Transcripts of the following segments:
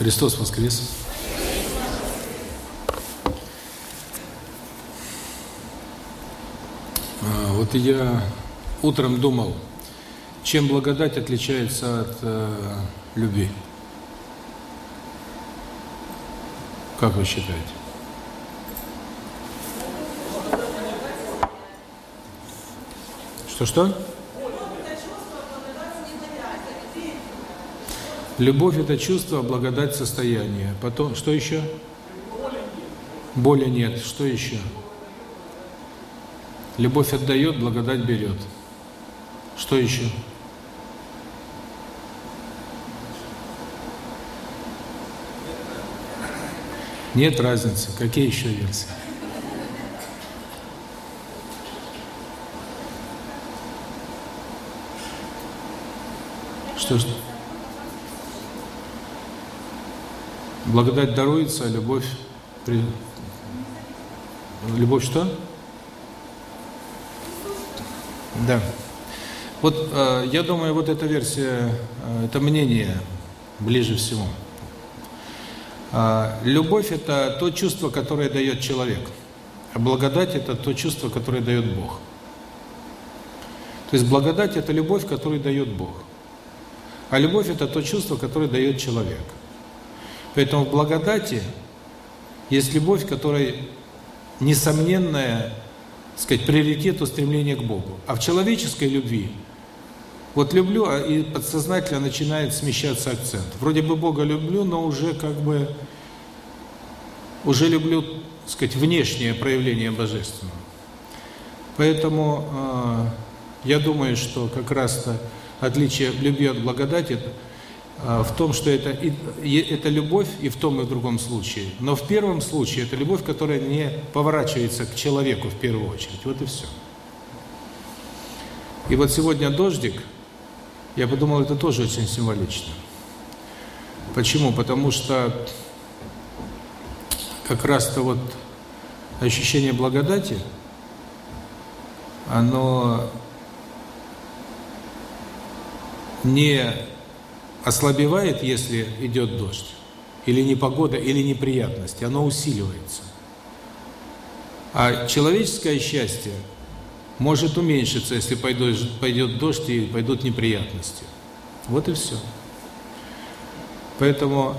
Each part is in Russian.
Христос воскрес! А, вот я утром думал, чем благодать отличается от э, любви? Как вы считаете? Что-что? Любовь – это чувство, благодать – состояние. Потом, что еще? Боли нет. Что еще? Любовь отдает, благодать берет. Что еще? Нет разницы. Какие еще версии? Что ж? Благодать даруется, любовь... Любовь что? Да. Вот э, я думаю, вот эта версия, э, это мнение ближе всего. Э, любовь – это то чувство, которое дает человек. А благодать – это то чувство, которое дает Бог. То есть благодать – это любовь, которую дает Бог. А любовь – это то чувство, которое дает человек. Поэтому в благодати есть любовь, которая несомненная, сказать, приоритет устремления к Богу. А в человеческой любви, вот люблю, а и подсознательно начинает смещаться акцент. Вроде бы Бога люблю, но уже как бы, уже люблю, сказать, внешнее проявление Божественного. Поэтому э, я думаю, что как раз-то отличие любви от благодати – в том, что это, это любовь и в том и в другом случае. Но в первом случае это любовь, которая не поворачивается к человеку в первую очередь. Вот и все. И вот сегодня дождик, я подумал, это тоже очень символично. Почему? Потому что как раз-то вот ощущение благодати, оно не ослабевает, если идет дождь, или непогода, или неприятность, оно усиливается. А человеческое счастье может уменьшиться, если пойдет, пойдет дождь и пойдут неприятности. Вот и все. Поэтому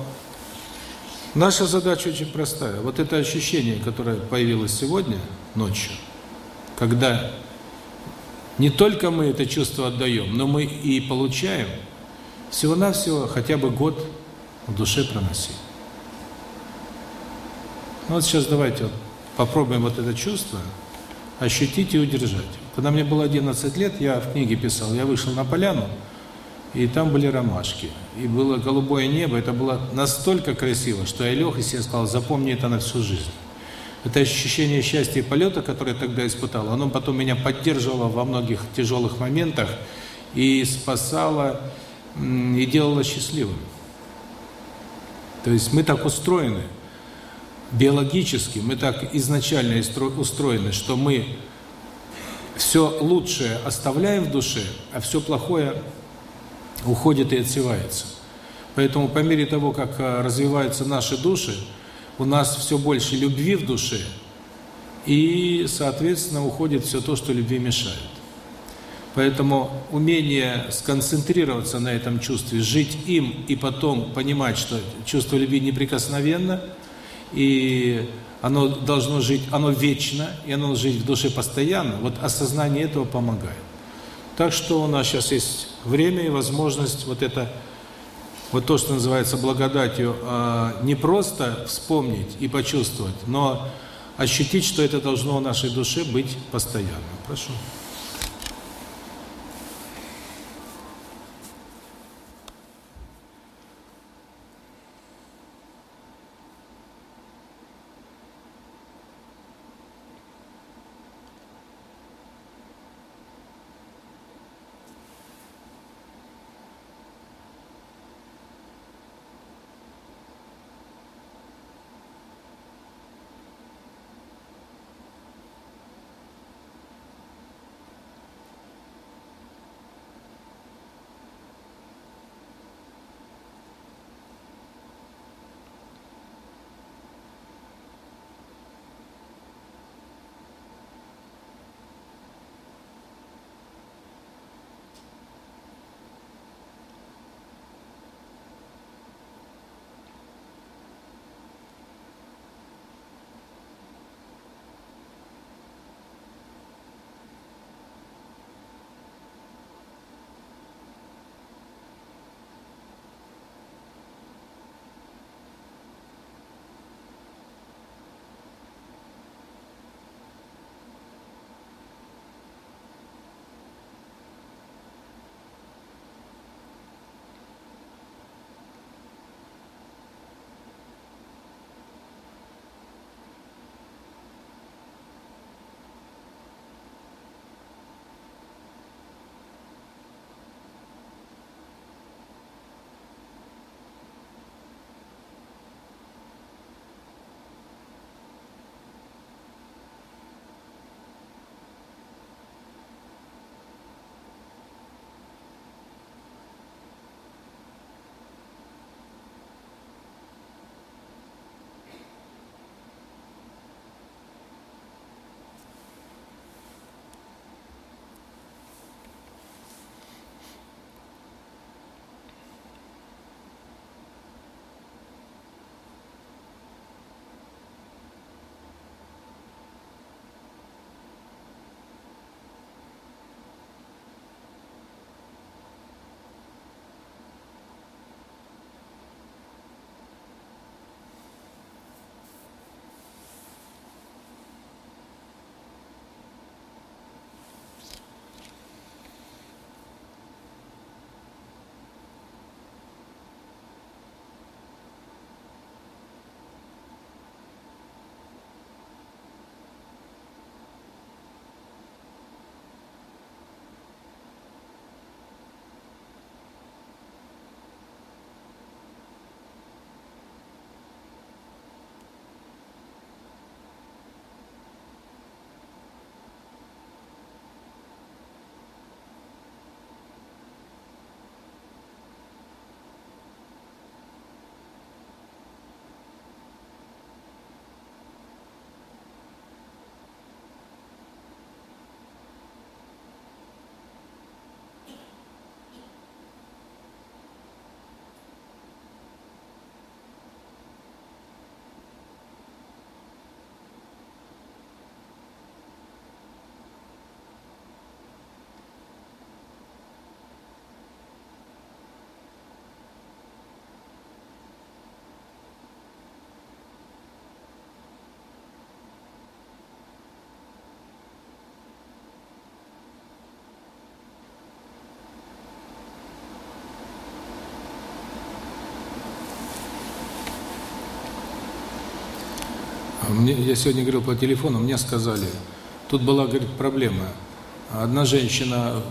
наша задача очень простая. Вот это ощущение, которое появилось сегодня ночью, когда не только мы это чувство отдаем, но мы и получаем – всего-навсего хотя бы год в душе проносить. Ну вот сейчас давайте вот попробуем вот это чувство ощутить и удержать. Когда мне было 11 лет, я в книге писал, я вышел на поляну, и там были ромашки, и было голубое небо, это было настолько красиво, что я лег и себе сказал, запомни это на всю жизнь. Это ощущение счастья и полета, которое я тогда испытал, оно потом меня поддерживало во многих тяжелых моментах и спасало и делала счастливым. То есть мы так устроены, биологически, мы так изначально устроены, что мы все лучшее оставляем в душе, а все плохое уходит и отсевается. Поэтому по мере того, как а, развиваются наши души, у нас все больше любви в душе, и, соответственно, уходит все то, что любви мешает. Поэтому умение сконцентрироваться на этом чувстве, жить им и потом понимать, что чувство любви неприкосновенно, и оно должно жить, оно вечно, и оно жить в душе постоянно, вот осознание этого помогает. Так что у нас сейчас есть время и возможность вот это, вот то, что называется благодатью, а, не просто вспомнить и почувствовать, но ощутить, что это должно в нашей душе быть постоянно. Прошу. Мне, я сегодня говорил по телефону, мне сказали, тут была, говорит, проблема. Одна женщина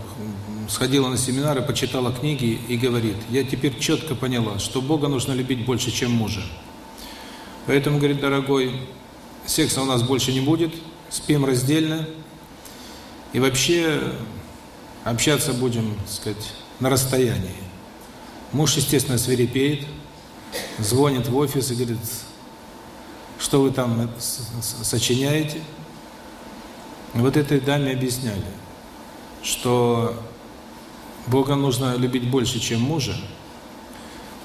сходила на семинары, почитала книги и говорит, я теперь четко поняла, что Бога нужно любить больше, чем мужа. Поэтому, говорит, дорогой, секса у нас больше не будет, спим раздельно, и вообще общаться будем, так сказать, на расстоянии. Муж, естественно, свирепеет, звонит в офис и говорит, что вы там сочиняете? Вот этой даме объясняли, что Бога нужно любить больше, чем мужа,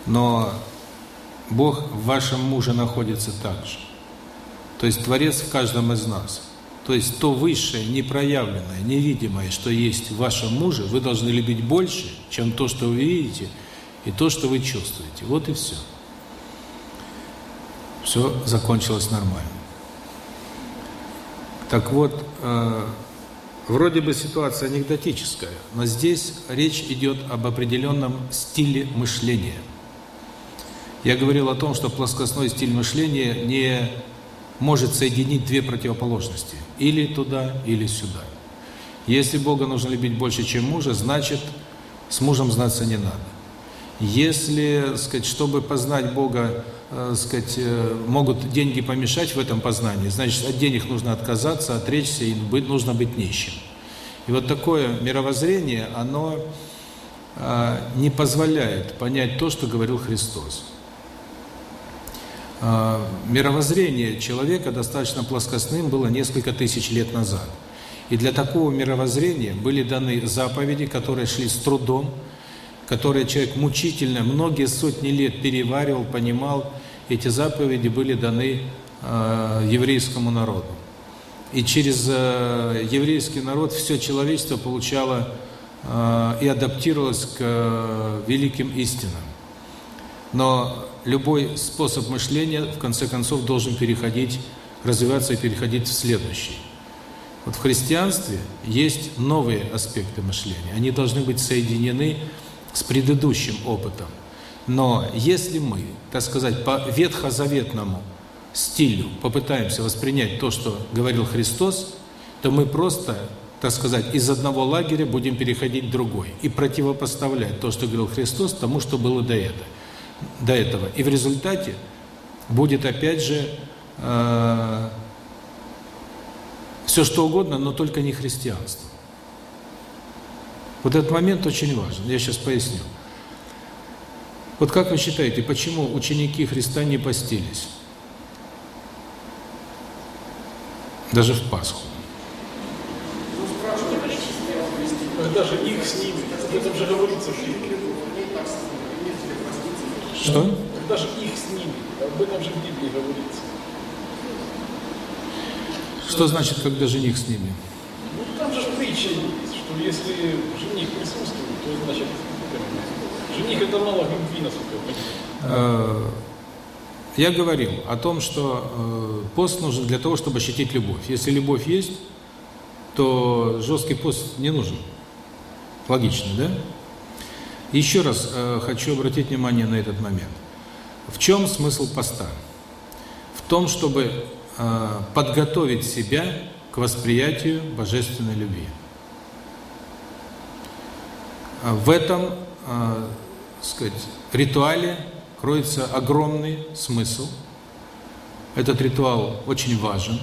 но Бог в вашем муже находится также. То есть Творец в каждом из нас. То есть то высшее, непроявленное, невидимое, что есть в вашем муже, вы должны любить больше, чем то, что вы видите, и то, что вы чувствуете. Вот и все. Все закончилось нормально. Так вот, э, вроде бы ситуация анекдотическая, но здесь речь идет об определенном стиле мышления. Я говорил о том, что плоскостной стиль мышления не может соединить две противоположности. Или туда, или сюда. Если Бога нужно любить больше, чем мужа, значит, с мужем знаться не надо. Если, сказать, чтобы познать Бога, э, сказать, э, могут деньги помешать в этом познании, значит, от денег нужно отказаться, отречься, и быть, нужно быть нищим. И вот такое мировоззрение, оно э, не позволяет понять то, что говорил Христос. А, мировоззрение человека достаточно плоскостным было несколько тысяч лет назад. И для такого мировоззрения были даны заповеди, которые шли с трудом, которые человек мучительно, многие сотни лет переваривал, понимал. Эти заповеди были даны э, еврейскому народу. И через э, еврейский народ все человечество получало э, и адаптировалось к э, великим истинам. Но любой способ мышления, в конце концов, должен переходить, развиваться и переходить в следующий. Вот в христианстве есть новые аспекты мышления. Они должны быть соединены с предыдущим опытом. Но если мы, так сказать, по ветхозаветному стилю попытаемся воспринять то, что говорил Христос, то мы просто, так сказать, из одного лагеря будем переходить в другой и противопоставлять то, что говорил Христос, тому, что было до этого до этого. И в результате будет опять же э, все что угодно, но только не христианство. Вот этот момент очень важен, я сейчас поясню. Вот как вы считаете, почему ученики Христа не постились? Даже в Пасху. Даже их с ними. Об этом же говорится в что? Даже их с ними. Об этом же в Библии говорится. Что значит, когда жених с ними? Там же есть, что если жених присутствует, то значит, жених это аналог любви, насколько я. Я говорил о том, что э, пост нужен для того, чтобы ощутить любовь. Если любовь есть, то жесткий пост не нужен. Логично, да? Еще раз э, хочу обратить внимание на этот момент. В чем смысл поста? В том, чтобы э, подготовить себя к восприятию божественной любви. В этом, э, сказать, ритуале кроется огромный смысл. Этот ритуал очень важен,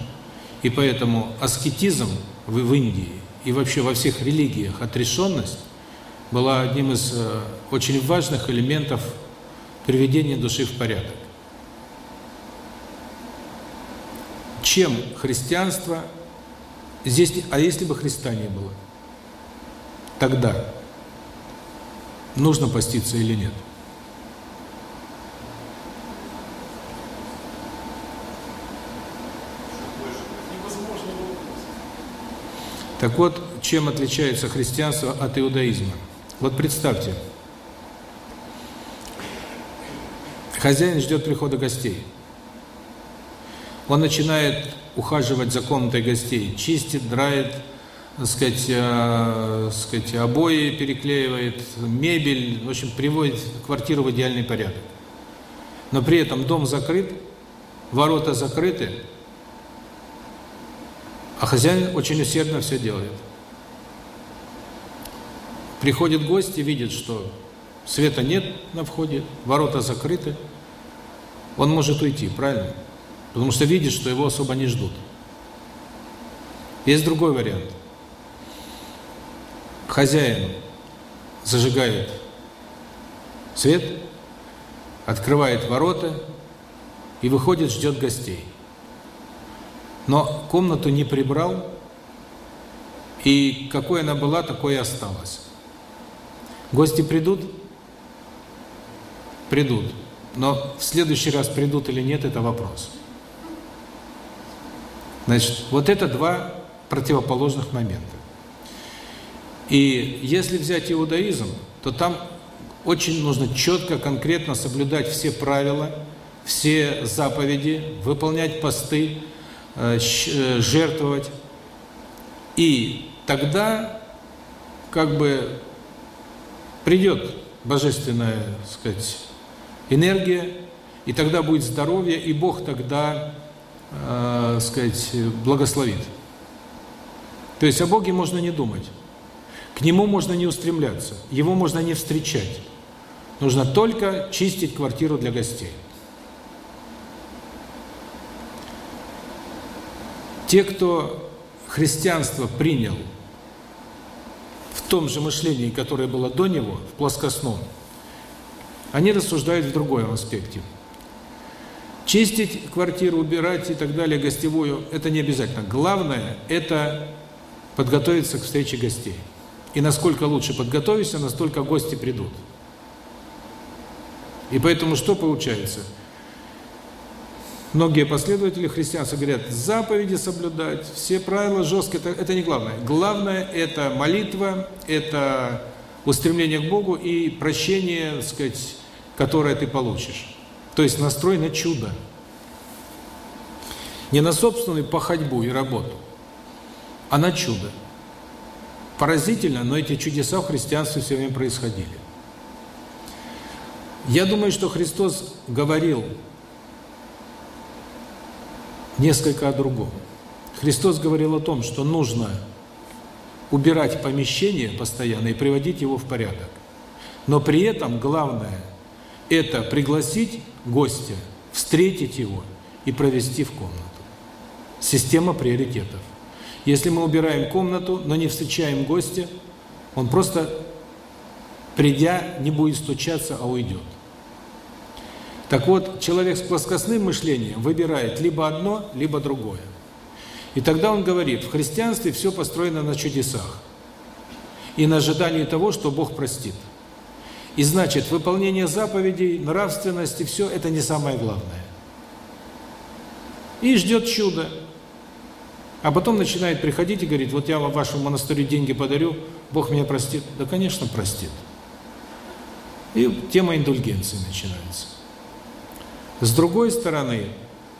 и поэтому аскетизм в, в Индии и вообще во всех религиях отрешенность была одним из э, очень важных элементов приведения души в порядок. Чем христианство здесь, а если бы Христа не было, тогда нужно поститься или нет? Так вот, чем отличается христианство от иудаизма? Вот представьте, хозяин ждет прихода гостей. Он начинает ухаживать за комнатой гостей, чистит, драет, так сказать, э, так сказать, обои переклеивает, мебель, в общем, приводит квартиру в идеальный порядок. Но при этом дом закрыт, ворота закрыты, А хозяин очень усердно все делает. Приходит гость и видит, что света нет на входе, ворота закрыты. Он может уйти, правильно? Потому что видит, что его особо не ждут. Есть другой вариант. Хозяин зажигает свет, открывает ворота и выходит, ждет гостей. Но комнату не прибрал, и какой она была, такой и осталась. Гости придут? Придут. Но в следующий раз придут или нет, это вопрос. Значит, вот это два противоположных момента. И если взять иудаизм, то там очень нужно четко, конкретно соблюдать все правила, все заповеди, выполнять посты, э, э, жертвовать. И тогда как бы придет божественная, так сказать, энергия, и тогда будет здоровье, и Бог тогда, э, сказать, благословит. То есть о Боге можно не думать. К Нему можно не устремляться, Его можно не встречать. Нужно только чистить квартиру для гостей. Те, кто христианство принял в том же мышлении, которое было до него, в плоскостном, они рассуждают в другом аспекте. Чистить квартиру, убирать и так далее, гостевую, это не обязательно. Главное – это подготовиться к встрече гостей. И насколько лучше подготовишься, настолько гости придут. И поэтому что получается? Многие последователи христианства говорят, заповеди соблюдать, все правила жестко, это, это не главное. Главное – это молитва, это устремление к Богу и прощение, так сказать, которое ты получишь. То есть настрой на чудо. Не на собственную походьбу и работу, а на чудо. Поразительно, но эти чудеса в христианстве все время происходили. Я думаю, что Христос говорил несколько о другом. Христос говорил о том, что нужно убирать помещение постоянно и приводить его в порядок. Но при этом главное – это пригласить гостя, встретить его и провести в комнату. Система приоритетов. Если мы убираем комнату, но не встречаем гостя, он просто, придя, не будет стучаться, а уйдет. Так вот, человек с плоскостным мышлением выбирает либо одно, либо другое. И тогда он говорит, в христианстве все построено на чудесах и на ожидании того, что Бог простит. И значит, выполнение заповедей, нравственности, все это не самое главное. И ждет чудо. А потом начинает приходить и говорит, вот я вашему монастырю деньги подарю, Бог меня простит. Да, конечно, простит. И тема индульгенции начинается. С другой стороны,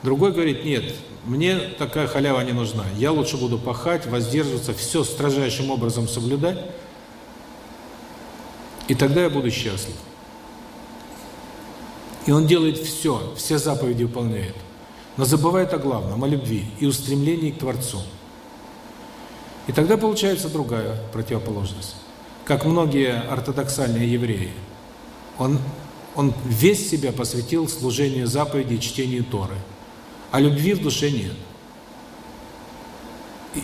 другой говорит, нет, мне такая халява не нужна. Я лучше буду пахать, воздерживаться, все строжайшим образом соблюдать, и тогда я буду счастлив. И он делает все, все заповеди выполняет но забывает о главном, о любви и устремлении к Творцу. И тогда получается другая противоположность. Как многие ортодоксальные евреи, он, он весь себя посвятил служению заповедей и чтению Торы, а любви в душе нет.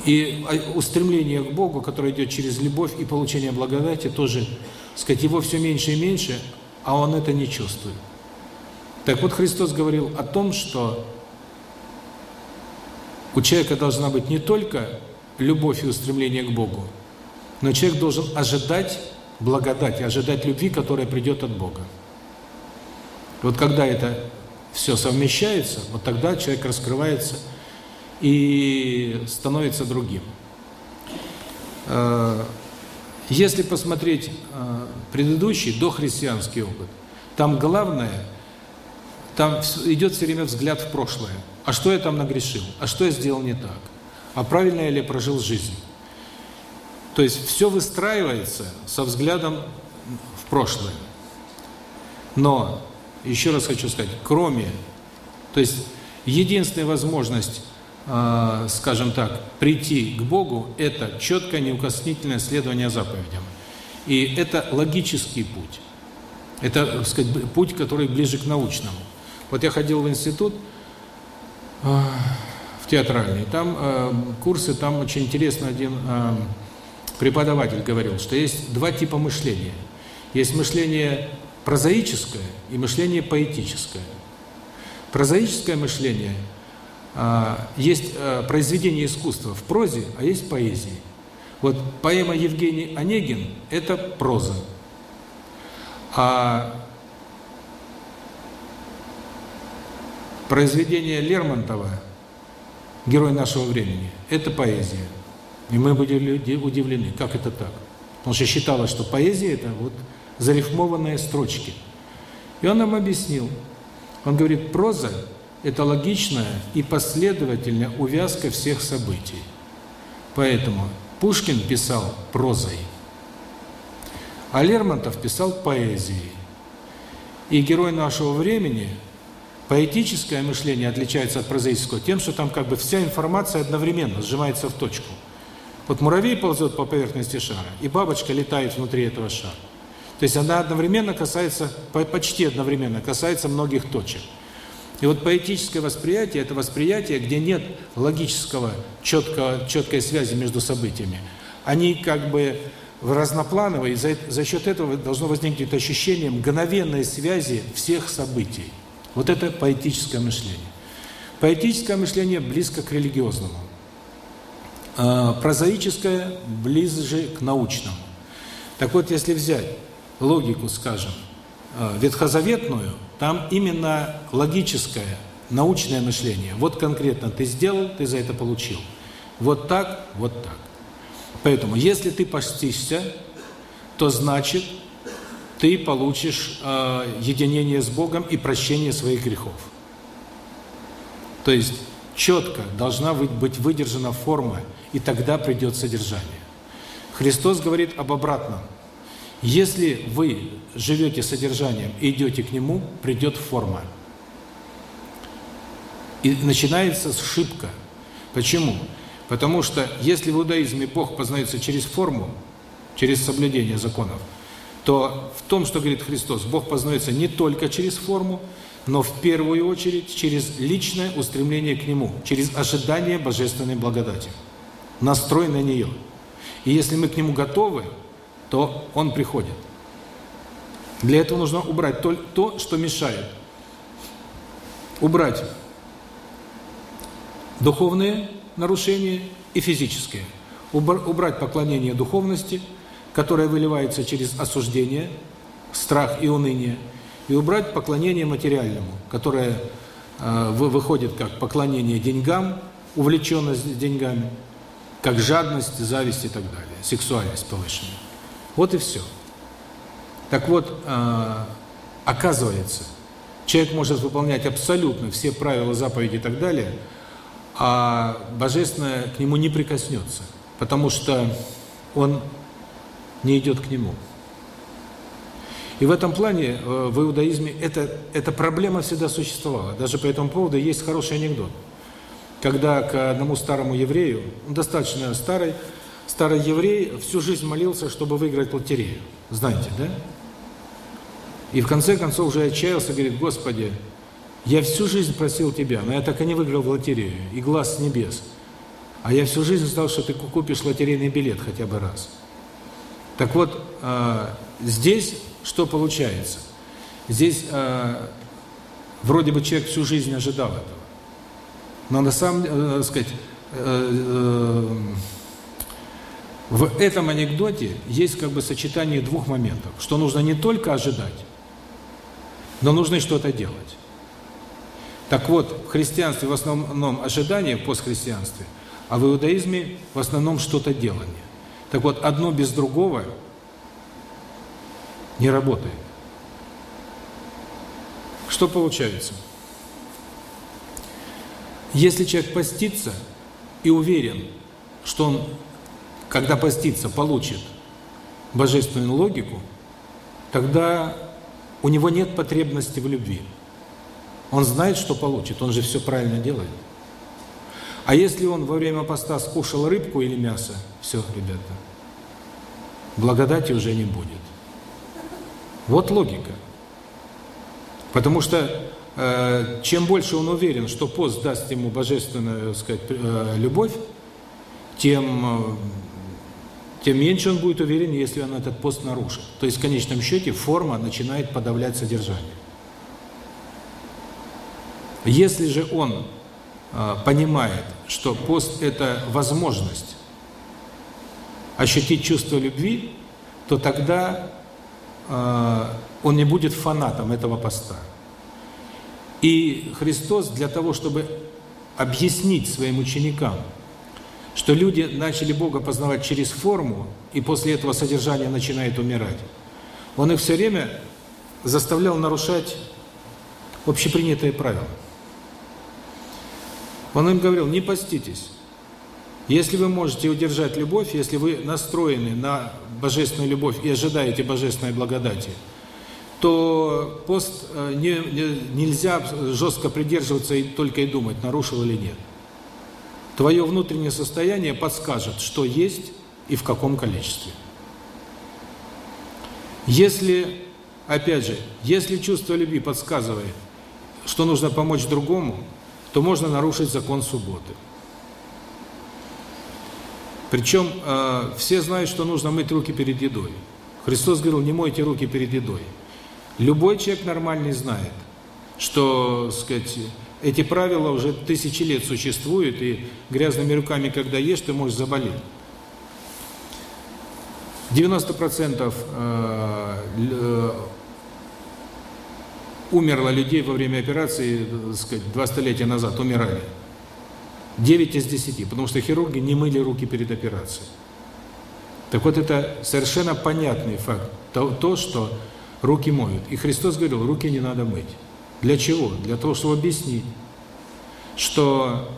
И устремление к Богу, которое идет через любовь и получение благодати, тоже, сказать, его все меньше и меньше, а он это не чувствует. Так вот, Христос говорил о том, что у человека должна быть не только любовь и устремление к Богу, но человек должен ожидать благодати, ожидать любви, которая придет от Бога. вот когда это все совмещается, вот тогда человек раскрывается и становится другим. Если посмотреть э, предыдущий, дохристианский опыт, там главное, там идет все время взгляд в прошлое. А что я там нагрешил? А что я сделал не так? А правильно я ли прожил жизнь? То есть все выстраивается со взглядом в прошлое. Но, еще раз хочу сказать, кроме, то есть единственная возможность скажем так, прийти к Богу – это четкое, неукоснительное следование заповедям. И это логический путь. Это, так сказать, путь, который ближе к научному. Вот я ходил в институт, э, в театральный, там э, курсы, там очень интересно один преподаватель говорил, что есть два типа мышления. Есть мышление прозаическое и мышление поэтическое. Прозаическое мышление а, есть а, произведение искусства в прозе, а есть поэзии. Вот поэма Евгений Онегин – это проза. А произведение Лермонтова «Герой нашего времени» – это поэзия. И мы были удивлены, как это так? Потому что считалось, что поэзия – это вот зарифмованные строчки. И он нам объяснил. Он говорит, проза – это логичная и последовательная увязка всех событий. Поэтому Пушкин писал прозой, а Лермонтов писал поэзией. И герой нашего времени, поэтическое мышление отличается от прозаического тем, что там как бы вся информация одновременно сжимается в точку. Вот муравей ползет по поверхности шара, и бабочка летает внутри этого шара. То есть она одновременно касается, почти одновременно касается многих точек. И вот поэтическое восприятие – это восприятие, где нет логического, четкого, четкой связи между событиями. Они как бы разноплановые, за, за счет этого должно возникнуть ощущение мгновенной связи всех событий. Вот это поэтическое мышление. Поэтическое мышление близко к религиозному. А прозаическое ближе к научному. Так вот, если взять логику, скажем, ветхозаветную, там именно логическое, научное мышление. Вот конкретно ты сделал, ты за это получил. Вот так, вот так. Поэтому, если ты постишься, то значит, ты получишь э, единение с Богом и прощение своих грехов. То есть, четко должна быть выдержана форма, и тогда придет содержание. Христос говорит об обратном – если вы живете содержанием и идете к нему, придет форма. И начинается ошибка. Почему? Потому что если в иудаизме Бог познается через форму, через соблюдение законов, то в том, что говорит Христос, Бог познается не только через форму, но в первую очередь через личное устремление к Нему, через ожидание Божественной благодати, настрой на нее. И если мы к Нему готовы, то он приходит. Для этого нужно убрать то, то что мешает. Убрать духовные нарушения и физические. Убрать поклонение духовности, которое выливается через осуждение, страх и уныние, и убрать поклонение материальному, которое э, выходит как поклонение деньгам, увлеченность деньгами, как жадность, зависть и так далее, сексуальность повышенная. Вот и все. Так вот, э, оказывается, человек может выполнять абсолютно все правила, заповеди и так далее, а Божественное к нему не прикоснется, потому что он не идет к нему. И в этом плане э, в иудаизме это, эта проблема всегда существовала. Даже по этому поводу есть хороший анекдот. Когда к одному старому еврею, достаточно старый, Старый еврей всю жизнь молился, чтобы выиграть лотерею. Знаете, да? И в конце концов уже отчаялся, говорит, Господи, я всю жизнь просил Тебя, но я так и не выиграл в лотерею, и глаз с небес. А я всю жизнь знал, что ты купишь лотерейный билет хотя бы раз. Так вот, э, здесь что получается? Здесь э, вроде бы человек всю жизнь ожидал этого. Но на самом деле, э, сказать, э, э, в этом анекдоте есть как бы сочетание двух моментов, что нужно не только ожидать, но нужно что-то делать. Так вот, в христианстве в основном ожидание, в постхристианстве, а в иудаизме в основном что-то делание. Так вот, одно без другого не работает. Что получается? Если человек постится и уверен, что он когда постится, получит божественную логику, тогда у него нет потребности в любви. Он знает, что получит, он же все правильно делает. А если он во время поста скушал рыбку или мясо, все, ребята, благодати уже не будет. Вот логика. Потому что э, чем больше он уверен, что пост даст ему божественную, сказать, э, любовь, тем, э, тем меньше он будет уверен, если он этот пост нарушит. То есть в конечном счете форма начинает подавлять содержание. Если же он э, понимает, что пост – это возможность ощутить чувство любви, то тогда э, он не будет фанатом этого поста. И Христос для того, чтобы объяснить своим ученикам, что люди начали Бога познавать через форму, и после этого содержание начинает умирать, Он их все время заставлял нарушать общепринятые правила. Он им говорил, не поститесь. Если вы можете удержать любовь, если вы настроены на божественную любовь и ожидаете божественной благодати, то пост э, не, не, нельзя жестко придерживаться и только и думать, нарушил или нет. Твое внутреннее состояние подскажет, что есть и в каком количестве. Если, опять же, если чувство любви подсказывает, что нужно помочь другому, то можно нарушить закон субботы. Причем э, все знают, что нужно мыть руки перед едой. Христос говорил, не мойте руки перед едой. Любой человек нормальный знает, что, сказать, эти правила уже тысячи лет существуют, и грязными руками, когда ешь, ты можешь заболеть. 90% э, э, умерло людей во время операции, так сказать, два столетия назад умирали. 9 из 10, потому что хирурги не мыли руки перед операцией. Так вот, это совершенно понятный факт, то, то, что руки моют. И Христос говорил, руки не надо мыть. Для чего? Для того, чтобы объяснить, что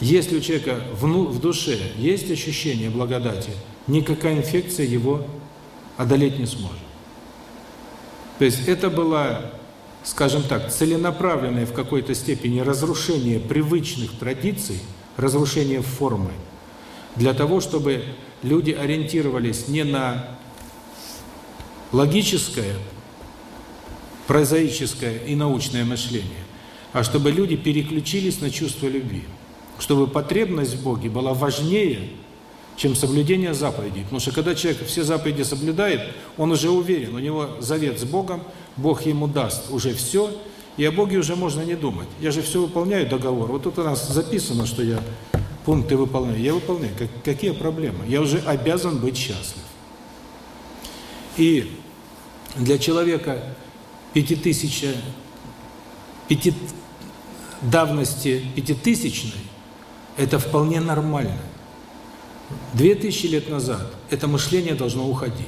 если у человека в, душе есть ощущение благодати, никакая инфекция его одолеть не сможет. То есть это была скажем так, целенаправленное в какой-то степени разрушение привычных традиций, разрушение формы, для того, чтобы люди ориентировались не на логическое, прозаическое и научное мышление, а чтобы люди переключились на чувство любви, чтобы потребность в Боге была важнее, чем соблюдение заповедей. Потому что когда человек все заповеди соблюдает, он уже уверен, у него завет с Богом, Бог ему даст уже все, и о Боге уже можно не думать. Я же все выполняю договор. Вот тут у нас записано, что я пункты выполняю. Я выполняю. Как, какие проблемы? Я уже обязан быть счастлив. И для человека пятитысяча, пяти, давности пятитысячной, это вполне нормально. Две тысячи лет назад это мышление должно уходить.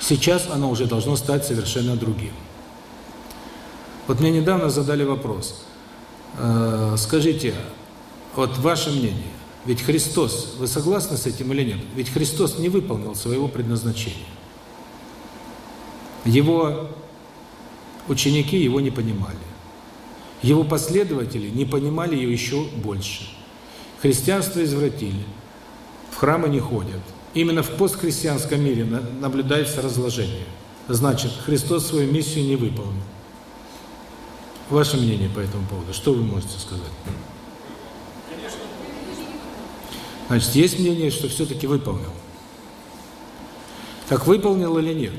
Сейчас оно уже должно стать совершенно другим. Вот мне недавно задали вопрос. Э, скажите, вот ваше мнение, ведь Христос, вы согласны с этим или нет? Ведь Христос не выполнил своего предназначения. Его ученики его не понимали. Его последователи не понимали ее еще больше. Христианство извратили, в храмы не ходят, Именно в постхристианском мире наблюдается разложение. Значит, Христос свою миссию не выполнил. Ваше мнение по этому поводу, что вы можете сказать? Значит, есть мнение, что все-таки выполнил. Так выполнил или нет?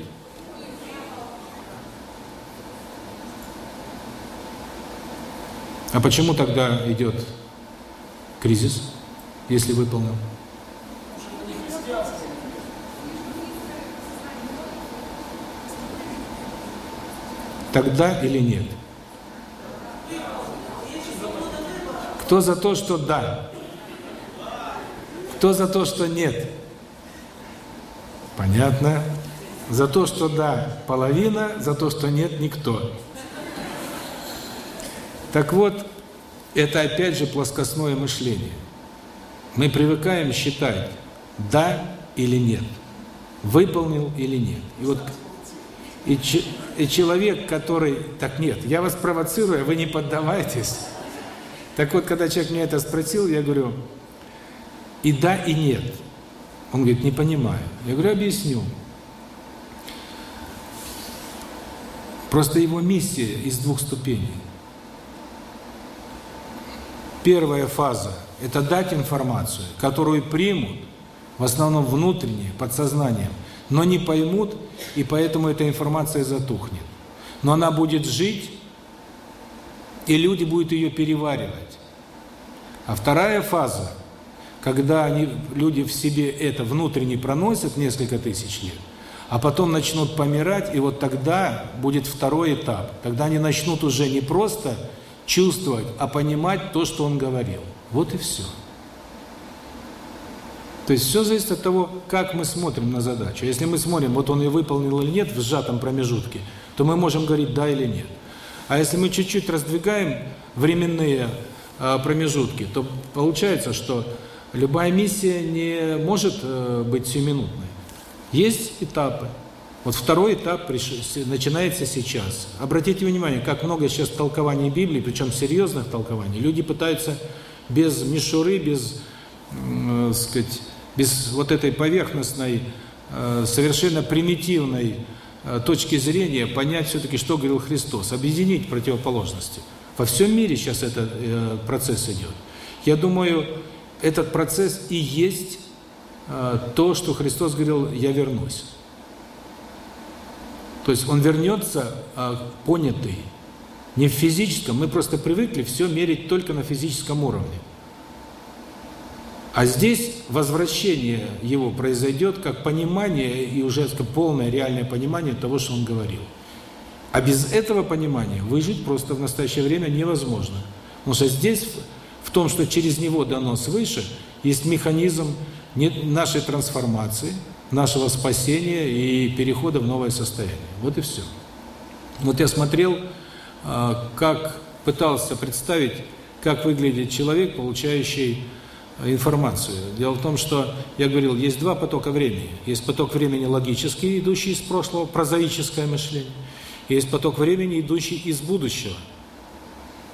А почему тогда идет кризис, если выполнил? Тогда или нет? Кто за то, что да? Кто за то, что нет? Понятно. За то, что да, половина, за то, что нет, никто. Так вот, это опять же плоскостное мышление. Мы привыкаем считать да или нет, выполнил или нет. И вот и, и человек, который... Так нет, я вас провоцирую, вы не поддавайтесь. Так вот, когда человек меня это спросил, я говорю, и да, и нет. Он говорит, не понимаю. Я говорю, объясню. Просто его миссия из двух ступеней. Первая фаза – это дать информацию, которую примут, в основном внутренне, подсознанием, но не поймут, и поэтому эта информация затухнет. Но она будет жить, и люди будут ее переваривать. А вторая фаза, когда они, люди в себе это внутренне проносят несколько тысяч лет, а потом начнут помирать, и вот тогда будет второй этап. Тогда они начнут уже не просто чувствовать, а понимать то, что он говорил. Вот и все. То есть все зависит от того, как мы смотрим на задачу. Если мы смотрим, вот он ее выполнил или нет в сжатом промежутке, то мы можем говорить «да» или «нет». А если мы чуть-чуть раздвигаем временные э, промежутки, то получается, что любая миссия не может э, быть сиюминутной. Есть этапы. Вот второй этап начинается сейчас. Обратите внимание, как много сейчас толкований Библии, причем серьезных толкований. Люди пытаются без мишуры, без, э, сказать, без вот этой поверхностной, э, совершенно примитивной э, точки зрения понять все-таки, что говорил Христос, объединить противоположности. Во всем мире сейчас этот э, процесс идет. Я думаю, этот процесс и есть э, то, что Христос говорил «я вернусь». То есть Он вернется э, понятый, не в физическом, мы просто привыкли все мерить только на физическом уровне. А здесь возвращение его произойдет как понимание и уже полное реальное понимание того, что он говорил. А без этого понимания выжить просто в настоящее время невозможно. Потому что здесь, в том, что через него дано свыше, есть механизм нашей трансформации, нашего спасения и перехода в новое состояние. Вот и все. Вот я смотрел, а, как пытался представить, как выглядит человек, получающий информацию. Дело в том, что, я говорил, есть два потока времени. Есть поток времени логический, идущий из прошлого, прозаическое мышление. Есть поток времени, идущий из будущего.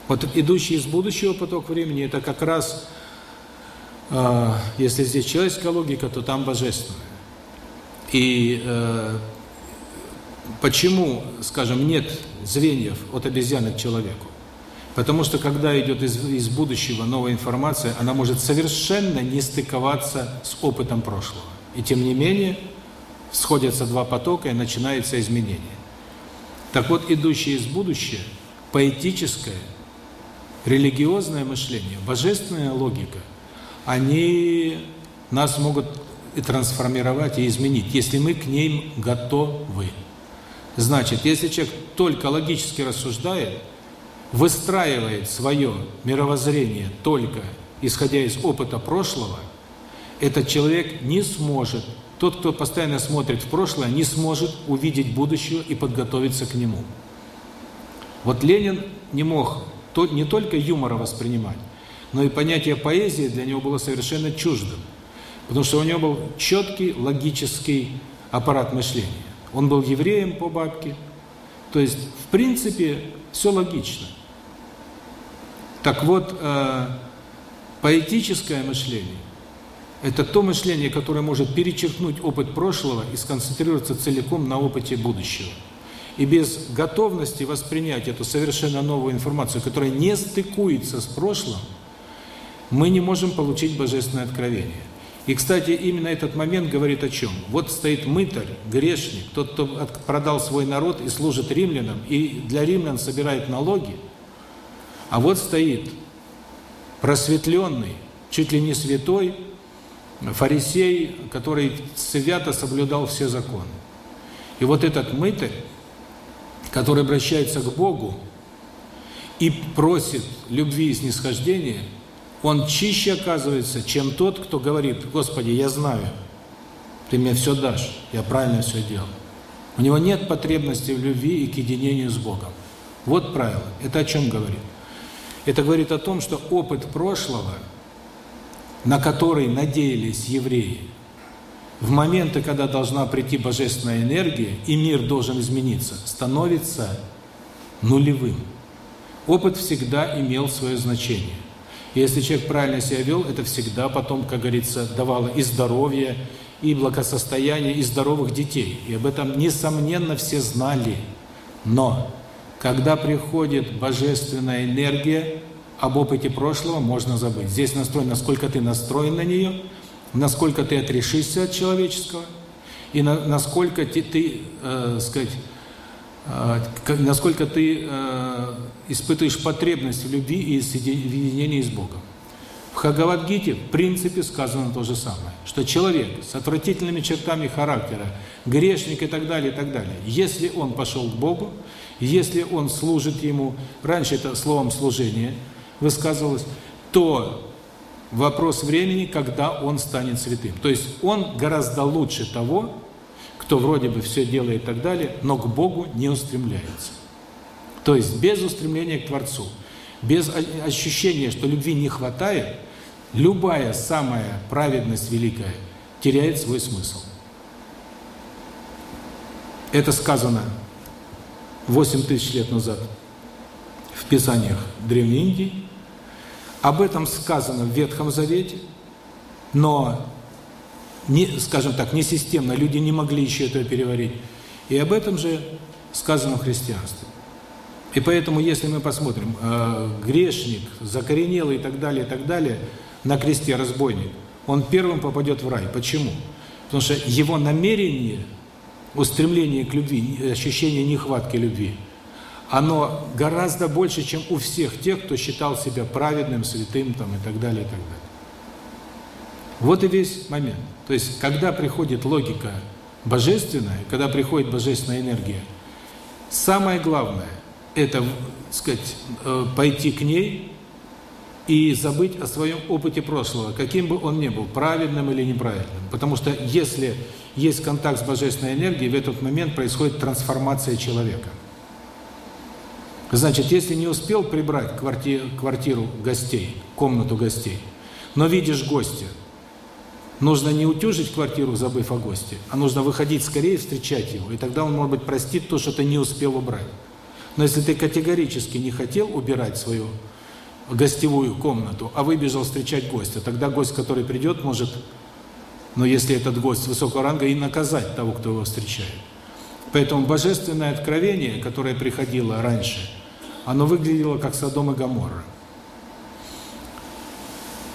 Вот идущий из будущего поток времени, это как раз, э, если здесь человеческая логика, то там божественная. И э, почему, скажем, нет звеньев от обезьяны к человеку? Потому что когда идет из, из будущего новая информация, она может совершенно не стыковаться с опытом прошлого. И тем не менее, сходятся два потока и начинается изменение. Так вот, идущее из будущего, поэтическое, религиозное мышление, божественная логика, они нас могут и трансформировать, и изменить, если мы к ним готовы. Значит, если человек только логически рассуждает, выстраивает свое мировоззрение только исходя из опыта прошлого, этот человек не сможет, тот, кто постоянно смотрит в прошлое, не сможет увидеть будущее и подготовиться к нему. Вот Ленин не мог не только юмора воспринимать, но и понятие поэзии для него было совершенно чуждым. Потому что у него был четкий логический аппарат мышления. Он был евреем по бабке. То есть, в принципе, все логично. Так вот, э, поэтическое мышление – это то мышление, которое может перечеркнуть опыт прошлого и сконцентрироваться целиком на опыте будущего. И без готовности воспринять эту совершенно новую информацию, которая не стыкуется с прошлым, мы не можем получить божественное откровение. И, кстати, именно этот момент говорит о чем? Вот стоит мытарь, грешник, тот, кто продал свой народ и служит римлянам, и для римлян собирает налоги – а вот стоит просветленный, чуть ли не святой, фарисей, который свято соблюдал все законы. И вот этот мытарь, который обращается к Богу и просит любви и снисхождения, он чище оказывается, чем тот, кто говорит, «Господи, я знаю, Ты мне все дашь, я правильно все делал». У него нет потребности в любви и к единению с Богом. Вот правило. Это о чем говорит? Это говорит о том, что опыт прошлого, на который надеялись евреи, в моменты, когда должна прийти божественная энергия, и мир должен измениться, становится нулевым. Опыт всегда имел свое значение. Если человек правильно себя вел, это всегда потом, как говорится, давало и здоровье, и благосостояние, и здоровых детей. И об этом, несомненно, все знали. Но, когда приходит божественная энергия, об опыте прошлого можно забыть. Здесь настроен, насколько ты настроен на нее, насколько ты отрешишься от человеческого, и на, насколько ты, ты э, сказать, насколько ты э, испытываешь потребность в любви и соединении с Богом. В Хагавадгите в принципе сказано то же самое, что человек с отвратительными чертами характера, грешник и так далее, и так далее, если он пошел к Богу, если он служит Ему, раньше это словом служение высказывалось, то вопрос времени, когда он станет святым. То есть он гораздо лучше того, кто вроде бы все делает и так далее, но к Богу не устремляется. То есть без устремления к Творцу, без ощущения, что любви не хватает, любая самая праведность великая теряет свой смысл. Это сказано 8 тысяч лет назад в Писаниях Древней Индии, об этом сказано в Ветхом Завете, но, не, скажем так, не системно, люди не могли еще этого переварить. И об этом же сказано в христианстве. И поэтому, если мы посмотрим, э, грешник, закоренелый и так далее, и так далее, на кресте разбойник, он первым попадет в рай. Почему? Потому что его намерение, устремление к любви, ощущение нехватки любви – оно гораздо больше, чем у всех тех, кто считал себя праведным, святым там, и так далее, и так далее. Вот и весь момент. То есть, когда приходит логика божественная, когда приходит божественная энергия, самое главное – это, сказать, э, пойти к ней и забыть о своем опыте прошлого, каким бы он ни был, праведным или неправильным. Потому что если есть контакт с божественной энергией, в этот момент происходит трансформация человека. Значит, если не успел прибрать квартиру, квартиру гостей, комнату гостей, но видишь гостя, нужно не утюжить квартиру, забыв о госте, а нужно выходить скорее встречать его, и тогда он, может быть, простит то, что ты не успел убрать. Но если ты категорически не хотел убирать свою гостевую комнату, а выбежал встречать гостя, тогда гость, который придет, может, но если этот гость высокого ранга, и наказать того, кто его встречает. Поэтому божественное откровение, которое приходило раньше – оно выглядело как Содом и Гоморра.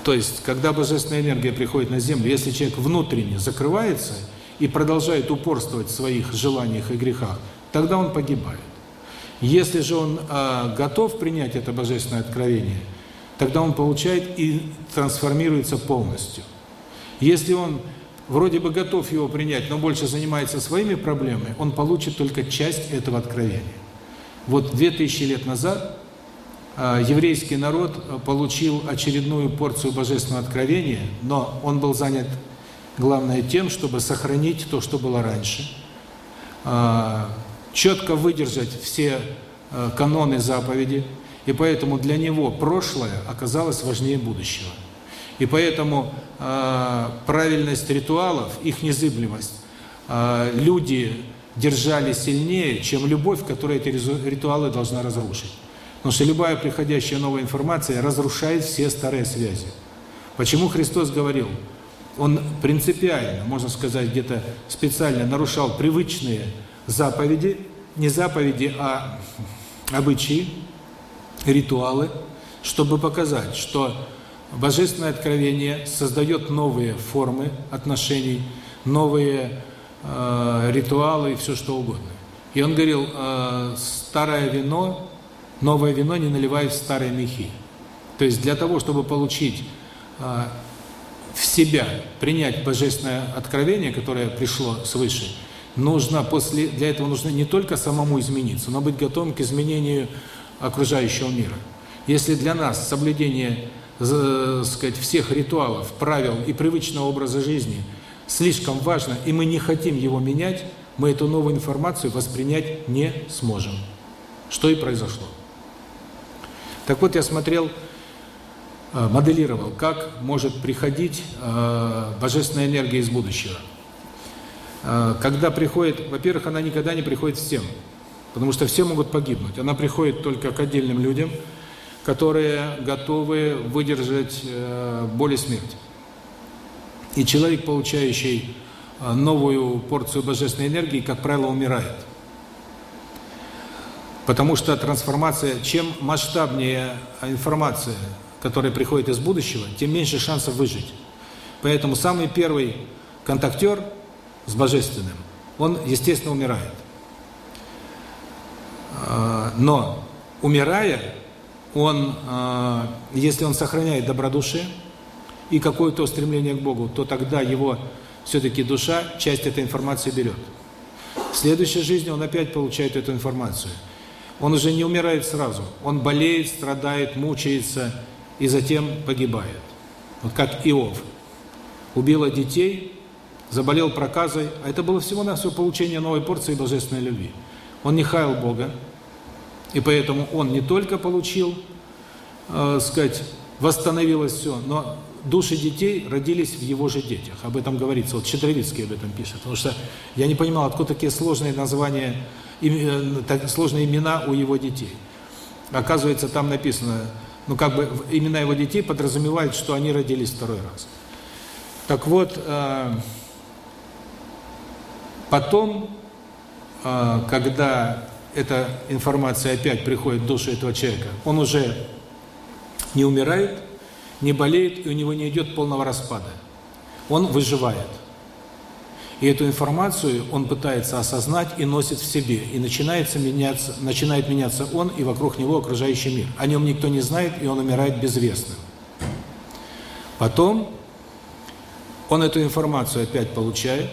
То есть, когда божественная энергия приходит на землю, если человек внутренне закрывается и продолжает упорствовать в своих желаниях и грехах, тогда он погибает. Если же он э, готов принять это божественное откровение, тогда он получает и трансформируется полностью. Если он вроде бы готов его принять, но больше занимается своими проблемами, он получит только часть этого откровения. Вот 2000 лет назад еврейский народ а, получил очередную порцию божественного откровения, но он был занят главное тем, чтобы сохранить то, что было раньше, а, четко выдержать все каноны заповеди, и поэтому для него прошлое оказалось важнее будущего. И поэтому правильность ритуалов, их незыблемость, люди держали сильнее, чем любовь, которая эти ритуалы должна разрушить. Потому что любая приходящая новая информация разрушает все старые связи. Почему Христос говорил? Он принципиально, можно сказать, где-то специально нарушал привычные заповеди, не заповеди, а обычаи, ритуалы, чтобы показать, что Божественное откровение создает новые формы отношений, новые э, ритуалы и все что угодно. И он говорил, э, старое вино, новое вино не наливают в старые мехи. То есть для того, чтобы получить э, в себя, принять божественное откровение, которое пришло свыше, нужно после для этого нужно не только самому измениться, но быть готовым к изменению окружающего мира. Если для нас соблюдение, э, сказать, всех ритуалов, правил и привычного образа жизни – слишком важно, и мы не хотим его менять, мы эту новую информацию воспринять не сможем. Что и произошло. Так вот, я смотрел, э, моделировал, как может приходить э, божественная энергия из будущего. Э, когда приходит, во-первых, она никогда не приходит всем, потому что все могут погибнуть. Она приходит только к отдельным людям, которые готовы выдержать боль и смерть. И человек, получающий новую порцию божественной энергии, как правило, умирает. Потому что трансформация, чем масштабнее информация, которая приходит из будущего, тем меньше шансов выжить. Поэтому самый первый контактер с Божественным, он, естественно, умирает. А, но, умирая, он, а, если он сохраняет добродушие и какое-то стремление к Богу, то тогда его все-таки душа часть этой информации берет. В следующей жизни он опять получает эту информацию. Он уже не умирает сразу. Он болеет, страдает, мучается и затем погибает. Вот как Иов. Убила детей, заболел проказой, а это было всего-навсего получение новой порции божественной любви. Он не хаял Бога, и поэтому он не только получил, э, сказать, восстановилось все, но души детей родились в его же детях. Об этом говорится. Вот Щедровицкий об этом пишет. Потому что я не понимал, откуда такие сложные названия, э, сложные имена у его детей. Оказывается, там написано, ну как бы имена его детей подразумевают, что они родились второй раз. Так вот, э, потом, э, когда эта информация опять приходит в душу этого человека, он уже не умирает, не болеет, и у него не идет полного распада. Он выживает. И эту информацию он пытается осознать и носит в себе. И начинается меняться, начинает меняться он и вокруг него окружающий мир. О нем никто не знает, и он умирает безвестным. Потом он эту информацию опять получает,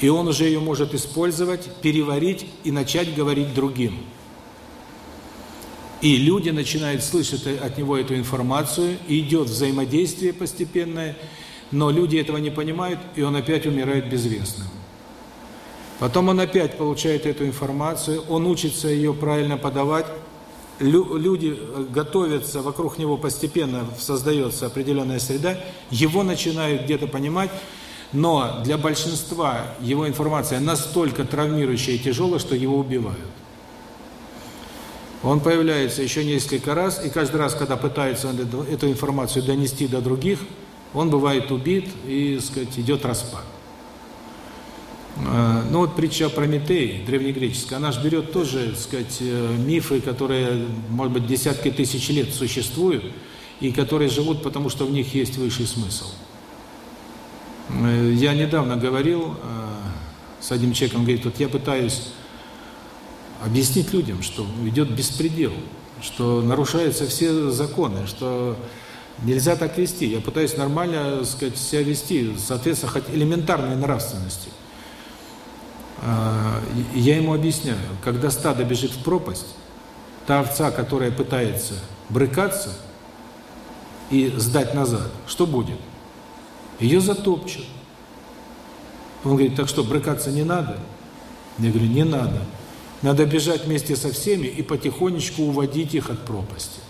и он уже ее может использовать, переварить и начать говорить другим. И люди начинают слышать от него эту информацию, и идет взаимодействие постепенное, но люди этого не понимают, и он опять умирает безвестным. Потом он опять получает эту информацию, он учится ее правильно подавать, люди готовятся, вокруг него постепенно создается определенная среда, его начинают где-то понимать, но для большинства его информация настолько травмирующая и тяжелая, что его убивают. Он появляется еще несколько раз, и каждый раз, когда пытается эту информацию донести до других, он бывает убит и, сказать, идет распад. А, ну вот притча о Прометее, древнегреческая, она же берет тоже, сказать, э, мифы, которые, может быть, десятки тысяч лет существуют, и которые живут, потому что в них есть высший смысл. Э, я недавно говорил э, с одним человеком, говорит, вот я пытаюсь объяснить людям, что идет беспредел, что нарушаются все законы, что нельзя так вести. Я пытаюсь нормально, сказать, себя вести, соответственно, хоть элементарной нравственности. Э, я ему объясняю, когда стадо бежит в пропасть, та овца, которая пытается брыкаться и сдать назад, что будет? ее затопчут. Он говорит, так что, брыкаться не надо? Я говорю, не надо. Надо бежать вместе со всеми и потихонечку уводить их от пропасти.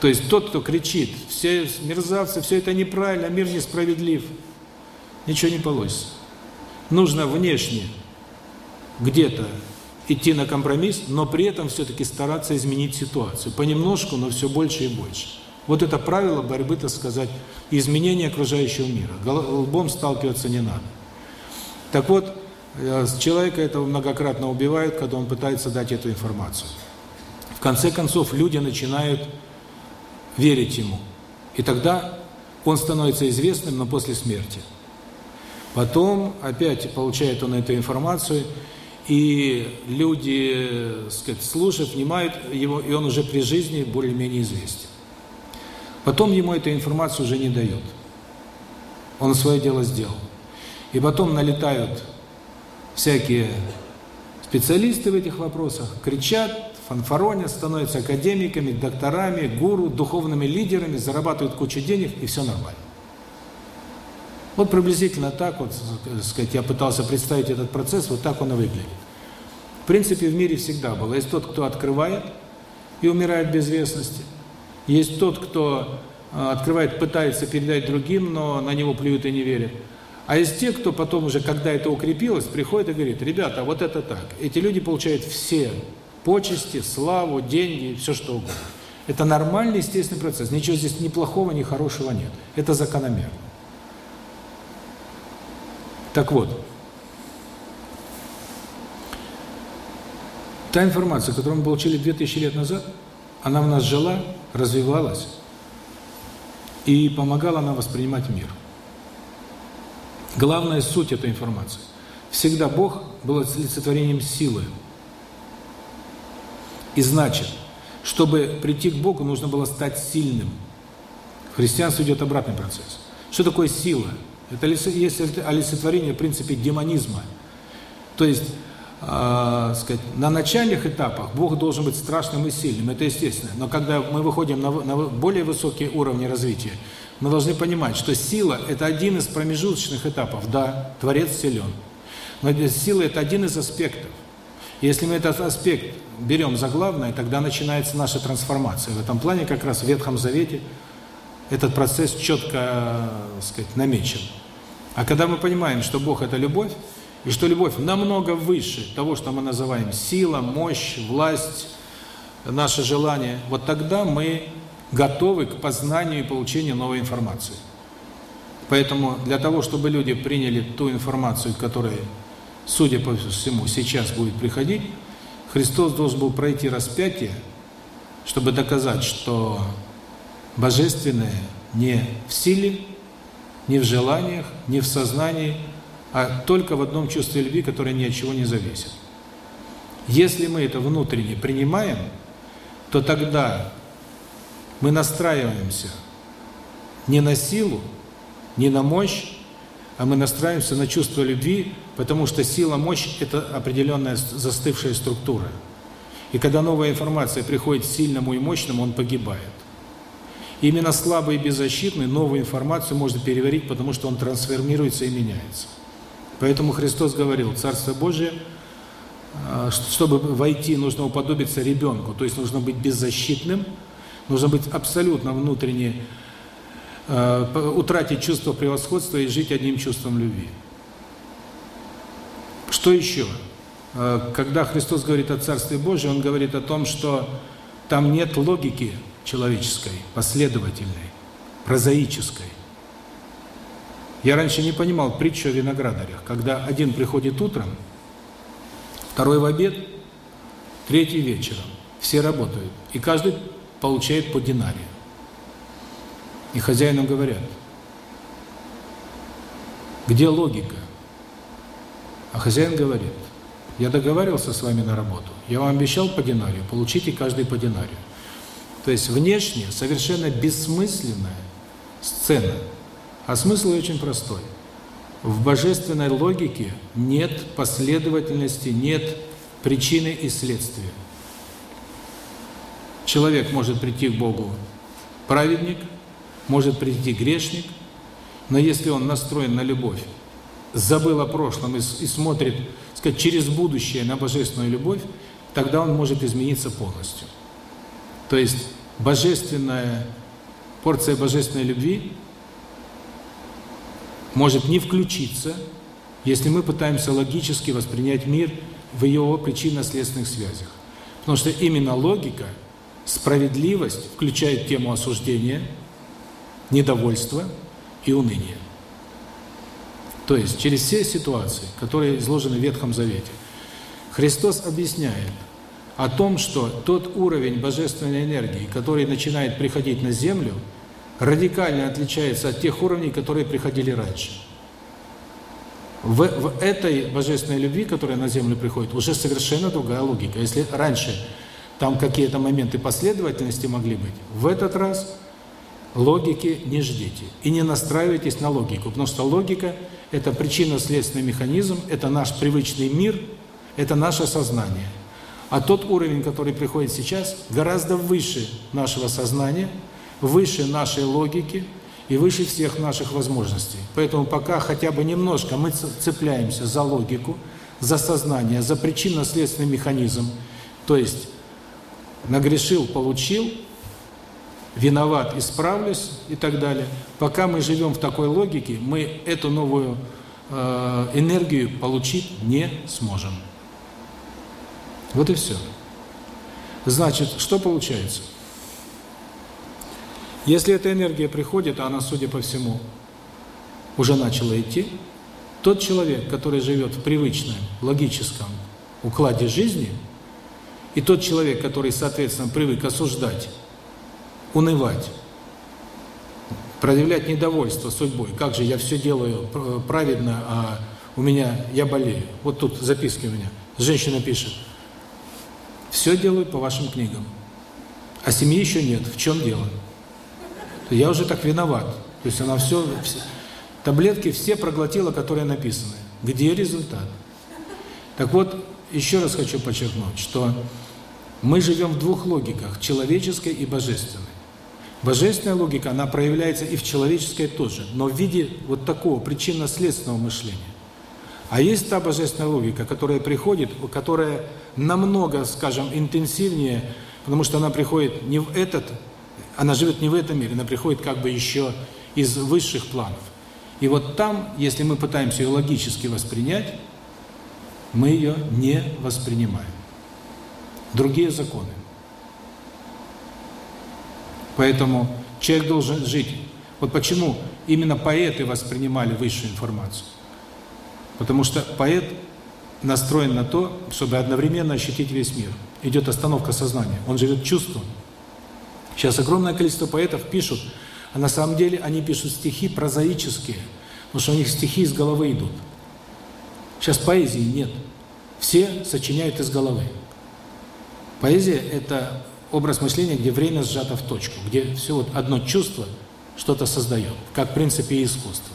То есть тот, кто кричит, все мерзавцы, все это неправильно, мир несправедлив, ничего не получится. Нужно внешне где-то идти на компромисс, но при этом все-таки стараться изменить ситуацию. Понемножку, но все больше и больше. Вот это правило борьбы, так сказать, изменения окружающего мира. Лбом сталкиваться не надо. Так вот, э, человека этого многократно убивают, когда он пытается дать эту информацию. В конце концов, люди начинают верить ему. И тогда он становится известным, но после смерти. Потом опять получает он эту информацию, и люди, сказать, слушают, внимают его, и он уже при жизни более-менее известен. Потом ему эту информацию уже не дают. Он свое дело сделал. И потом налетают всякие специалисты в этих вопросах, кричат, фанфаронят, становятся академиками, докторами, гуру, духовными лидерами, зарабатывают кучу денег, и все нормально. Вот приблизительно так вот, сказать, я пытался представить этот процесс, вот так он и выглядит. В принципе, в мире всегда было. Есть тот, кто открывает и умирает без известности – есть тот, кто а, открывает, пытается передать другим, но на него плюют и не верят. А есть те, кто потом уже, когда это укрепилось, приходит и говорит, ребята, вот это так. Эти люди получают все почести, славу, деньги, все что угодно. Это нормальный, естественный процесс. Ничего здесь ни плохого, ни хорошего нет. Это закономерно. Так вот, та информация, которую мы получили 2000 лет назад, она в нас жила, развивалась и помогала нам воспринимать мир. Главная суть этой информации. Всегда Бог был олицетворением силы. И значит, чтобы прийти к Богу, нужно было стать сильным. В христианстве идет обратный процесс. Что такое сила? Это есть олицетворение, в принципе, демонизма. То есть, э, сказать, на начальных этапах Бог должен быть страшным и сильным, это естественно. Но когда мы выходим на, на более высокие уровни развития, мы должны понимать, что сила – это один из промежуточных этапов. Да, Творец силен. Но сила – это один из аспектов. Если мы этот аспект берем за главное, тогда начинается наша трансформация. В этом плане как раз в Ветхом Завете этот процесс четко, так сказать, намечен. А когда мы понимаем, что Бог – это любовь, и что любовь намного выше того, что мы называем сила, мощь, власть, наше желание, вот тогда мы готовы к познанию и получению новой информации. Поэтому для того, чтобы люди приняли ту информацию, которая, судя по всему, сейчас будет приходить, Христос должен был пройти распятие, чтобы доказать, что Божественное не в силе, не в желаниях, не в сознании, а только в одном чувстве любви, которое ни от чего не зависит. Если мы это внутренне принимаем, то тогда мы настраиваемся не на силу, не на мощь, а мы настраиваемся на чувство любви, потому что сила, мощь – это определенная застывшая структура. И когда новая информация приходит сильному и мощному, он погибает. Именно слабый и беззащитный новую информацию может переварить, потому что он трансформируется и меняется. Поэтому Христос говорил, Царство Божие, а, чтобы войти, нужно уподобиться ребенку, то есть нужно быть беззащитным, нужно быть абсолютно внутренне утратить чувство превосходства и жить одним чувством любви. Что еще? Э, когда Христос говорит о Царстве Божьем, Он говорит о том, что там нет логики человеческой, последовательной, прозаической. Я раньше не понимал притчу о виноградарях, когда один приходит утром, второй в обед, третий вечером. Все работают, и каждый получает по динарию. И хозяину говорят, где логика? А хозяин говорит, я договаривался с вами на работу, я вам обещал по динарию, получите каждый по динарию. То есть внешне совершенно бессмысленная сцена, а смысл очень простой. В божественной логике нет последовательности, нет причины и следствия. Человек может прийти к Богу праведник – может прийти грешник, но если он настроен на любовь, забыл о прошлом и, и смотрит, сказать, через будущее на божественную любовь, тогда он может измениться полностью. То есть божественная порция божественной любви может не включиться, если мы пытаемся логически воспринять мир в его причинно-следственных связях. Потому что именно логика, справедливость включает тему осуждения – недовольство и уныние. То есть через все ситуации, которые изложены в Ветхом Завете, Христос объясняет о том, что тот уровень божественной энергии, который начинает приходить на Землю, радикально отличается от тех уровней, которые приходили раньше. В, в этой божественной любви, которая на Землю приходит, уже совершенно другая логика. Если раньше там какие-то моменты последовательности могли быть, в этот раз – Логики не ждите. И не настраивайтесь на логику, потому что логика – это причинно-следственный механизм, это наш привычный мир, это наше сознание. А тот уровень, который приходит сейчас, гораздо выше нашего сознания, выше нашей логики и выше всех наших возможностей. Поэтому пока хотя бы немножко мы цепляемся за логику, за сознание, за причинно-следственный механизм, то есть нагрешил – получил – виноват, исправлюсь и так далее. Пока мы живем в такой логике, мы эту новую э, энергию получить не сможем. Вот и все. Значит, что получается? Если эта энергия приходит, а она, судя по всему, уже начала идти, тот человек, который живет в привычном, логическом укладе жизни, и тот человек, который, соответственно, привык осуждать, унывать, проявлять недовольство судьбой, как же я все делаю праведно, а у меня, я болею. Вот тут записки у меня. Женщина пишет, все делаю по вашим книгам, а семьи еще нет, в чем дело? Я уже так виноват. То есть она все, все таблетки все проглотила, которые написаны. Где результат? Так вот, еще раз хочу подчеркнуть, что мы живем в двух логиках, человеческой и божественной. Божественная логика, она проявляется и в человеческой тоже, но в виде вот такого причинно-следственного мышления. А есть та божественная логика, которая приходит, которая намного, скажем, интенсивнее, потому что она приходит не в этот, она живет не в этом мире, она приходит как бы еще из высших планов. И вот там, если мы пытаемся ее логически воспринять, мы ее не воспринимаем. Другие законы. Поэтому человек должен жить. Вот почему именно поэты воспринимали высшую информацию. Потому что поэт настроен на то, чтобы одновременно ощутить весь мир. Идет остановка сознания. Он живет чувством. Сейчас огромное количество поэтов пишут, а на самом деле они пишут стихи прозаические, потому что у них стихи из головы идут. Сейчас поэзии нет. Все сочиняют из головы. Поэзия – это образ мышления, где время сжато в точку, где все вот одно чувство что-то создает, как в принципе и искусство.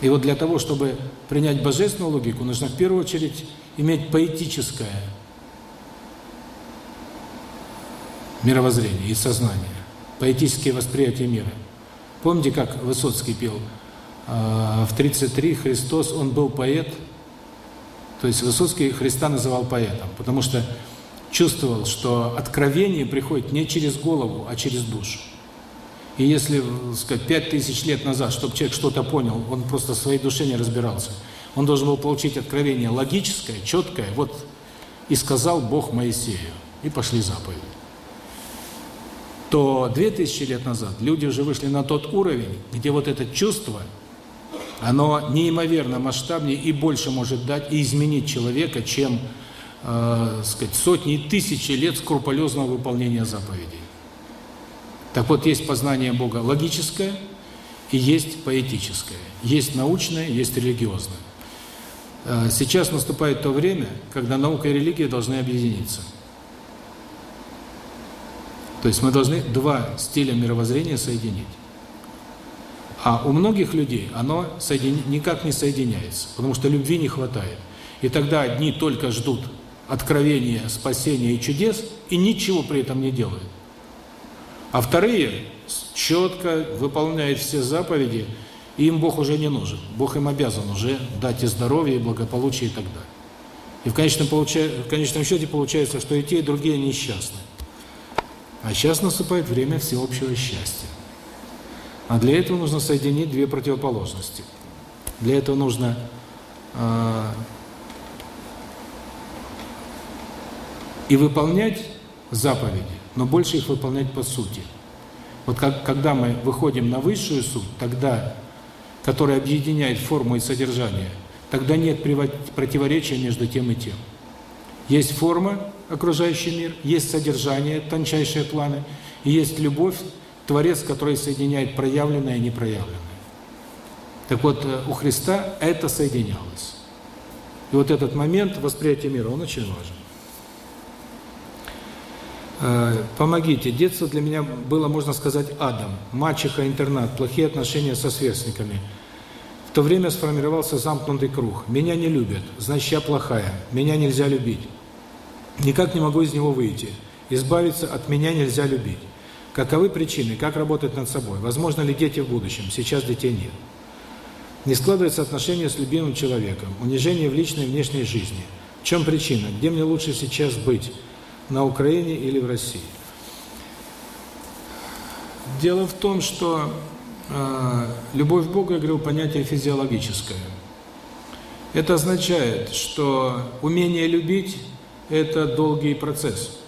И вот для того, чтобы принять божественную логику, нужно в первую очередь иметь поэтическое мировоззрение и сознание, поэтические восприятия мира. Помните, как Высоцкий пел в 33 Христос, он был поэт, то есть Высоцкий Христа называл поэтом, потому что чувствовал, что откровение приходит не через голову, а через душу. И если, сказать, пять тысяч лет назад, чтобы человек что-то понял, он просто в своей душе не разбирался, он должен был получить откровение логическое, четкое, вот и сказал Бог Моисею, и пошли заповеди. То две тысячи лет назад люди уже вышли на тот уровень, где вот это чувство, оно неимоверно масштабнее и больше может дать и изменить человека, чем э, сказать, сотни тысячи лет скрупулезного выполнения заповедей. Так вот, есть познание Бога логическое и есть поэтическое. Есть научное, есть религиозное. Э, сейчас наступает то время, когда наука и религия должны объединиться. То есть мы должны два стиля мировоззрения соединить. А у многих людей оно соедин... никак не соединяется, потому что любви не хватает. И тогда одни только ждут откровения, спасения и чудес, и ничего при этом не делают. А вторые четко выполняют все заповеди, и им Бог уже не нужен. Бог им обязан уже дать и здоровье, и благополучие и так далее. И в конечном, получа... в конечном счете получается, что и те, и другие несчастны. А сейчас наступает время всеобщего счастья. А для этого нужно соединить две противоположности. Для этого нужно э, и выполнять заповеди, но больше их выполнять по сути. Вот как, когда мы выходим на высшую суть, тогда, которая объединяет форму и содержание, тогда нет противоречия между тем и тем. Есть форма, окружающий мир, есть содержание, тончайшие планы, и есть любовь, Творец, который соединяет проявленное и непроявленное. Так вот, э, у Христа это соединялось. И вот этот момент восприятия мира, он очень важен. Э, помогите. Детство для меня было, можно сказать, адом. Мачеха, интернат, плохие отношения со сверстниками. В то время сформировался замкнутый круг. Меня не любят, значит, я плохая. Меня нельзя любить. Никак не могу из него выйти. Избавиться от меня нельзя любить. Каковы причины? Как работать над собой? Возможно ли дети в будущем? Сейчас детей нет. Не складывается отношения с любимым человеком. Унижение в личной и внешней жизни. В чем причина? Где мне лучше сейчас быть? На Украине или в России. Дело в том, что э, любовь к Богу, я говорил, понятие физиологическое. Это означает, что умение любить – это долгий процесс.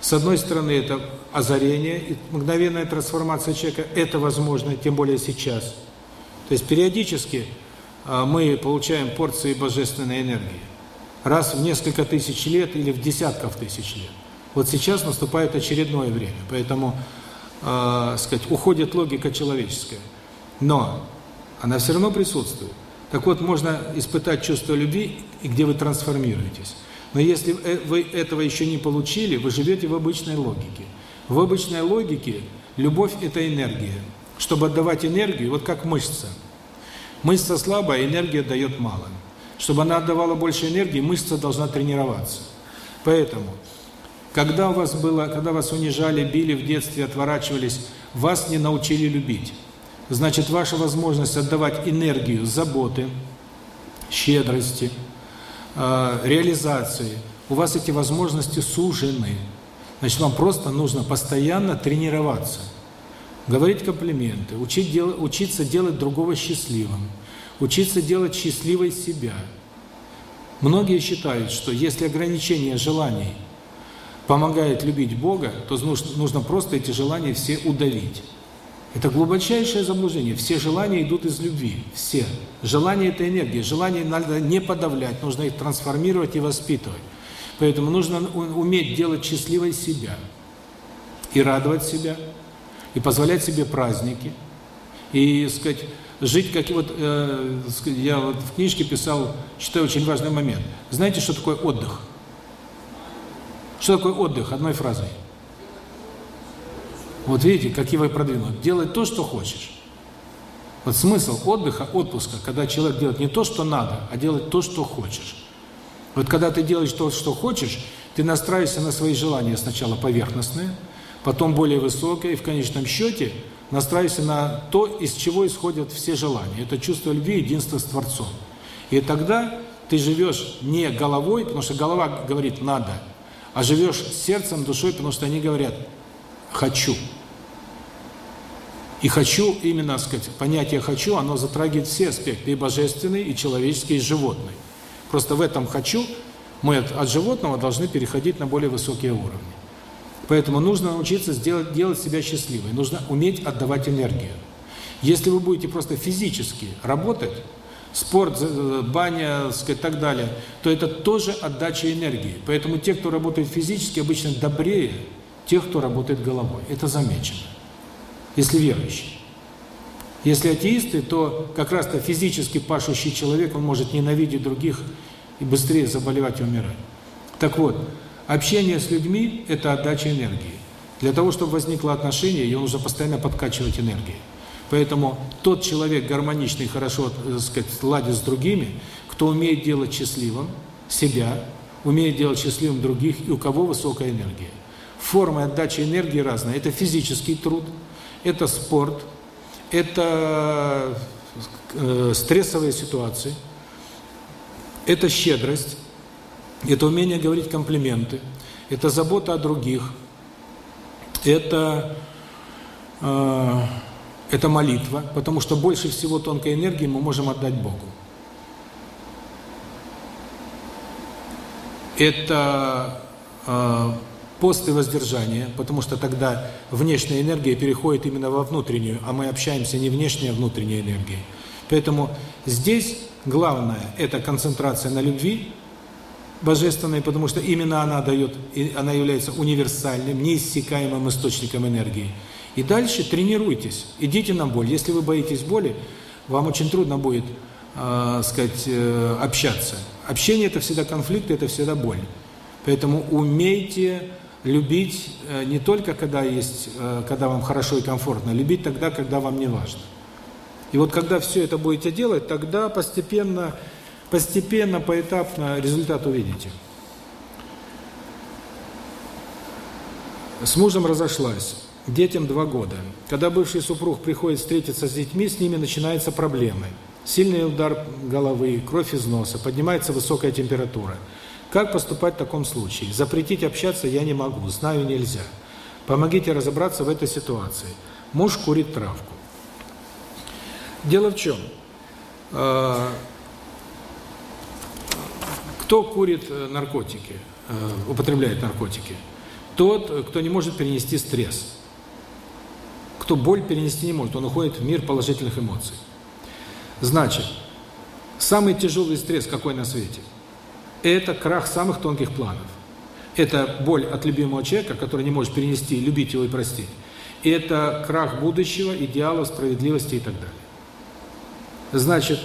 С одной стороны, это озарение, мгновенная трансформация человека, это возможно, тем более сейчас. То есть периодически а, мы получаем порции божественной энергии. Раз в несколько тысяч лет или в десятков тысяч лет. Вот сейчас наступает очередное время, поэтому, э, сказать, уходит логика человеческая. Но она все равно присутствует. Так вот, можно испытать чувство любви, где вы трансформируетесь. Но если э, вы этого еще не получили, вы живете в обычной логике. В обычной логике любовь – это энергия. Чтобы отдавать энергию, вот как мышца. Мышца слабая, энергия дает мало. Чтобы она отдавала больше энергии, мышца должна тренироваться. Поэтому, когда у вас было, когда вас унижали, били в детстве, отворачивались, вас не научили любить. Значит, ваша возможность отдавать энергию заботы, щедрости – э, реализации, у вас эти возможности сужены. Значит, вам просто нужно постоянно тренироваться. Говорить комплименты, учить дел, учиться делать другого счастливым, учиться делать счастливой себя. Многие считают, что если ограничение желаний помогает любить Бога, то нужно, просто эти желания все удалить. Это глубочайшее заблуждение. Все желания идут из любви. Все. Желание – это энергия. Желание надо не подавлять, нужно их трансформировать и воспитывать. Поэтому нужно уметь делать счастливой себя. И радовать себя. И позволять себе праздники. И, сказать, жить как... Вот, э, я вот в книжке писал, считаю, очень важный момент. Знаете, что такое отдых? Что такое отдых? Одной фразой. Вот видите, какие вы продвинут. Делай то, что хочешь. Вот смысл отдыха, отпуска, когда человек делает не то, что надо, а делает то, что хочешь. Вот когда ты делаешь то, что хочешь, ты настраиваешься на свои желания сначала поверхностные, потом более высокие, и в конечном счете настраиваешься на то, из чего исходят все желания. Это чувство любви, единства с Творцом. И тогда ты живешь не головой, потому что голова говорит «надо», а живешь сердцем, душой, потому что они говорят «хочу». И «хочу» именно, сказать, понятие «хочу», оно затрагивает все аспекты, и божественный, и человеческий, и животный. Просто в этом «хочу» мы от, от животного должны переходить на более высокие уровни. Поэтому нужно научиться сделать, делать себя счастливой, нужно уметь отдавать энергию. Если вы будете просто физически работать, спорт, баня, сказать, так далее, то это тоже отдача энергии. Поэтому те, кто работает физически, обычно добрее, тех, кто работает головой. Это замечено. Если верующий. Если атеисты, то как раз-то физически пашущий человек, он может ненавидеть других и быстрее заболевать и умирать. Так вот, общение с людьми – это отдача энергии. Для того, чтобы возникло отношение, ее нужно постоянно подкачивать энергией. Поэтому тот человек гармоничный, хорошо, так сказать, ладит с другими, кто умеет делать счастливым себя, умеет делать счастливым других, и у кого высокая энергия. Формы отдачи энергии разные. Это физический труд, это спорт, это э, стрессовые ситуации, это щедрость, это умение говорить комплименты, это забота о других, это э, это молитва, потому что больше всего тонкой энергии мы можем отдать Богу. Это э, пост и воздержание, потому что тогда внешняя энергия переходит именно во внутреннюю, а мы общаемся не внешней, а внутренней энергией. Поэтому здесь главное – это концентрация на любви божественной, потому что именно она дает, она является универсальным, неиссякаемым источником энергии. И дальше тренируйтесь, идите на боль. Если вы боитесь боли, вам очень трудно будет, э, сказать, э, общаться. Общение – это всегда конфликт, это всегда боль. Поэтому умейте любить э, не только когда есть, э, когда вам хорошо и комфортно, любить тогда, когда вам не важно. И вот когда все это будете делать, тогда постепенно, постепенно, поэтапно результат увидите. С мужем разошлась, детям два года. Когда бывший супруг приходит встретиться с детьми, с ними начинаются проблемы. Сильный удар головы, кровь из носа, поднимается высокая температура – как поступать в таком случае? Запретить общаться я не могу, знаю нельзя. Помогите разобраться в этой ситуации. Муж курит травку. Дело в чем? Кто курит э, наркотики, э, употребляет наркотики? Тот, кто не может перенести стресс. Кто боль перенести не может, он уходит в мир положительных эмоций. Значит, самый тяжелый стресс какой на свете? Это крах самых тонких планов. Это боль от любимого человека, который не может перенести, любить его и простить. Это крах будущего, идеалов, справедливости и так далее. Значит,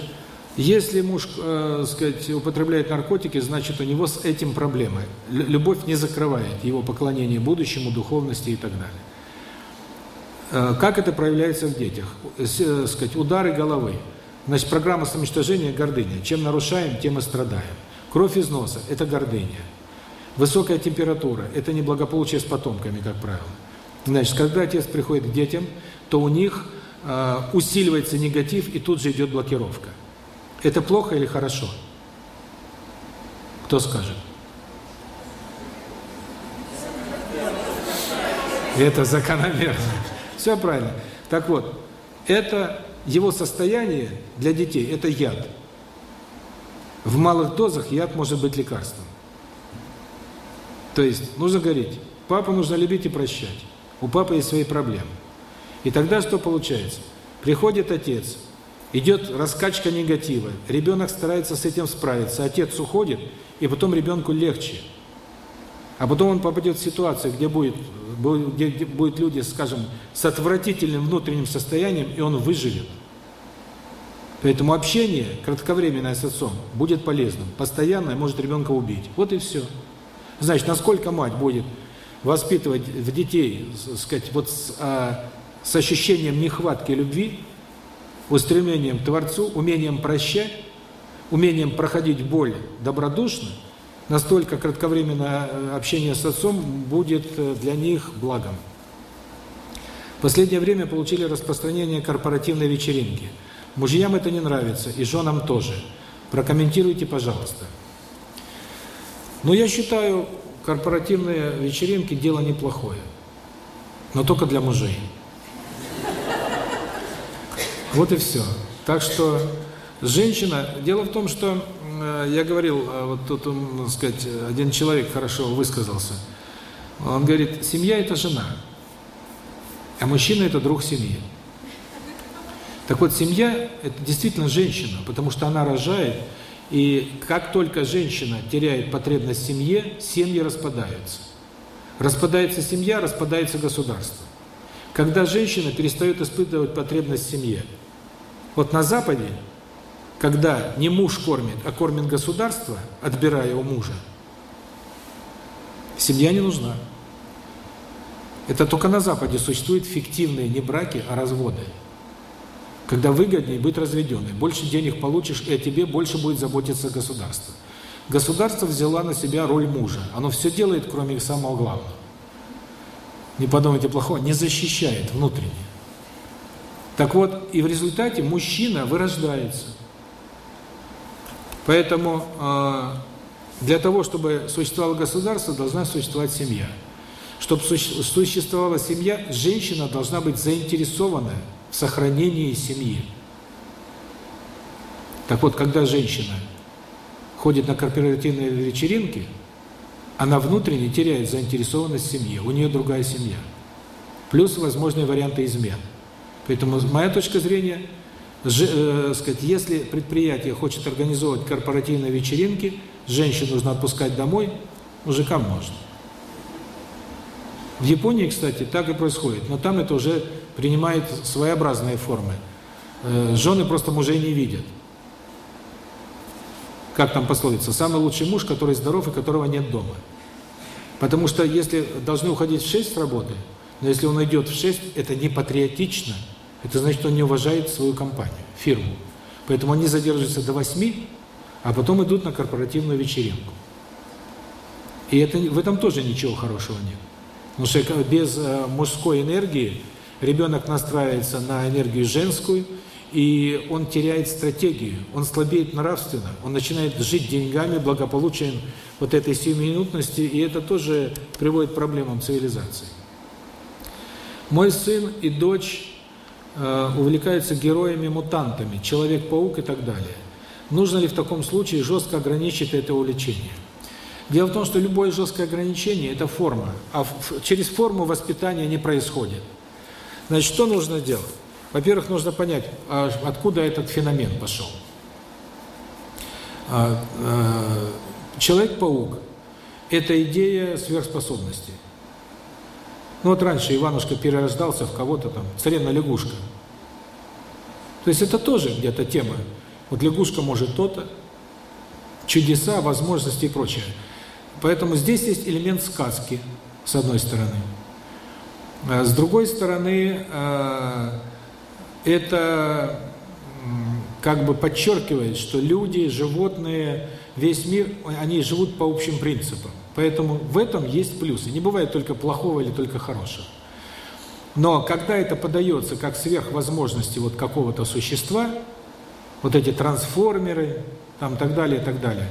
если муж, э, сказать, употребляет наркотики, значит, у него с этим проблемы. Любовь не закрывает его поклонение будущему, духовности и так далее. Э, как это проявляется в детях? Э, сказать, удары головы. Значит, программа самоуничтожения – гордыня. Чем нарушаем, тем и страдаем. Кровь из носа – это гордыня. Высокая температура – это неблагополучие с потомками, как правило. Значит, когда отец приходит к детям, то у них э, усиливается негатив, и тут же идет блокировка. Это плохо или хорошо? Кто скажет? Это закономерно. Все правильно. Так вот, это его состояние для детей – это яд. В малых дозах яд может быть лекарством. То есть нужно говорить, папу нужно любить и прощать. У папы есть свои проблемы. И тогда что получается? Приходит отец, идет раскачка негатива, ребенок старается с этим справиться, отец уходит, и потом ребенку легче. А потом он попадет в ситуацию, где будет, где будут люди, скажем, с отвратительным внутренним состоянием, и он выживет. Поэтому общение, кратковременное с отцом, будет полезным. Постоянное может ребенка убить. Вот и все. Значит, насколько мать будет воспитывать в детей, сказать, вот с, а, с ощущением нехватки любви, устремлением к Творцу, умением прощать, умением проходить боль добродушно, настолько кратковременное э, общение с отцом будет э, для них благом. В последнее время получили распространение корпоративной вечеринки – Мужьям это не нравится, и женам тоже. Прокомментируйте, пожалуйста. Но я считаю, корпоративные вечеринки – дело неплохое. Но только для мужей. Вот и все. Так что женщина... Дело в том, что э, я говорил, э, вот тут, так сказать, один человек хорошо высказался. Он говорит, семья – это жена, а мужчина – это друг семьи. Так вот, семья – это действительно женщина, потому что она рожает, и как только женщина теряет потребность в семье, семьи распадаются. Распадается семья, распадается государство. Когда женщина перестает испытывать потребность в семье. Вот на Западе, когда не муж кормит, а кормит государство, отбирая у мужа, семья не нужна. Это только на Западе существуют фиктивные не браки, а разводы когда выгоднее быть разведенной. Больше денег получишь, и о тебе больше будет заботиться государство. Государство взяло на себя роль мужа. Оно все делает, кроме самого главного. Не подумайте плохого, не защищает внутренне. Так вот, и в результате мужчина вырождается. Поэтому э, для того, чтобы существовало государство, должна существовать семья. Чтобы существовала семья, женщина должна быть заинтересованная в сохранении семьи. Так вот, когда женщина ходит на корпоративные вечеринки, она внутренне теряет заинтересованность в семье, у нее другая семья. Плюс возможные варианты измен. Поэтому моя точка зрения, э, сказать, если предприятие хочет организовывать корпоративные вечеринки, женщин нужно отпускать домой, мужикам можно. В Японии, кстати, так и происходит, но там это уже принимает своеобразные формы. Э, жены просто мужей не видят. Как там пословица? Самый лучший муж, который здоров и которого нет дома. Потому что если должны уходить в 6 с работы, но если он идет в 6, это не патриотично, это значит, он не уважает свою компанию, фирму. Поэтому они задерживаются до 8, а потом идут на корпоративную вечеринку. И это в этом тоже ничего хорошего нет. Потому что без э, мужской энергии ребенок настраивается на энергию женскую, и он теряет стратегию, он слабеет нравственно, он начинает жить деньгами, благополучием вот этой сиюминутности, и это тоже приводит к проблемам цивилизации. Мой сын и дочь увлекаются героями-мутантами, Человек-паук и так далее. Нужно ли в таком случае жестко ограничить это увлечение? Дело в том, что любое жесткое ограничение – это форма, а через форму воспитания не происходит. Значит, что нужно делать? Во-первых, нужно понять, а откуда этот феномен пошел. А, а, Человек-паук – это идея сверхспособности. Ну вот раньше Иванушка перерождался в кого-то там, царевна-лягушка. То есть это тоже где-то тема. Вот лягушка может то-то, чудеса, возможности и прочее. Поэтому здесь есть элемент сказки, с одной стороны. А с другой стороны, это как бы подчеркивает, что люди, животные, весь мир, они живут по общим принципам. Поэтому в этом есть плюсы. Не бывает только плохого или только хорошего. Но когда это подается как сверхвозможности вот какого-то существа, вот эти трансформеры, там так далее, так далее,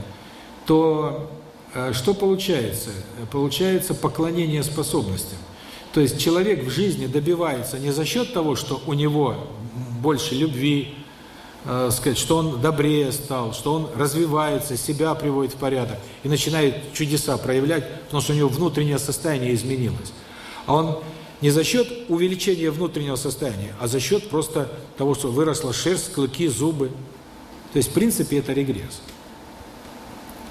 то э, что получается? Получается поклонение способностям. То есть человек в жизни добивается не за счет того, что у него больше любви, э, сказать, что он добрее стал, что он развивается, себя приводит в порядок и начинает чудеса проявлять, потому что у него внутреннее состояние изменилось. А он не за счет увеличения внутреннего состояния, а за счет просто того, что выросла шерсть, клыки, зубы. То есть, в принципе, это регресс.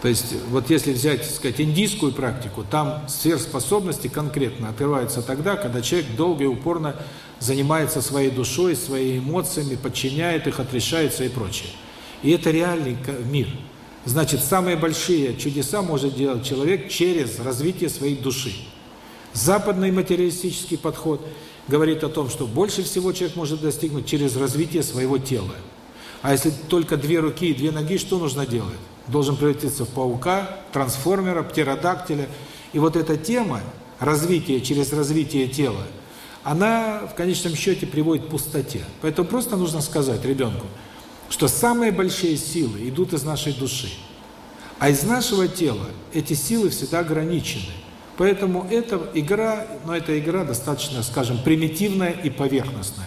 То есть, вот если взять, так сказать, индийскую практику, там сверхспособности конкретно открываются тогда, когда человек долго и упорно занимается своей душой, своими эмоциями, подчиняет их, отрешается и прочее. И это реальный мир. Значит, самые большие чудеса может делать человек через развитие своей души. Западный материалистический подход говорит о том, что больше всего человек может достигнуть через развитие своего тела. А если только две руки и две ноги, что нужно делать? Должен превратиться в паука, трансформера, птеродактиля. И вот эта тема развития через развитие тела, она в конечном счете приводит к пустоте. Поэтому просто нужно сказать ребенку, что самые большие силы идут из нашей души. А из нашего тела эти силы всегда ограничены. Поэтому эта игра, но эта игра достаточно, скажем, примитивная и поверхностная.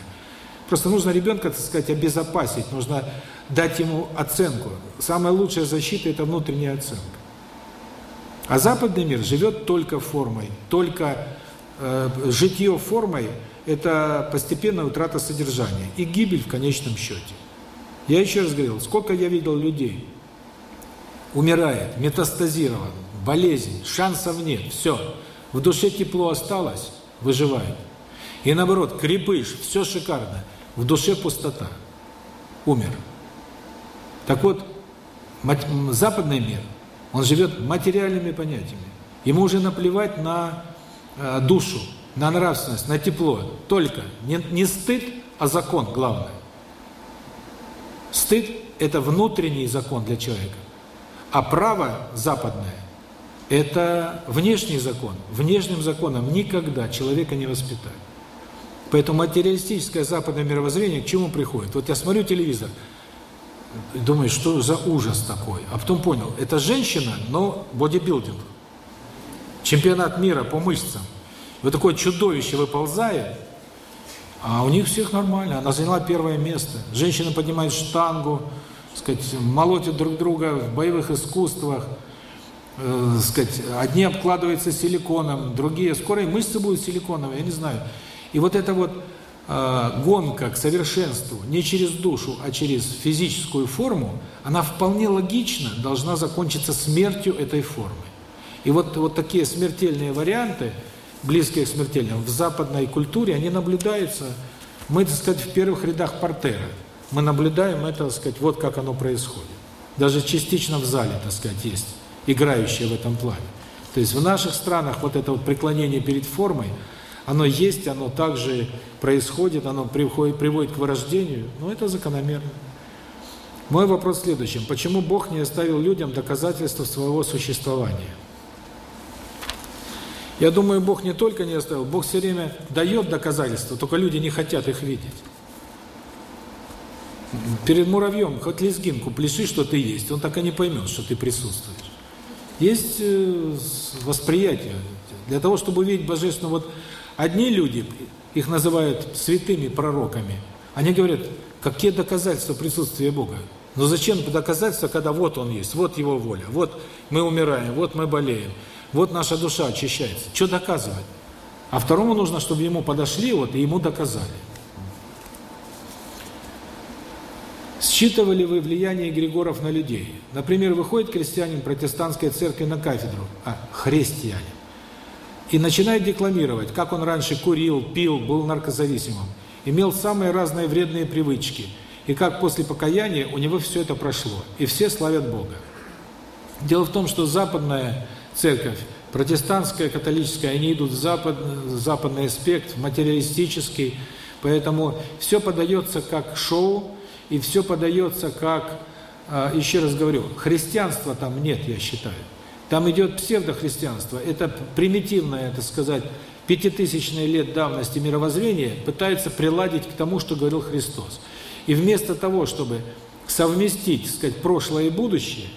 Просто нужно ребенка, так сказать, обезопасить, нужно дать ему оценку. Самая лучшая защита – это внутренняя оценка. А западный мир живет только формой, только э, житье формой – это постепенная утрата содержания и гибель в конечном счете. Я еще раз говорил, сколько я видел людей, умирает, метастазирован, болезнь, шансов нет, все. В душе тепло осталось, выживает. И наоборот, крепыш, все шикарно, в душе пустота, умер. Так вот, западный мир, он живет материальными понятиями. Ему уже наплевать на э, душу, на нравственность, на тепло. Только не, не стыд, а закон главное. Стыд – это внутренний закон для человека. А право западное – это внешний закон. Внешним законом никогда человека не воспитать. Поэтому материалистическое западное мировоззрение к чему приходит? Вот я смотрю телевизор, думаю, что за ужас такой. А потом понял, это женщина, но бодибилдинг. Чемпионат мира по мышцам. Вот такое чудовище выползает, а у них всех нормально. Она заняла первое место. Женщина поднимает штангу, сказать, молотят друг друга в боевых искусствах, э, сказать, одни обкладываются силиконом, другие, скоро и мышцы будут силиконовые, я не знаю. И вот эта вот э, гонка к совершенству не через душу, а через физическую форму, она вполне логично должна закончиться смертью этой формы. И вот, вот такие смертельные варианты, близкие к смертельным, в западной культуре, они наблюдаются, мы, так сказать, в первых рядах портера мы наблюдаем это, так сказать, вот как оно происходит. Даже частично в зале, так сказать, есть играющие в этом плане. То есть в наших странах вот это вот преклонение перед формой, оно есть, оно также происходит, оно приходит, приводит к вырождению, но это закономерно. Мой вопрос в следующем. Почему Бог не оставил людям доказательства своего существования? Я думаю, Бог не только не оставил, Бог все время дает доказательства, только люди не хотят их видеть. Перед муравьем хоть лезгинку пляши, что ты есть, он так и не поймет, что ты присутствуешь. Есть э, восприятие. Для того, чтобы увидеть Божественное, вот одни люди, их называют святыми пророками, они говорят, какие доказательства присутствия Бога? Но зачем доказательства, когда вот он есть, вот его воля, вот мы умираем, вот мы болеем, вот наша душа очищается. Что доказывать? А второму нужно, чтобы ему подошли вот и ему доказали. Считывали вы влияние Григоров на людей? Например, выходит крестьянин протестантской церкви на кафедру, а, христианин, и начинает декламировать, как он раньше курил, пил, был наркозависимым, имел самые разные вредные привычки, и как после покаяния у него все это прошло, и все славят Бога. Дело в том, что западная церковь, протестантская, католическая, они идут в запад, западный аспект, материалистический, поэтому все подается как шоу, и все подается как, а, еще раз говорю, христианства там нет, я считаю. Там идет псевдохристианство, это примитивное, это сказать, пятитысячные лет давности мировоззрение пытается приладить к тому, что говорил Христос. И вместо того, чтобы совместить, сказать, прошлое и будущее,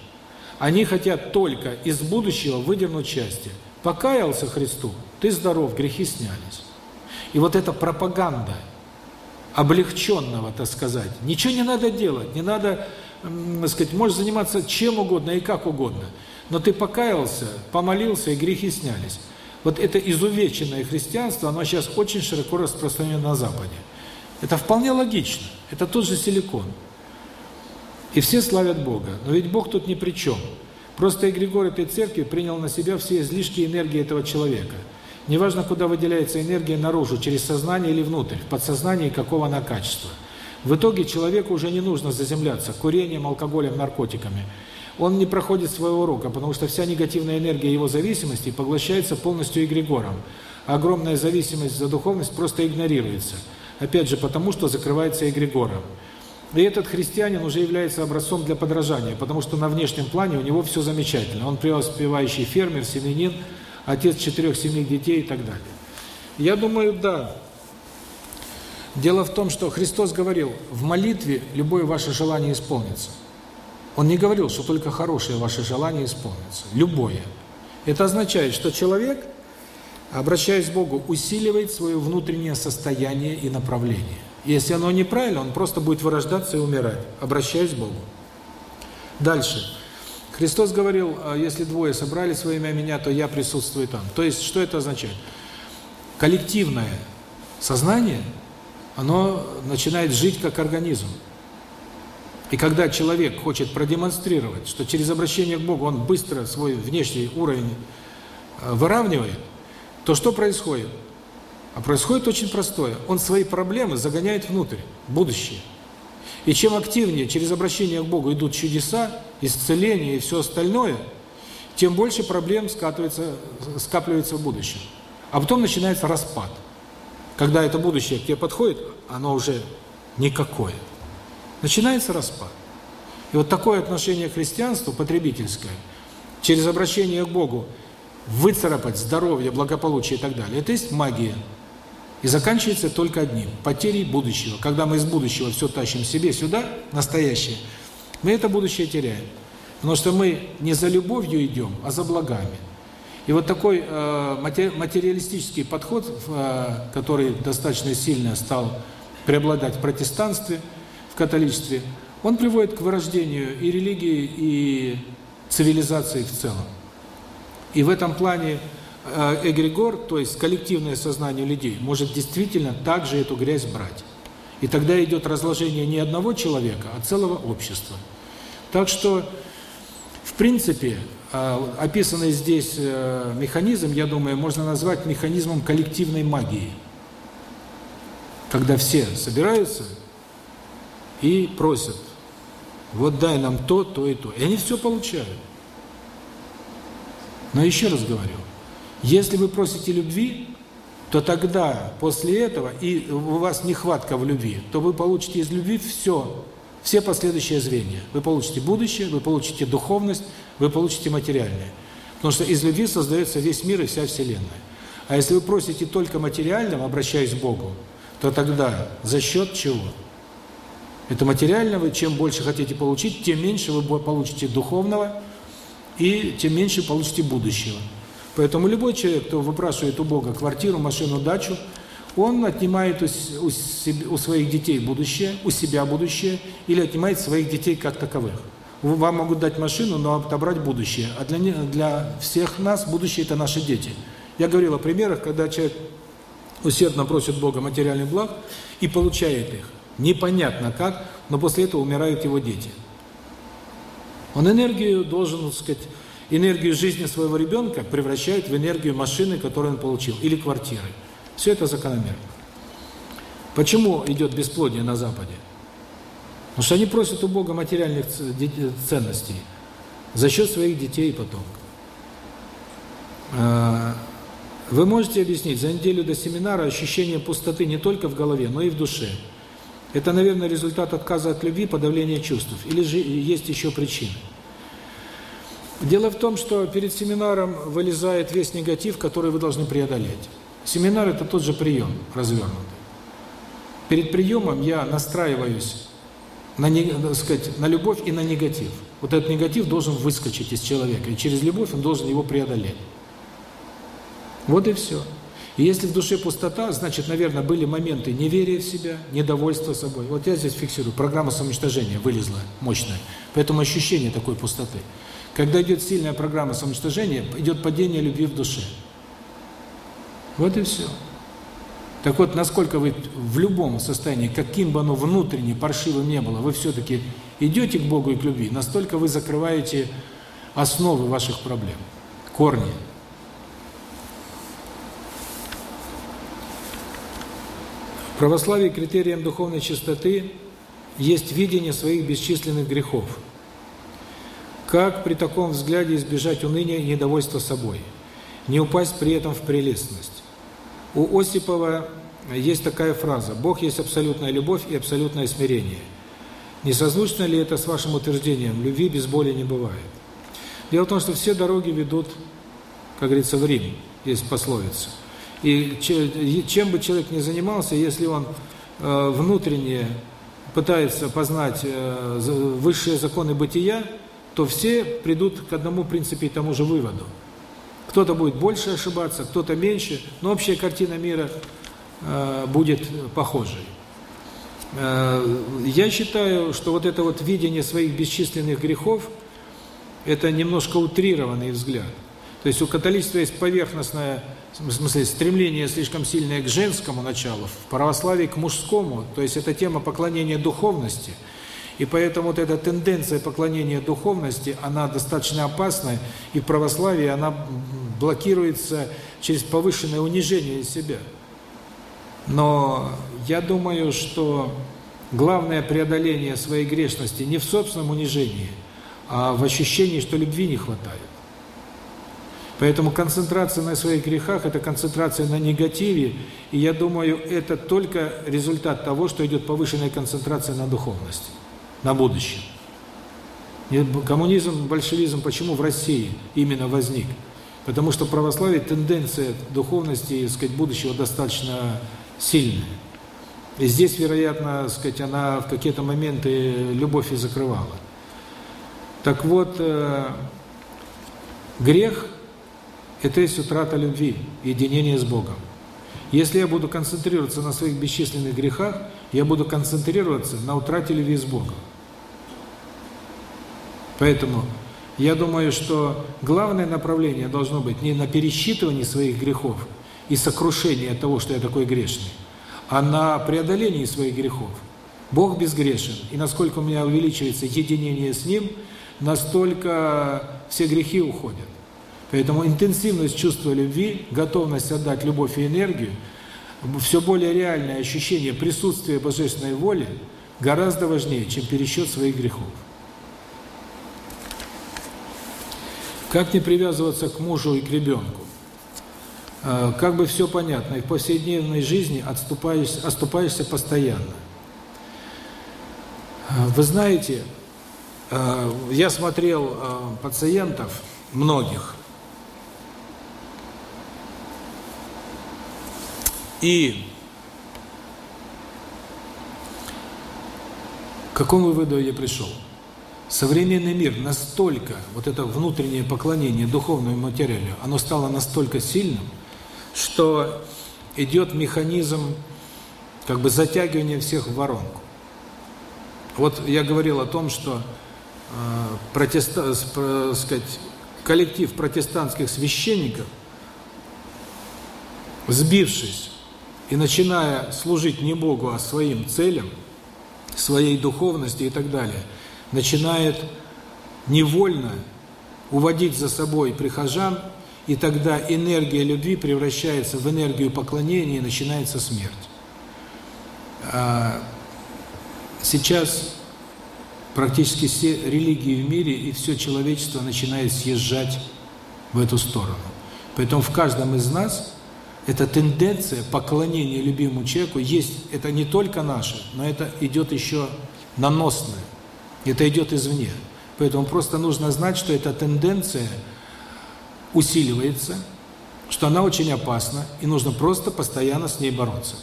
они хотят только из будущего выдернуть счастье. Покаялся Христу, ты здоров, грехи снялись. И вот эта пропаганда – облегченного, так сказать. Ничего не надо делать, не надо, так сказать, можешь заниматься чем угодно и как угодно. Но ты покаялся, помолился, и грехи снялись. Вот это изувеченное христианство, оно сейчас очень широко распространено на Западе. Это вполне логично. Это тот же силикон. И все славят Бога. Но ведь Бог тут ни при чем. Просто эгрегор этой церкви принял на себя все излишки энергии этого человека – Неважно, куда выделяется энергия наружу, через сознание или внутрь, в подсознании какого она качества. В итоге человеку уже не нужно заземляться курением, алкоголем, наркотиками. Он не проходит своего урока, потому что вся негативная энергия его зависимости поглощается полностью эгрегором. Огромная зависимость за духовность просто игнорируется. Опять же, потому что закрывается эгрегором. И этот христианин уже является образцом для подражания, потому что на внешнем плане у него все замечательно. Он преуспевающий фермер, семенин, отец четырех-семи детей и так далее. Я думаю, да. Дело в том, что Христос говорил, в молитве любое ваше желание исполнится. Он не говорил, что только хорошее ваше желание исполнится. Любое. Это означает, что человек, обращаясь к Богу, усиливает свое внутреннее состояние и направление. Если оно неправильно, он просто будет вырождаться и умирать, обращаясь к Богу. Дальше. Христос говорил, «А если двое собрались во имя меня, то я присутствую там. То есть, что это означает? Коллективное сознание, оно начинает жить как организм. И когда человек хочет продемонстрировать, что через обращение к Богу он быстро свой внешний уровень э, выравнивает, то что происходит? А происходит очень простое. Он свои проблемы загоняет внутрь, будущее. И чем активнее через обращение к Богу идут чудеса, исцеление и все остальное, тем больше проблем скатывается, скапливается в будущем. А потом начинается распад. Когда это будущее к тебе подходит, оно уже никакое. Начинается распад. И вот такое отношение к христианству, потребительское, через обращение к Богу, выцарапать здоровье, благополучие и так далее, это есть магия. И заканчивается только одним – потерей будущего. Когда мы из будущего все тащим себе сюда, настоящее, мы это будущее теряем. Потому что мы не за любовью идем, а за благами. И вот такой э, материалистический подход, э, который достаточно сильно стал преобладать в протестанстве, в католичестве, он приводит к вырождению и религии, и цивилизации в целом. И в этом плане Э, эгрегор, то есть коллективное сознание людей, может действительно также эту грязь брать. И тогда идет разложение не одного человека, а целого общества. Так что, в принципе, э, описанный здесь э, механизм, я думаю, можно назвать механизмом коллективной магии. Когда все собираются и просят, вот дай нам то, то и то. И они все получают. Но еще раз говорю, если вы просите любви, то тогда, после этого, и у вас нехватка в любви, то вы получите из любви все, все последующие звенья. Вы получите будущее, вы получите духовность, вы получите материальное. Потому что из любви создается весь мир и вся Вселенная. А если вы просите только материальным, обращаясь к Богу, то тогда за счет чего? Это материально вы чем больше хотите получить, тем меньше вы получите духовного, и тем меньше получите будущего. Поэтому любой человек, кто выпрашивает у Бога квартиру, машину, дачу, он отнимает у, у, у своих детей будущее, у себя будущее, или отнимает своих детей как таковых. Вам могут дать машину, но отобрать будущее. А для, для всех нас будущее – это наши дети. Я говорил о примерах, когда человек усердно просит Бога материальных благ и получает их. Непонятно как, но после этого умирают его дети. Он энергию должен, так сказать, энергию жизни своего ребенка превращает в энергию машины, которую он получил, или квартиры. Все это закономерно. Почему идет бесплодие на Западе? Потому что они просят у Бога материальных ценностей за счет своих детей и потомков. А, вы можете объяснить, за неделю до семинара ощущение пустоты не только в голове, но и в душе. Это, наверное, результат отказа от любви, подавления чувств. Или же есть еще причины? Дело в том, что перед семинаром вылезает весь негатив, который вы должны преодолеть. Семинар – это тот же прием развернутый. Перед приемом я настраиваюсь на, сказать, на любовь и на негатив. Вот этот негатив должен выскочить из человека, и через любовь он должен его преодолеть. Вот и все. Если в душе пустота, значит, наверное, были моменты неверия в себя, недовольства собой. Вот я здесь фиксирую, программа самоуничтожения вылезла мощная. Поэтому ощущение такой пустоты. Когда идет сильная программа самоуничтожения, идет падение любви в душе. Вот и все. Так вот, насколько вы в любом состоянии, каким бы оно внутренне паршивым не было, вы все-таки идете к Богу и к любви, настолько вы закрываете основы ваших проблем, корни. В православии критерием духовной чистоты есть видение своих бесчисленных грехов. Как при таком взгляде избежать уныния и недовольства собой? Не упасть при этом в прелестность? У Осипова есть такая фраза «Бог есть абсолютная любовь и абсолютное смирение». Не созвучно ли это с вашим утверждением «любви без боли не бывает»? Дело в том, что все дороги ведут, как говорится, в Рим, есть пословица. И чем бы человек ни занимался, если он э, внутренне пытается познать э, высшие законы бытия, то все придут к одному принципе и тому же выводу. Кто-то будет больше ошибаться, кто-то меньше, но общая картина мира э, будет похожей. Я считаю, что вот это вот видение своих бесчисленных грехов – это немножко утрированный взгляд. То есть у католичества есть поверхностное, в смысле, стремление слишком сильное к женскому началу, в православии к мужскому, то есть это тема поклонения духовности – и поэтому вот эта тенденция поклонения духовности, она достаточно опасная, и в православии она блокируется через повышенное унижение себя. Но я думаю, что главное преодоление своей грешности не в собственном унижении, а в ощущении, что любви не хватает. Поэтому концентрация на своих грехах – это концентрация на негативе, и я думаю, это только результат того, что идет повышенная концентрация на духовности на будущее. И коммунизм, большевизм почему в России именно возник? Потому что в православии тенденция духовности, сказать, будущего достаточно сильная. И здесь, вероятно, сказать, она в какие-то моменты любовь и закрывала. Так вот, э, грех – это есть утрата любви, единение с Богом. Если я буду концентрироваться на своих бесчисленных грехах, я буду концентрироваться на утрате любви с Богом. Поэтому я думаю, что главное направление должно быть не на пересчитывании своих грехов и сокрушении того, что я такой грешный, а на преодолении своих грехов. Бог безгрешен, и насколько у меня увеличивается единение с Ним, настолько все грехи уходят. Поэтому интенсивность чувства любви, готовность отдать любовь и энергию, все более реальное ощущение присутствия Божественной воли гораздо важнее, чем пересчет своих грехов. Как не привязываться к мужу и к ребенку? А, как бы все понятно, и в повседневной жизни отступаешься, оступаешься постоянно. А, вы знаете, а, я смотрел пациентов, многих, и к какому выводу я пришел? Современный мир настолько, вот это внутреннее поклонение духовному материалу, оно стало настолько сильным, что идет механизм как бы затягивания всех в воронку. Вот я говорил о том, что э, протеста, э, сказать, коллектив протестантских священников, сбившись и начиная служить не Богу, а своим целям, своей духовности и так далее, начинает невольно уводить за собой прихожан, и тогда энергия любви превращается в энергию поклонения, и начинается смерть. А сейчас практически все религии в мире и все человечество начинает съезжать в эту сторону. Поэтому в каждом из нас эта тенденция поклонения любимому человеку есть, это не только наше, но это идет еще наносное, это идет извне. Поэтому просто нужно знать, что эта тенденция усиливается, что она очень опасна, и нужно просто постоянно с ней бороться.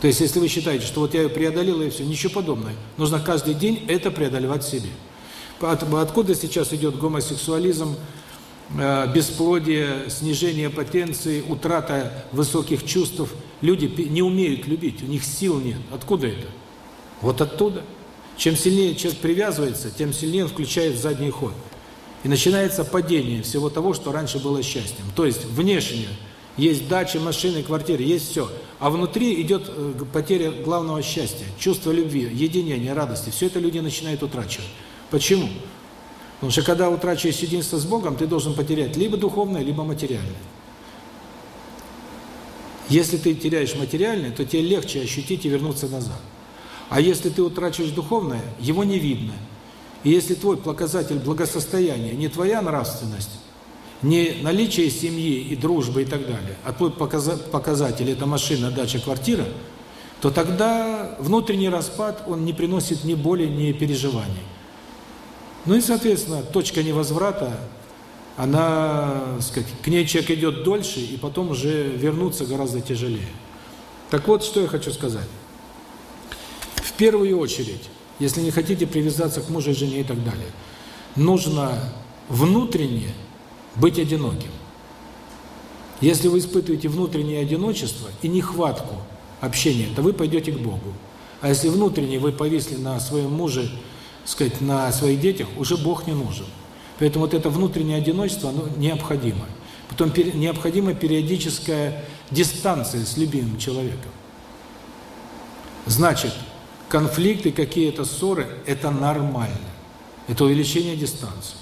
То есть, если вы считаете, что вот я ее преодолел и все, ничего подобного. Нужно каждый день это преодолевать в себе. Откуда сейчас идет гомосексуализм, бесплодие, снижение потенции, утрата высоких чувств? Люди не умеют любить, у них сил нет. Откуда это? Вот оттуда. Чем сильнее человек привязывается, тем сильнее он включает задний ход. И начинается падение всего того, что раньше было счастьем. То есть внешнее – есть дачи, машины, квартиры, есть все. А внутри идет э, потеря главного счастья, чувства любви, единения, радости. Все это люди начинают утрачивать. Почему? Потому что когда утрачиваешь единство с Богом, ты должен потерять либо духовное, либо материальное. Если ты теряешь материальное, то тебе легче ощутить и вернуться назад. А если ты утрачиваешь духовное, его не видно. И если твой показатель благосостояния не твоя нравственность, не наличие семьи и дружбы и так далее, а твой показатель – это машина, дача, квартира, то тогда внутренний распад, он не приносит ни боли, ни переживаний. Ну и, соответственно, точка невозврата, она, сказать, к ней человек идет дольше, и потом уже вернуться гораздо тяжелее. Так вот, что я хочу сказать. В первую очередь, если не хотите привязаться к мужу и жене и так далее, нужно внутренне быть одиноким. Если вы испытываете внутреннее одиночество и нехватку общения, то вы пойдете к Богу. А если внутренне вы повисли на своем муже, сказать, на своих детях, уже Бог не нужен. Поэтому вот это внутреннее одиночество, оно необходимо. Потом необходима периодическая дистанция с любимым человеком. Значит, конфликты, какие-то ссоры – это нормально. Это увеличение дистанции.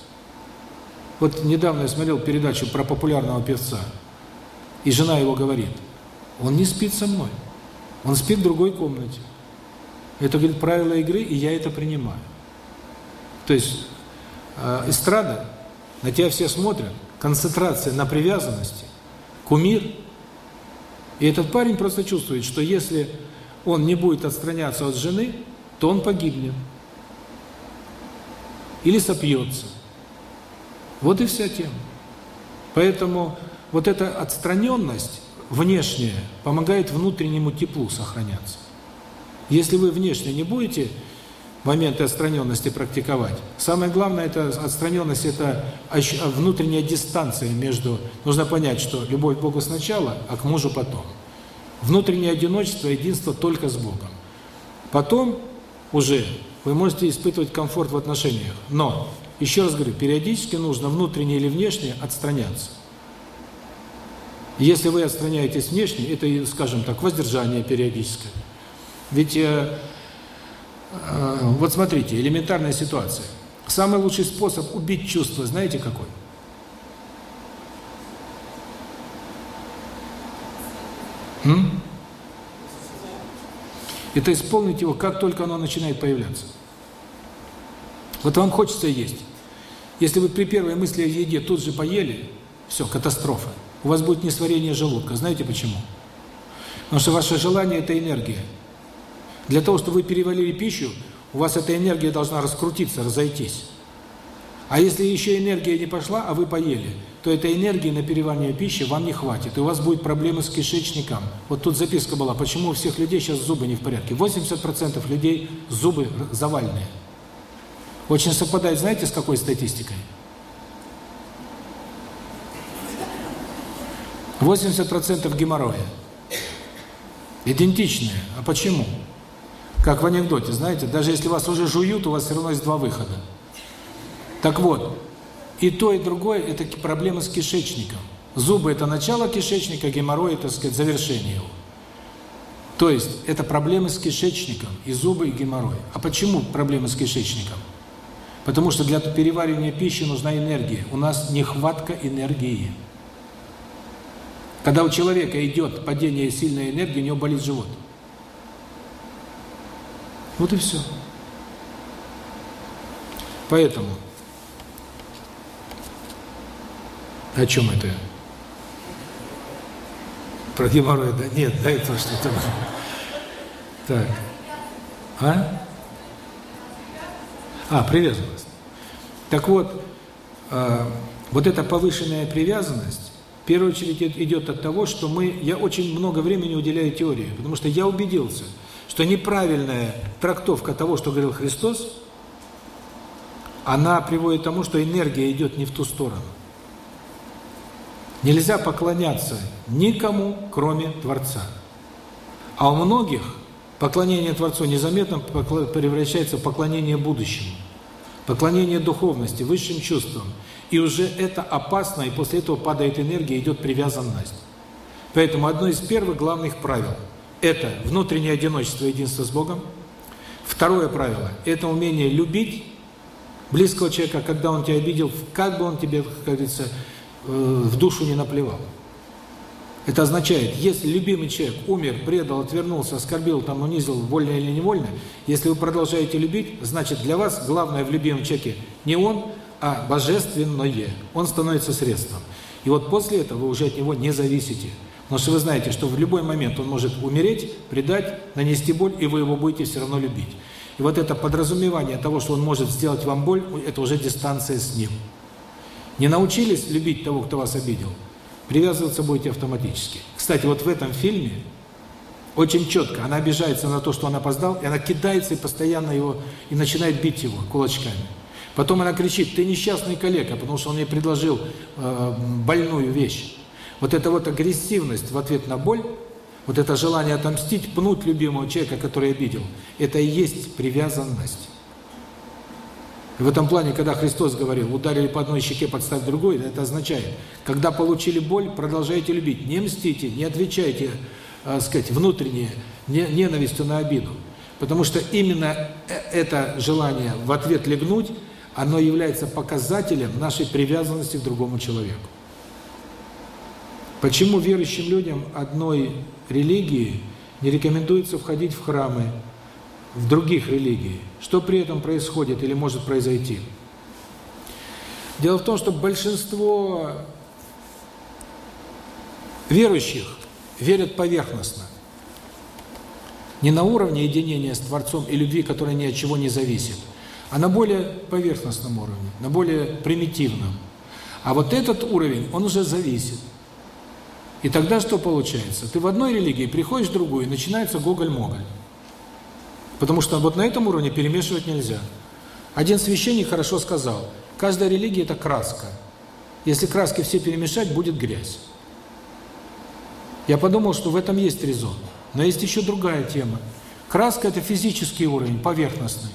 Вот недавно я смотрел передачу про популярного певца, и жена его говорит, он не спит со мной, он спит в другой комнате. Это, говорит, правило игры, и я это принимаю. То есть э, эстрада, на тебя все смотрят, концентрация на привязанности, кумир. И этот парень просто чувствует, что если он не будет отстраняться от жены, то он погибнет. Или сопьется. Вот и вся тема. Поэтому вот эта отстраненность внешняя помогает внутреннему теплу сохраняться. Если вы внешне не будете моменты отстраненности практиковать, самое главное это отстраненность, это внутренняя дистанция между... Нужно понять, что любовь к Богу сначала, а к мужу потом. Внутреннее одиночество, единство только с Богом. Потом уже вы можете испытывать комфорт в отношениях. Но еще раз говорю, периодически нужно внутренне или внешне отстраняться. Если вы отстраняетесь внешне, это, скажем так, воздержание периодическое. Ведь, э, вот смотрите, элементарная ситуация. Самый лучший способ убить чувство, знаете какой? М? Это исполнить его, как только оно начинает появляться. Вот вам хочется есть. Если вы при первой мысли о еде тут же поели, все, катастрофа. У вас будет несварение желудка. Знаете почему? Потому что ваше желание – это энергия. Для того, чтобы вы перевалили пищу, у вас эта энергия должна раскрутиться, разойтись. А если еще энергия не пошла, а вы поели, то этой энергии на переваривание пищи вам не хватит, и у вас будет проблемы с кишечником. Вот тут записка была, почему у всех людей сейчас зубы не в порядке. 80% людей зубы завальные. Очень совпадает, знаете, с какой статистикой? 80% геморроя. Идентичные. А почему? Как в анекдоте, знаете, даже если вас уже жуют, у вас все равно есть два выхода. Так вот, и то, и другое – это проблемы с кишечником. Зубы – это начало кишечника, геморрой – это, сказать, завершение его. То есть, это проблемы с кишечником, и зубы, и геморрой. А почему проблемы с кишечником? Потому что для переваривания пищи нужна энергия. У нас нехватка энергии. Когда у человека идет падение сильной энергии, у него болит живот. Вот и все. Поэтому, о чем это? Про геморрой, да? Нет, да, это что-то... Так. А? А, привязанность. Так вот, э, вот эта повышенная привязанность, в первую очередь идет от того, что мы, я очень много времени уделяю теории, потому что я убедился, что неправильная трактовка того, что говорил Христос, она приводит к тому, что энергия идет не в ту сторону. Нельзя поклоняться никому, кроме Творца. А у многих Поклонение Творцу незаметно превращается в поклонение будущему, поклонение духовности, высшим чувствам. И уже это опасно, и после этого падает энергия, идет привязанность. Поэтому одно из первых главных правил – это внутреннее одиночество, единство с Богом. Второе правило – это умение любить близкого человека, когда он тебя обидел, как бы он тебе, как говорится, э, в душу не наплевал. Это означает, если любимый человек умер, предал, отвернулся, оскорбил, там, унизил, вольно или невольно, если вы продолжаете любить, значит для вас главное в любимом человеке не он, а божественное. Он становится средством. И вот после этого вы уже от него не зависите. Потому что вы знаете, что в любой момент он может умереть, предать, нанести боль, и вы его будете все равно любить. И вот это подразумевание того, что он может сделать вам боль, это уже дистанция с ним. Не научились любить того, кто вас обидел – привязываться будете автоматически. Кстати, вот в этом фильме очень четко, она обижается на то, что он опоздал, и она кидается и постоянно его, и начинает бить его кулачками. Потом она кричит, ты несчастный коллега, потому что он ей предложил э, больную вещь. Вот эта вот агрессивность в ответ на боль, вот это желание отомстить, пнуть любимого человека, который обидел, это и есть привязанность. И в этом плане, когда Христос говорил, ударили по одной щеке, подставь другой, это означает, когда получили боль, продолжайте любить, не мстите, не отвечайте, э, сказать, внутренне, не, ненавистью на обиду. Потому что именно э, это желание в ответ легнуть, оно является показателем нашей привязанности к другому человеку. Почему верующим людям одной религии не рекомендуется входить в храмы, в других религий. Что при этом происходит или может произойти? Дело в том, что большинство верующих верят поверхностно. Не на уровне единения с Творцом и любви, которая ни от чего не зависит, а на более поверхностном уровне, на более примитивном. А вот этот уровень, он уже зависит. И тогда что получается? Ты в одной религии приходишь в другую, и начинается гоголь-моголь. Потому что вот на этом уровне перемешивать нельзя. Один священник хорошо сказал, каждая религия – это краска. Если краски все перемешать, будет грязь. Я подумал, что в этом есть резон. Но есть еще другая тема. Краска – это физический уровень, поверхностный.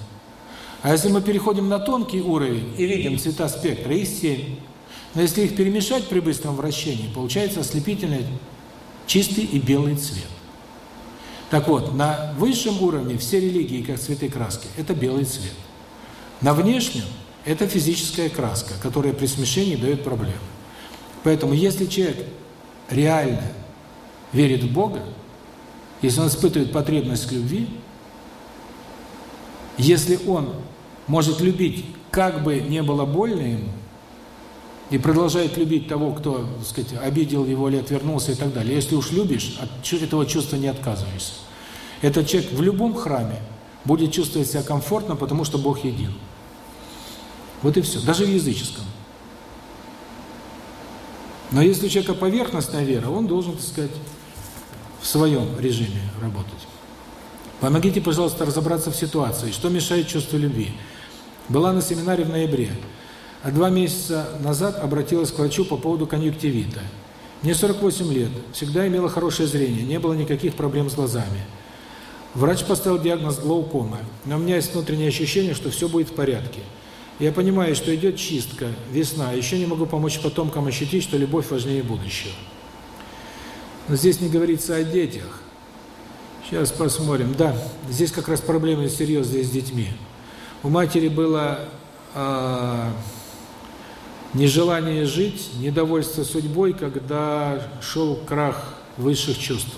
А если мы переходим на тонкий уровень и видим цвета спектра, их семь. Но если их перемешать при быстром вращении, получается ослепительный чистый и белый цвет. Так вот, на высшем уровне все религии, как цветы краски, это белый цвет. На внешнем – это физическая краска, которая при смешении дает проблемы. Поэтому, если человек реально верит в Бога, если он испытывает потребность к любви, если он может любить, как бы не было больно ему, и продолжает любить того, кто, так сказать, обидел его или отвернулся и так далее. Если уж любишь, от этого чувства не отказываешься. Этот человек в любом храме будет чувствовать себя комфортно, потому что Бог един. Вот и все. Даже в языческом. Но если у человека поверхностная вера, он должен, так сказать, в своем режиме работать. Помогите, пожалуйста, разобраться в ситуации, что мешает чувству любви. Была на семинаре в ноябре. А два месяца назад обратилась к врачу по поводу конъюнктивита. Мне 48 лет, всегда имела хорошее зрение, не было никаких проблем с глазами. Врач поставил диагноз глаукома, но у меня есть внутреннее ощущение, что все будет в порядке. Я понимаю, что идет чистка, весна, еще не могу помочь потомкам ощутить, что любовь важнее будущего. Но здесь не говорится о детях. Сейчас посмотрим. Да, здесь как раз проблемы серьезные с детьми. У матери было э, нежелание жить, недовольство судьбой, когда шел крах высших чувств.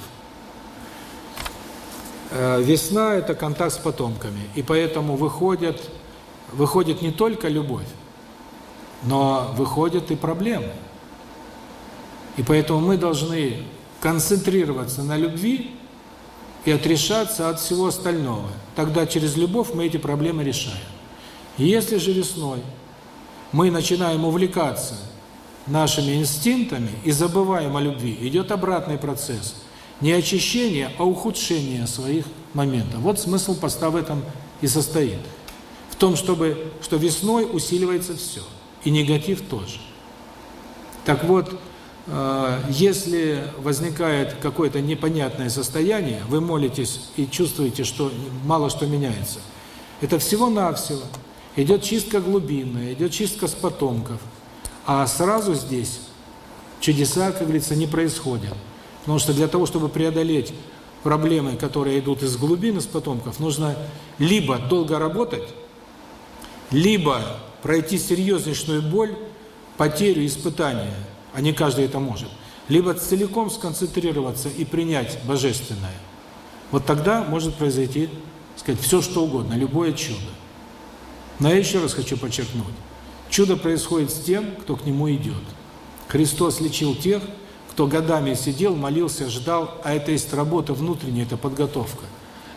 Э, весна – это контакт с потомками, и поэтому выходит, выходит не только любовь, но выходят и проблемы. И поэтому мы должны концентрироваться на любви и отрешаться от всего остального. Тогда через любовь мы эти проблемы решаем. Если же весной мы начинаем увлекаться нашими инстинктами и забываем о любви, идет обратный процесс. Не очищение, а ухудшение своих моментов. Вот смысл поста в этом и состоит. В том, чтобы, что весной усиливается все. И негатив тоже. Так вот, э, если возникает какое-то непонятное состояние, вы молитесь и чувствуете, что мало что меняется, это всего-навсего идет чистка глубинная, идет чистка с потомков. А сразу здесь чудеса, как говорится, не происходят. Потому что для того, чтобы преодолеть проблемы, которые идут из глубины, с потомков, нужно либо долго работать, либо пройти серьезнейшую боль, потерю, испытания, а не каждый это может, либо целиком сконцентрироваться и принять Божественное. Вот тогда может произойти, сказать, все что угодно, любое чудо. Но я еще раз хочу подчеркнуть. Чудо происходит с тем, кто к нему идет. Христос лечил тех, кто годами сидел, молился, ждал, а это есть работа внутренняя, это подготовка.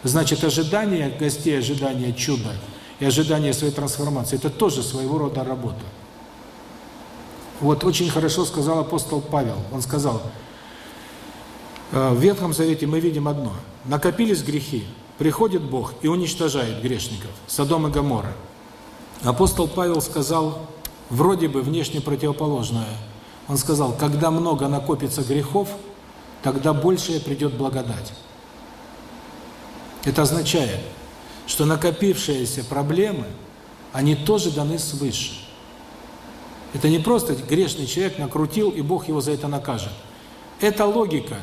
Значит, ожидание гостей, ожидание чуда и ожидание своей трансформации – это тоже своего рода работа. Вот очень хорошо сказал апостол Павел. Он сказал, «Э, в Ветхом Завете мы видим одно. Накопились грехи, приходит Бог и уничтожает грешников, Содом и Гоморра. Апостол Павел сказал вроде бы внешне противоположное. Он сказал, когда много накопится грехов, тогда большее придет благодать. Это означает, что накопившиеся проблемы, они тоже даны свыше. Это не просто грешный человек накрутил, и Бог его за это накажет. Эта логика,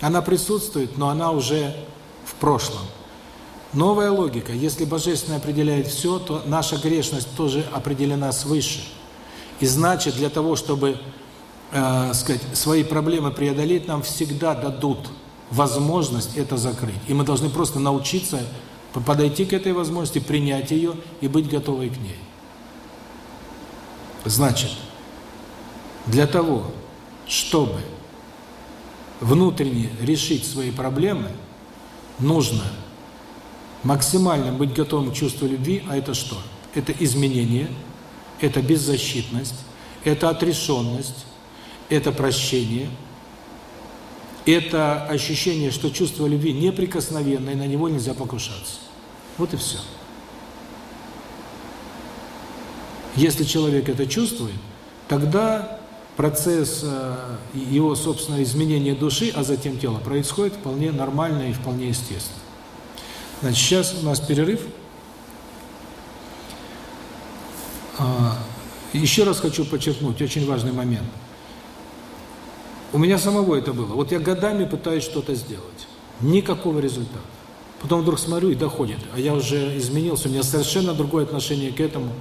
она присутствует, но она уже в прошлом. Новая логика. Если Божественное определяет все, то наша грешность тоже определена свыше. И значит, для того, чтобы э, сказать, свои проблемы преодолеть, нам всегда дадут возможность это закрыть. И мы должны просто научиться подойти к этой возможности, принять ее и быть готовы к ней. Значит, для того, чтобы внутренне решить свои проблемы, нужно максимально быть готовым к чувству любви, а это что? Это изменение, это беззащитность, это отрешенность, это прощение, это ощущение, что чувство любви неприкосновенно, и на него нельзя покушаться. Вот и все. Если человек это чувствует, тогда процесс э, его собственного изменения души, а затем тела, происходит вполне нормально и вполне естественно. Значит, сейчас у нас перерыв. А, еще раз хочу подчеркнуть очень важный момент. У меня самого это было. Вот я годами пытаюсь что-то сделать. Никакого результата. Потом вдруг смотрю и доходит. А я уже изменился, у меня совершенно другое отношение к этому.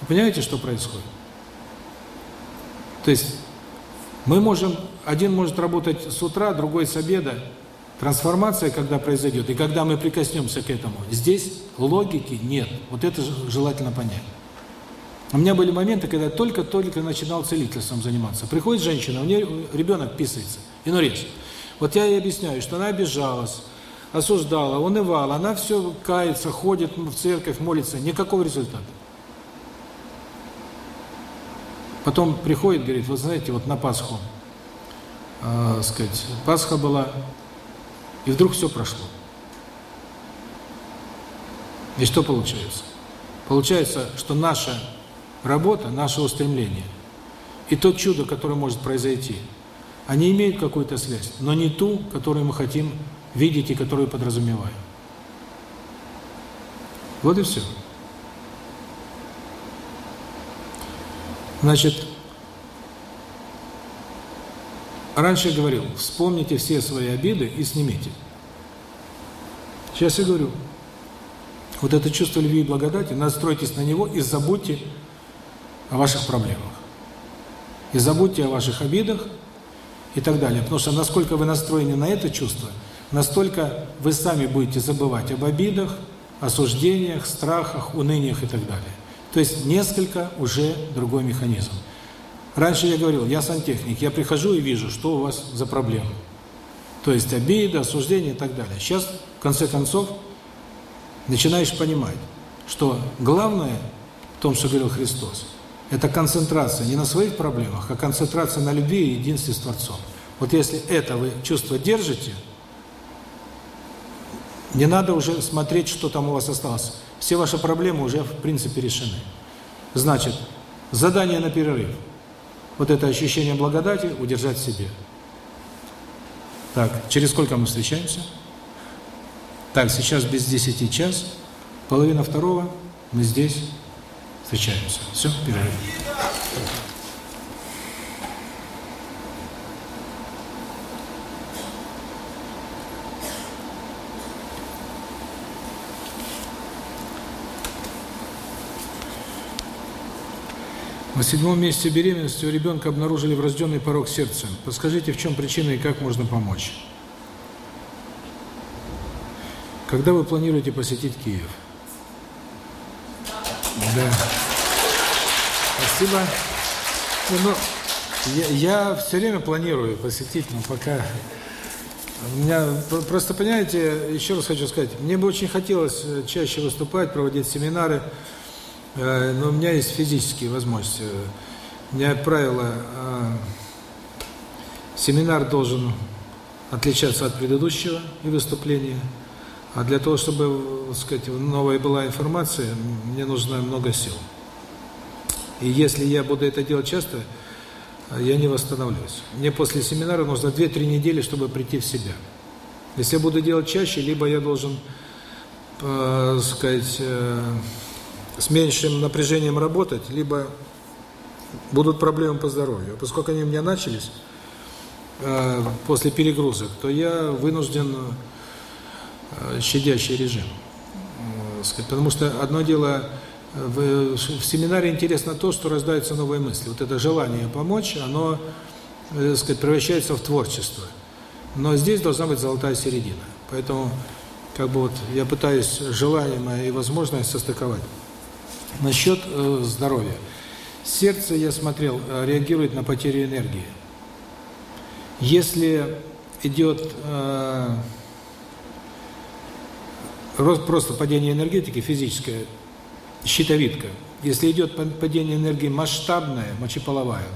Вы понимаете, что происходит? То есть мы можем, один может работать с утра, другой с обеда, Трансформация, когда произойдет, и когда мы прикоснемся к этому, здесь логики нет. Вот это желательно понять. У меня были моменты, когда только-только начинал целительством заниматься. Приходит женщина, у нее ребенок писается, и ну речь. Вот я ей объясняю, что она обижалась, осуждала, унывала, она все кается, ходит в церковь, молится, никакого результата. Потом приходит, говорит, вот знаете, вот на Пасху, э, сказать, Пасха была и вдруг все прошло. И что получается? Получается, что наша работа, наше устремление и то чудо, которое может произойти, они имеют какую-то связь, но не ту, которую мы хотим видеть и которую подразумеваем. Вот и все. Значит, раньше я говорил, вспомните все свои обиды и снимите. Сейчас я говорю, вот это чувство любви и благодати, настройтесь на него и забудьте о ваших проблемах. И забудьте о ваших обидах и так далее. Потому что насколько вы настроены на это чувство, настолько вы сами будете забывать об обидах, осуждениях, страхах, уныниях и так далее. То есть несколько уже другой механизм. Раньше я говорил, я сантехник, я прихожу и вижу, что у вас за проблемы. То есть обида, осуждение и так далее. Сейчас, в конце концов, начинаешь понимать, что главное в том, что говорил Христос, это концентрация не на своих проблемах, а концентрация на любви и единстве с Творцом. Вот если это вы чувство держите, не надо уже смотреть, что там у вас осталось. Все ваши проблемы уже, в принципе, решены. Значит, задание на перерыв. Вот это ощущение благодати удержать в себе. Так, через сколько мы встречаемся? Так, сейчас без 10 час, половина второго, мы здесь встречаемся. Все, перерыв. На седьмом месяце беременности у ребенка обнаружили врожденный порог сердца. Подскажите, в чем причина и как можно помочь? Когда вы планируете посетить Киев? Да. Спасибо. Ну, я, я все время планирую посетить, но пока... У меня, просто понимаете, еще раз хочу сказать, мне бы очень хотелось чаще выступать, проводить семинары, но у меня есть физические возможности. У меня правило, семинар должен отличаться от предыдущего и выступления. А для того, чтобы, так сказать, новая была информация, мне нужно много сил. И если я буду это делать часто, я не восстановлюсь. Мне после семинара нужно 2-3 недели, чтобы прийти в себя. Если я буду делать чаще, либо я должен, э, сказать, э, с меньшим напряжением работать, либо будут проблемы по здоровью. Поскольку они у меня начались э, после перегрузок, то я вынужден Э, щадящий режим. Э, потому что одно дело, э, в, в семинаре интересно то, что рождаются новые мысли. Вот это желание помочь, оно, так сказать, превращается в творчество. Но здесь должна быть золотая середина. Поэтому, как бы вот, я пытаюсь желаемое и возможное состыковать. Насчет э, здоровья. Сердце, я смотрел, реагирует на потерю энергии. Если идет... Э, рост просто падение энергетики физическое, щитовидка. Если идет падение энергии масштабное, мочеполовая,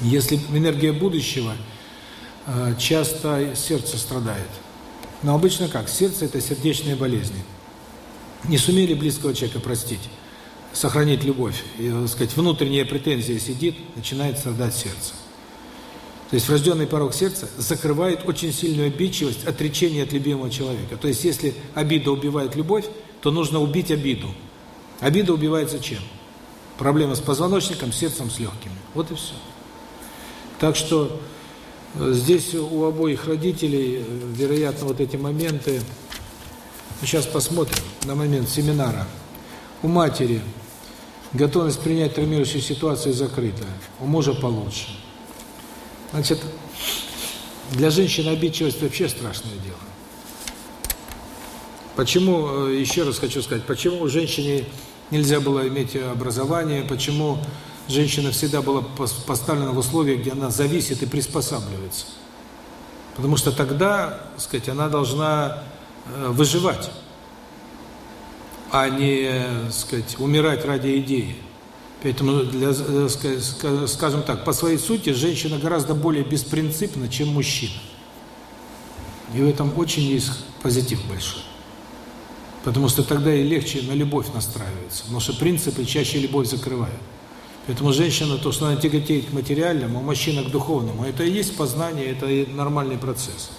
если энергия будущего, э, часто сердце страдает. Но обычно как? Сердце – это сердечные болезни. Не сумели близкого человека простить, сохранить любовь, и, так сказать, внутренняя претензия сидит, начинает страдать сердце. То есть врожденный порог сердца закрывает очень сильную обидчивость, отречение от любимого человека. То есть если обида убивает любовь, то нужно убить обиду. Обида убивается чем? Проблема с позвоночником, сердцем, с легкими. Вот и все. Так что э, здесь у обоих родителей, э, вероятно, вот эти моменты, сейчас посмотрим на момент семинара. У матери готовность принять травмирующую ситуацию закрыта, у мужа получше. Значит, для женщины обидчивость вообще страшное дело. Почему, э, еще раз хочу сказать, почему женщине нельзя было иметь образование, почему женщина всегда была поставлена в условия, где она зависит и приспосабливается. Потому что тогда, так сказать, она должна э, выживать, а не, сказать, умирать ради идеи. Поэтому, для, скажем так, по своей сути, женщина гораздо более беспринципна, чем мужчина. И в этом очень есть позитив большой. Потому что тогда и легче на любовь настраивается. Потому что принципы чаще любовь закрывают. Поэтому женщина, то, что она тяготеет к материальному, а мужчина к духовному, это и есть познание, это и нормальный процесс.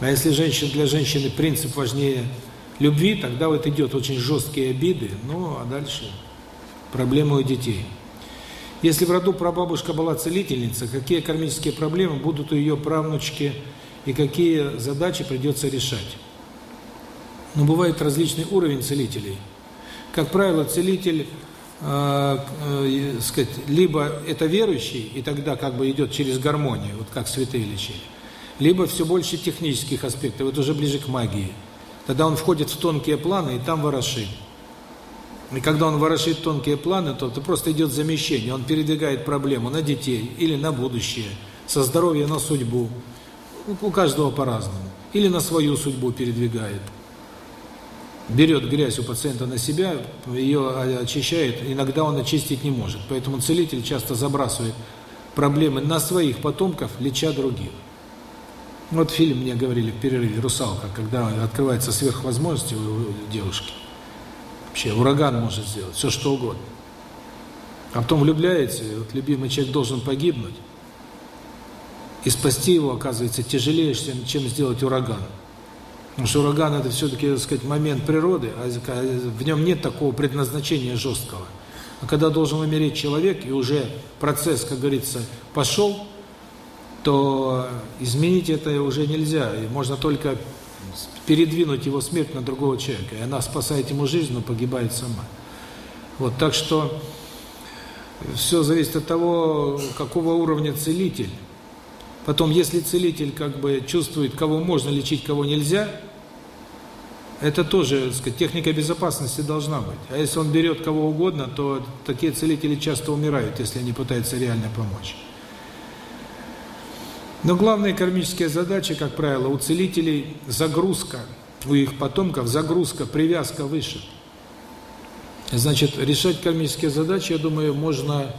А если женщина для женщины принцип важнее любви, тогда вот идет очень жесткие обиды, ну, а дальше проблемы у детей. Если в роду прабабушка была целительница, какие кармические проблемы будут у ее правнучки и какие задачи придется решать? Но ну, бывает различный уровень целителей. Как правило, целитель э, э, сказать, либо это верующий, и тогда как бы идет через гармонию, вот как святые лечили, либо все больше технических аспектов, вот уже ближе к магии. Тогда он входит в тонкие планы, и там ворошит. И когда он ворошит тонкие планы, то это просто идет замещение, он передвигает проблему на детей или на будущее, со здоровья на судьбу. У каждого по-разному. Или на свою судьбу передвигает берет грязь у пациента на себя, ее очищает, иногда он очистить не может. Поэтому целитель часто забрасывает проблемы на своих потомков, леча других. Вот фильм мне говорили в перерыве «Русалка», когда открывается сверхвозможности у девушки. Вообще ураган может сделать, все что угодно. А потом влюбляется, вот любимый человек должен погибнуть, и спасти его, оказывается, тяжелее, чем сделать ураган. Потому что ураган – это все-таки, так сказать, момент природы, а в нем нет такого предназначения жесткого. А когда должен умереть человек, и уже процесс, как говорится, пошел, то изменить это уже нельзя. И можно только передвинуть его смерть на другого человека. И она спасает ему жизнь, но погибает сама. Вот, так что все зависит от того, какого уровня целитель. Потом, если целитель как бы чувствует, кого можно лечить, кого нельзя, это тоже, так сказать, техника безопасности должна быть. А если он берет кого угодно, то такие целители часто умирают, если они пытаются реально помочь. Но главные кармические задачи, как правило, у целителей загрузка, у их потомков загрузка, привязка выше. Значит, решать кармические задачи, я думаю, можно,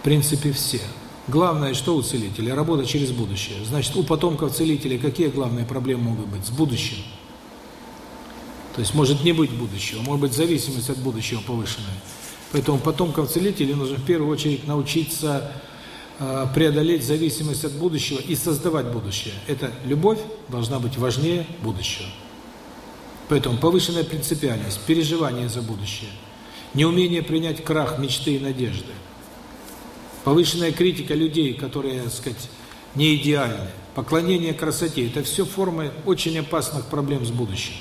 в принципе, все. Главное, что у целителей? Работа через будущее. Значит, у потомков целителей какие главные проблемы могут быть? С будущим. То есть может не быть будущего, может быть зависимость от будущего повышенная. Поэтому потомкам целителей нужно в первую очередь научиться преодолеть зависимость от будущего и создавать будущее. Это любовь должна быть важнее будущего. Поэтому повышенная принципиальность, переживание за будущее, неумение принять крах мечты и надежды, повышенная критика людей, которые, так сказать, не идеальны, поклонение красоте – это все формы очень опасных проблем с будущим.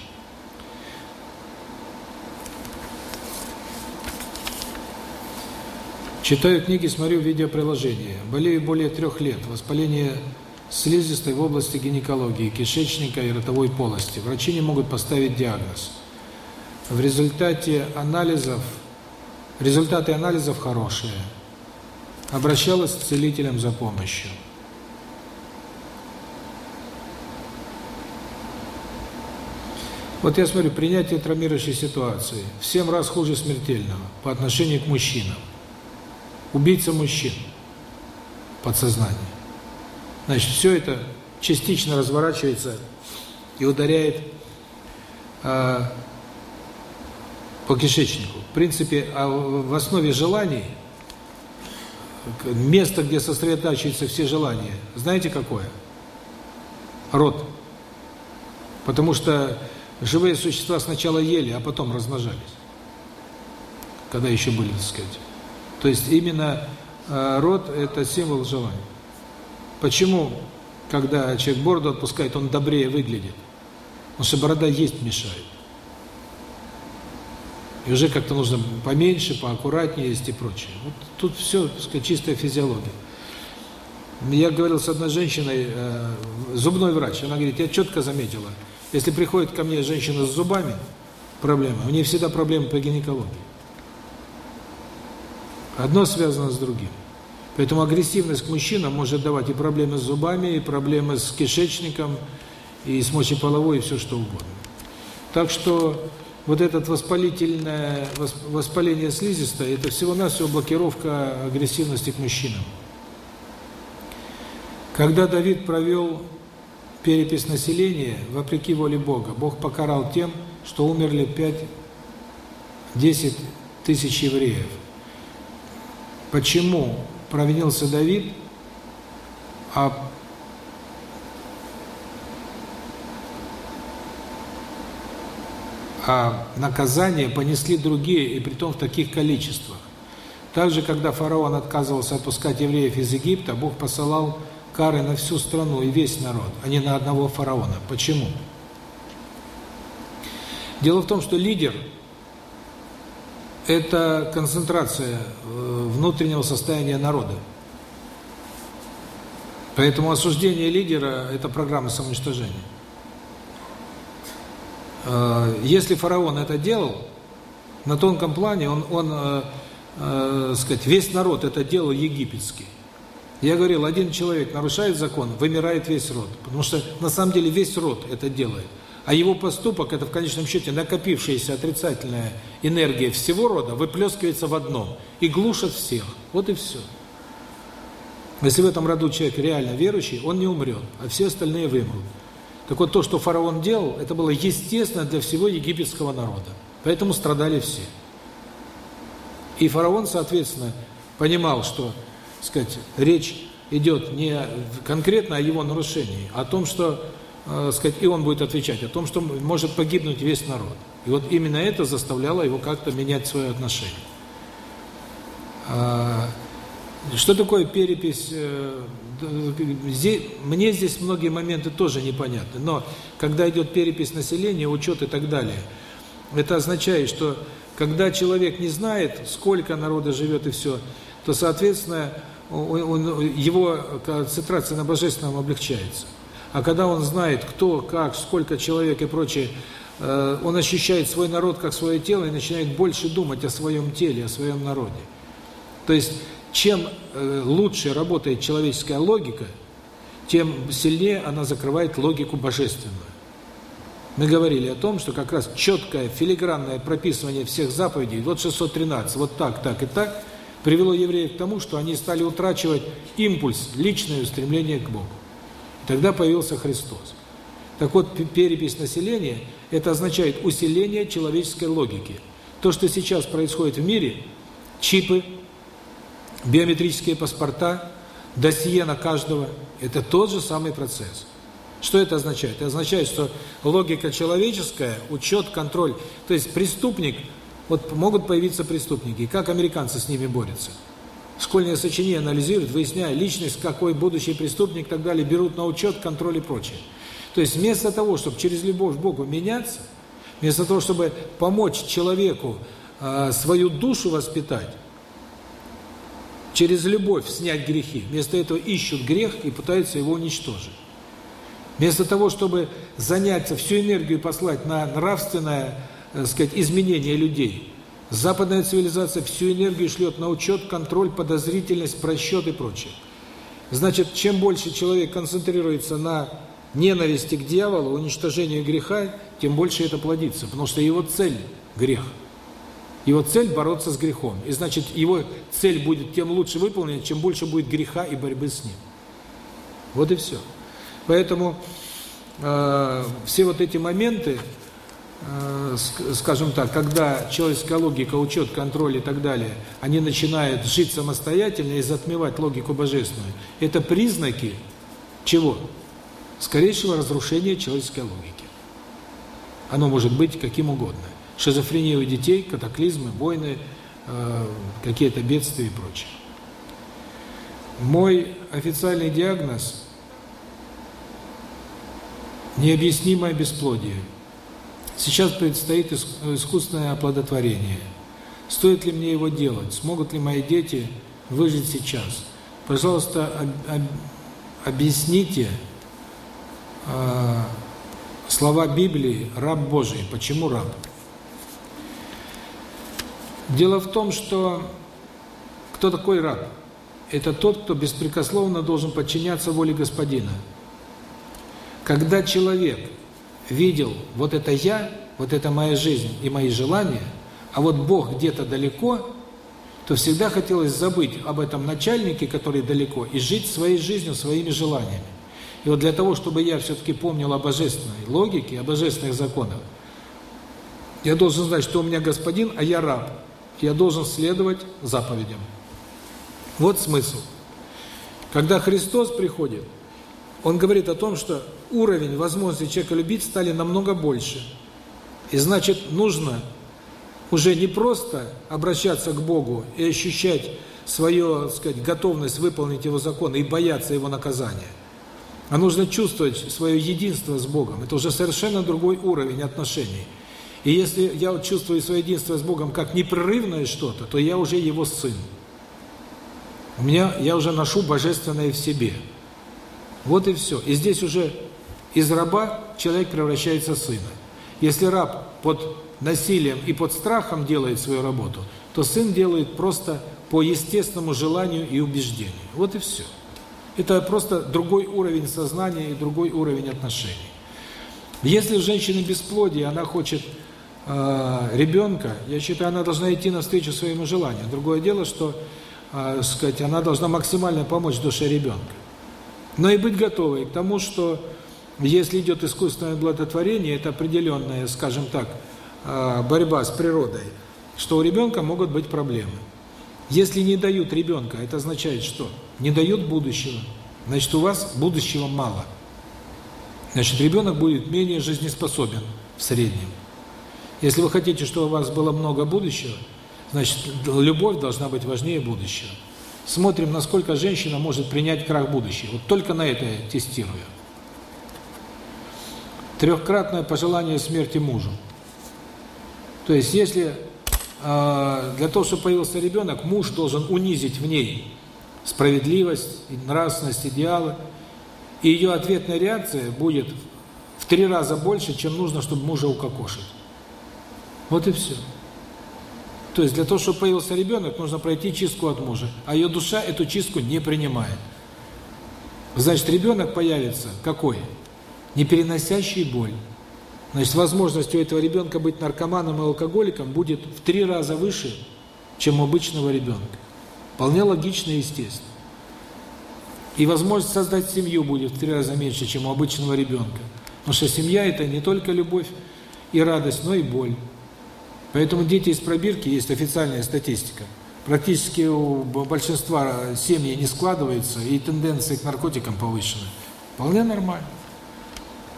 Читаю книги, смотрю видеоприложения. Болею более трех лет. Воспаление слизистой в области гинекологии, кишечника и ротовой полости. Врачи не могут поставить диагноз. В результате анализов, результаты анализов хорошие. Обращалась к целителям за помощью. Вот я смотрю, принятие травмирующей ситуации в 7 раз хуже смертельного по отношению к мужчинам убийца мужчин, подсознание. Значит, все это частично разворачивается и ударяет э, по кишечнику. В принципе, а в основе желаний, место, где сосредотачиваются все желания, знаете какое? Рот. Потому что живые существа сначала ели, а потом размножались. Когда еще были, так сказать, то есть именно э, рот – это символ желания. Почему, когда человек бороду отпускает, он добрее выглядит? Потому что борода есть мешает. И уже как-то нужно поменьше, поаккуратнее есть и прочее. Вот тут все, так сказать, чистая физиология. Я говорил с одной женщиной, э, зубной врач, она говорит, я четко заметила, если приходит ко мне женщина с зубами, проблемы, у нее всегда проблемы по гинекологии. Одно связано с другим. Поэтому агрессивность к мужчинам может давать и проблемы с зубами, и проблемы с кишечником, и с мочеполовой, и все что угодно. Так что вот это воспалительное воспаление слизистой, это всего-навсего блокировка агрессивности к мужчинам. Когда Давид провел перепись населения, вопреки воле Бога, Бог покарал тем, что умерли 5-10 тысяч евреев. Почему провинился Давид, а а наказание понесли другие, и при том в таких количествах. Также, когда фараон отказывался отпускать евреев из Египта, Бог посылал кары на всю страну и весь народ, а не на одного фараона. Почему? Дело в том, что лидер – это концентрация э, внутреннего состояния народа. Поэтому осуждение лидера – это программа самоуничтожения. Э, если фараон это делал, на тонком плане он, он э, э, сказать, весь народ это делал египетский. Я говорил, один человек нарушает закон, вымирает весь род. Потому что на самом деле весь род это делает. А его поступок, это в конечном счете накопившаяся отрицательная энергия всего рода, выплескивается в одном и глушит всех. Вот и все. Если в этом роду человек реально верующий, он не умрет, а все остальные вымрут. Так вот, то, что фараон делал, это было естественно для всего египетского народа. Поэтому страдали все. И фараон, соответственно, понимал, что, сказать, речь идет не конкретно о его нарушении, а о том, что, э, сказать, и он будет отвечать, о том, что может погибнуть весь народ. И вот именно это заставляло его как-то менять свое отношение. А, что такое перепись э, здесь, мне здесь многие моменты тоже непонятны, но когда идет перепись населения, учет и так далее, это означает, что когда человек не знает, сколько народа живет и все, то, соответственно, его концентрация на божественном облегчается. А когда он знает, кто, как, сколько человек и прочее, э, он ощущает свой народ как свое тело и начинает больше думать о своем теле, о своем народе. То есть чем э, лучше работает человеческая логика, тем сильнее она закрывает логику божественную. Мы говорили о том, что как раз четкое, филигранное прописывание всех заповедей, вот 613, вот так, так и так, привело евреев к тому, что они стали утрачивать импульс, личное устремление к Богу. Тогда появился Христос. Так вот, перепись населения – это означает усиление человеческой логики. То, что сейчас происходит в мире, чипы, биометрические паспорта, досье на каждого – это тот же самый процесс. Что это означает? Это означает, что логика человеческая, учет, контроль. То есть преступник, вот могут появиться преступники, как американцы с ними борются. Школьные сочинения анализируют, выясняя личность, какой будущий преступник и так далее, берут на учет, контроль и прочее. То есть вместо того, чтобы через любовь к Богу меняться, вместо того, чтобы помочь человеку э, свою душу воспитать, через любовь снять грехи. Вместо этого ищут грех и пытаются его уничтожить. Вместо того, чтобы заняться, всю энергию послать на нравственное, э, сказать, изменение людей, западная цивилизация всю энергию шлет на учет, контроль, подозрительность, просчет и прочее. Значит, чем больше человек концентрируется на ненависти к дьяволу, уничтожению греха, тем больше это плодится, потому что его цель – грех – его цель – бороться с грехом. И значит, его цель будет тем лучше выполнена, чем больше будет греха и борьбы с ним. Вот и все. Поэтому э, все вот эти моменты, скажем так, когда человеческая логика, учет, контроль и так далее, они начинают жить самостоятельно и затмевать логику божественную, это признаки чего? Скорейшего разрушения человеческой логики. Оно может быть каким угодно шизофрения у детей, катаклизмы, войны, э, какие-то бедствия и прочее. Мой официальный диагноз – необъяснимое бесплодие. Сейчас предстоит искусственное оплодотворение. Стоит ли мне его делать? Смогут ли мои дети выжить сейчас? Пожалуйста, об, об, объясните э, слова Библии «раб Божий». Почему раб? Дело в том, что кто такой раб? Это тот, кто беспрекословно должен подчиняться воле господина. Когда человек видел вот это я, вот это моя жизнь и мои желания, а вот Бог где-то далеко, то всегда хотелось забыть об этом начальнике, который далеко, и жить своей жизнью, своими желаниями. И вот для того, чтобы я все-таки помнил о божественной логике, о божественных законах, я должен знать, что у меня господин, а я раб я должен следовать заповедям. Вот смысл. Когда Христос приходит, Он говорит о том, что уровень возможности человека любить стали намного больше. И значит, нужно уже не просто обращаться к Богу и ощущать свою, так сказать, готовность выполнить Его законы и бояться Его наказания, а нужно чувствовать свое единство с Богом. Это уже совершенно другой уровень отношений. И если я чувствую свое единство с Богом как непрерывное что-то, то я уже Его сын. У меня я уже ношу божественное в себе. Вот и все. И здесь уже из раба человек превращается в сына. Если раб под насилием и под страхом делает свою работу, то сын делает просто по естественному желанию и убеждению. Вот и все. Это просто другой уровень сознания и другой уровень отношений. Если женщина бесплодие, она хочет э, ребенка, я считаю, она должна идти навстречу своему желанию. Другое дело, что э, сказать, она должна максимально помочь душе ребенка. Но и быть готовой к тому, что если идет искусственное благотворение, это определенная, скажем так, э, борьба с природой, что у ребенка могут быть проблемы. Если не дают ребенка, это означает что? Не дают будущего. Значит, у вас будущего мало. Значит, ребенок будет менее жизнеспособен в среднем. Если вы хотите, чтобы у вас было много будущего, значит, любовь должна быть важнее будущего. Смотрим, насколько женщина может принять крах будущего. Вот только на это я тестирую. Трехкратное пожелание смерти мужу. То есть, если э, для того, чтобы появился ребенок, муж должен унизить в ней справедливость, нравственность, идеалы, и ее ответная реакция будет в три раза больше, чем нужно, чтобы мужа укокошить. Вот и все. То есть для того, чтобы появился ребенок, нужно пройти чистку от мужа, а ее душа эту чистку не принимает. Значит, ребенок появится какой? Не переносящий боль. Значит, возможность у этого ребенка быть наркоманом и алкоголиком будет в три раза выше, чем у обычного ребенка. Вполне логично и естественно. И возможность создать семью будет в три раза меньше, чем у обычного ребенка. Потому что семья – это не только любовь и радость, но и боль. Поэтому дети из пробирки, есть официальная статистика, практически у большинства семьи не складывается, и тенденции к наркотикам повышены. Вполне нормально.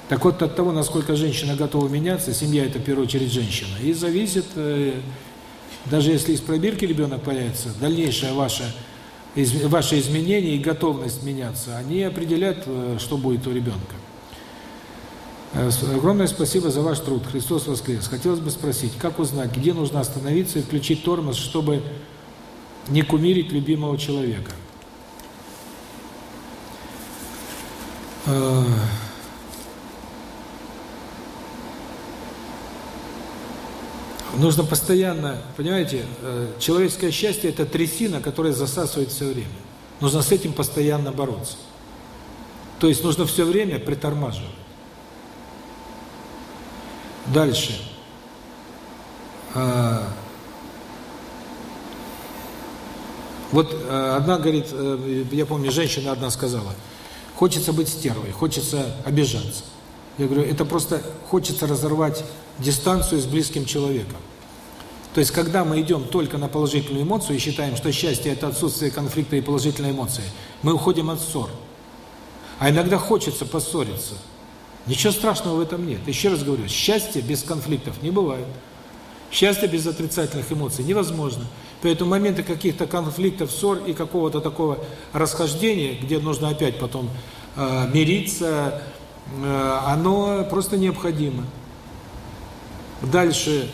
Так вот, от того, насколько женщина готова меняться, семья – это в первую очередь женщина, и зависит, э, даже если из пробирки ребенок появится, дальнейшее ваше, из, ваши изменения и готовность меняться, они определяют, э, что будет у ребенка. Э, огромное спасибо за ваш труд. Христос воскрес. Хотелось бы спросить, как узнать, где нужно остановиться и включить тормоз, чтобы не кумирить любимого человека? Нужно постоянно, понимаете, э, человеческое счастье – это трясина, которая засасывает все время. Нужно с этим постоянно бороться. То есть нужно все время притормаживать. Дальше. А, вот э, одна говорит, э, я помню, женщина одна сказала, хочется быть стервой, хочется обижаться. Я говорю, это просто хочется разорвать дистанцию с близким человеком. То есть, когда мы идем только на положительную эмоцию и считаем, что счастье – это отсутствие конфликта и положительной эмоции, мы уходим от ссор. А иногда хочется поссориться – Ничего страшного в этом нет. Еще раз говорю, счастье без конфликтов не бывает. Счастье без отрицательных эмоций невозможно. Поэтому моменты каких-то конфликтов, ссор и какого-то такого расхождения, где нужно опять потом э, мириться, оно просто необходимо. Дальше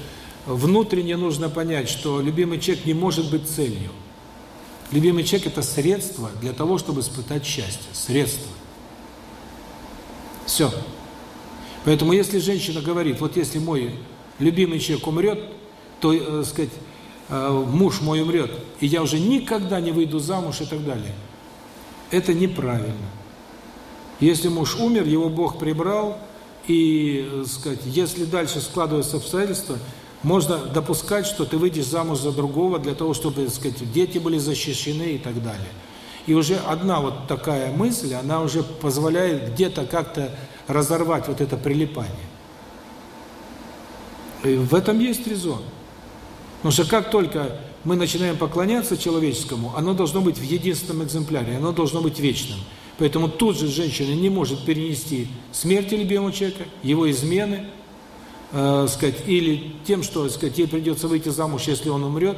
внутренне нужно понять, что любимый человек не может быть целью. Любимый человек – это средство для того, чтобы испытать счастье. Средство. Все. Поэтому если женщина говорит, вот если мой любимый человек умрет, то, э, сказать, э, муж мой умрет, и я уже никогда не выйду замуж и так далее, это неправильно. Если муж умер, его Бог прибрал, и, э, сказать, если дальше складываются обстоятельства, можно допускать, что ты выйдешь замуж за другого для того, чтобы, сказать, дети были защищены и так далее. И уже одна вот такая мысль, она уже позволяет где-то как-то разорвать вот это прилипание. И в этом есть резон. Потому что как только мы начинаем поклоняться человеческому, оно должно быть в единственном экземпляре, оно должно быть вечным. Поэтому тут же женщина не может перенести смерти любимого человека, его измены, э, сказать, или тем, что сказать, ей придется выйти замуж, если он умрет.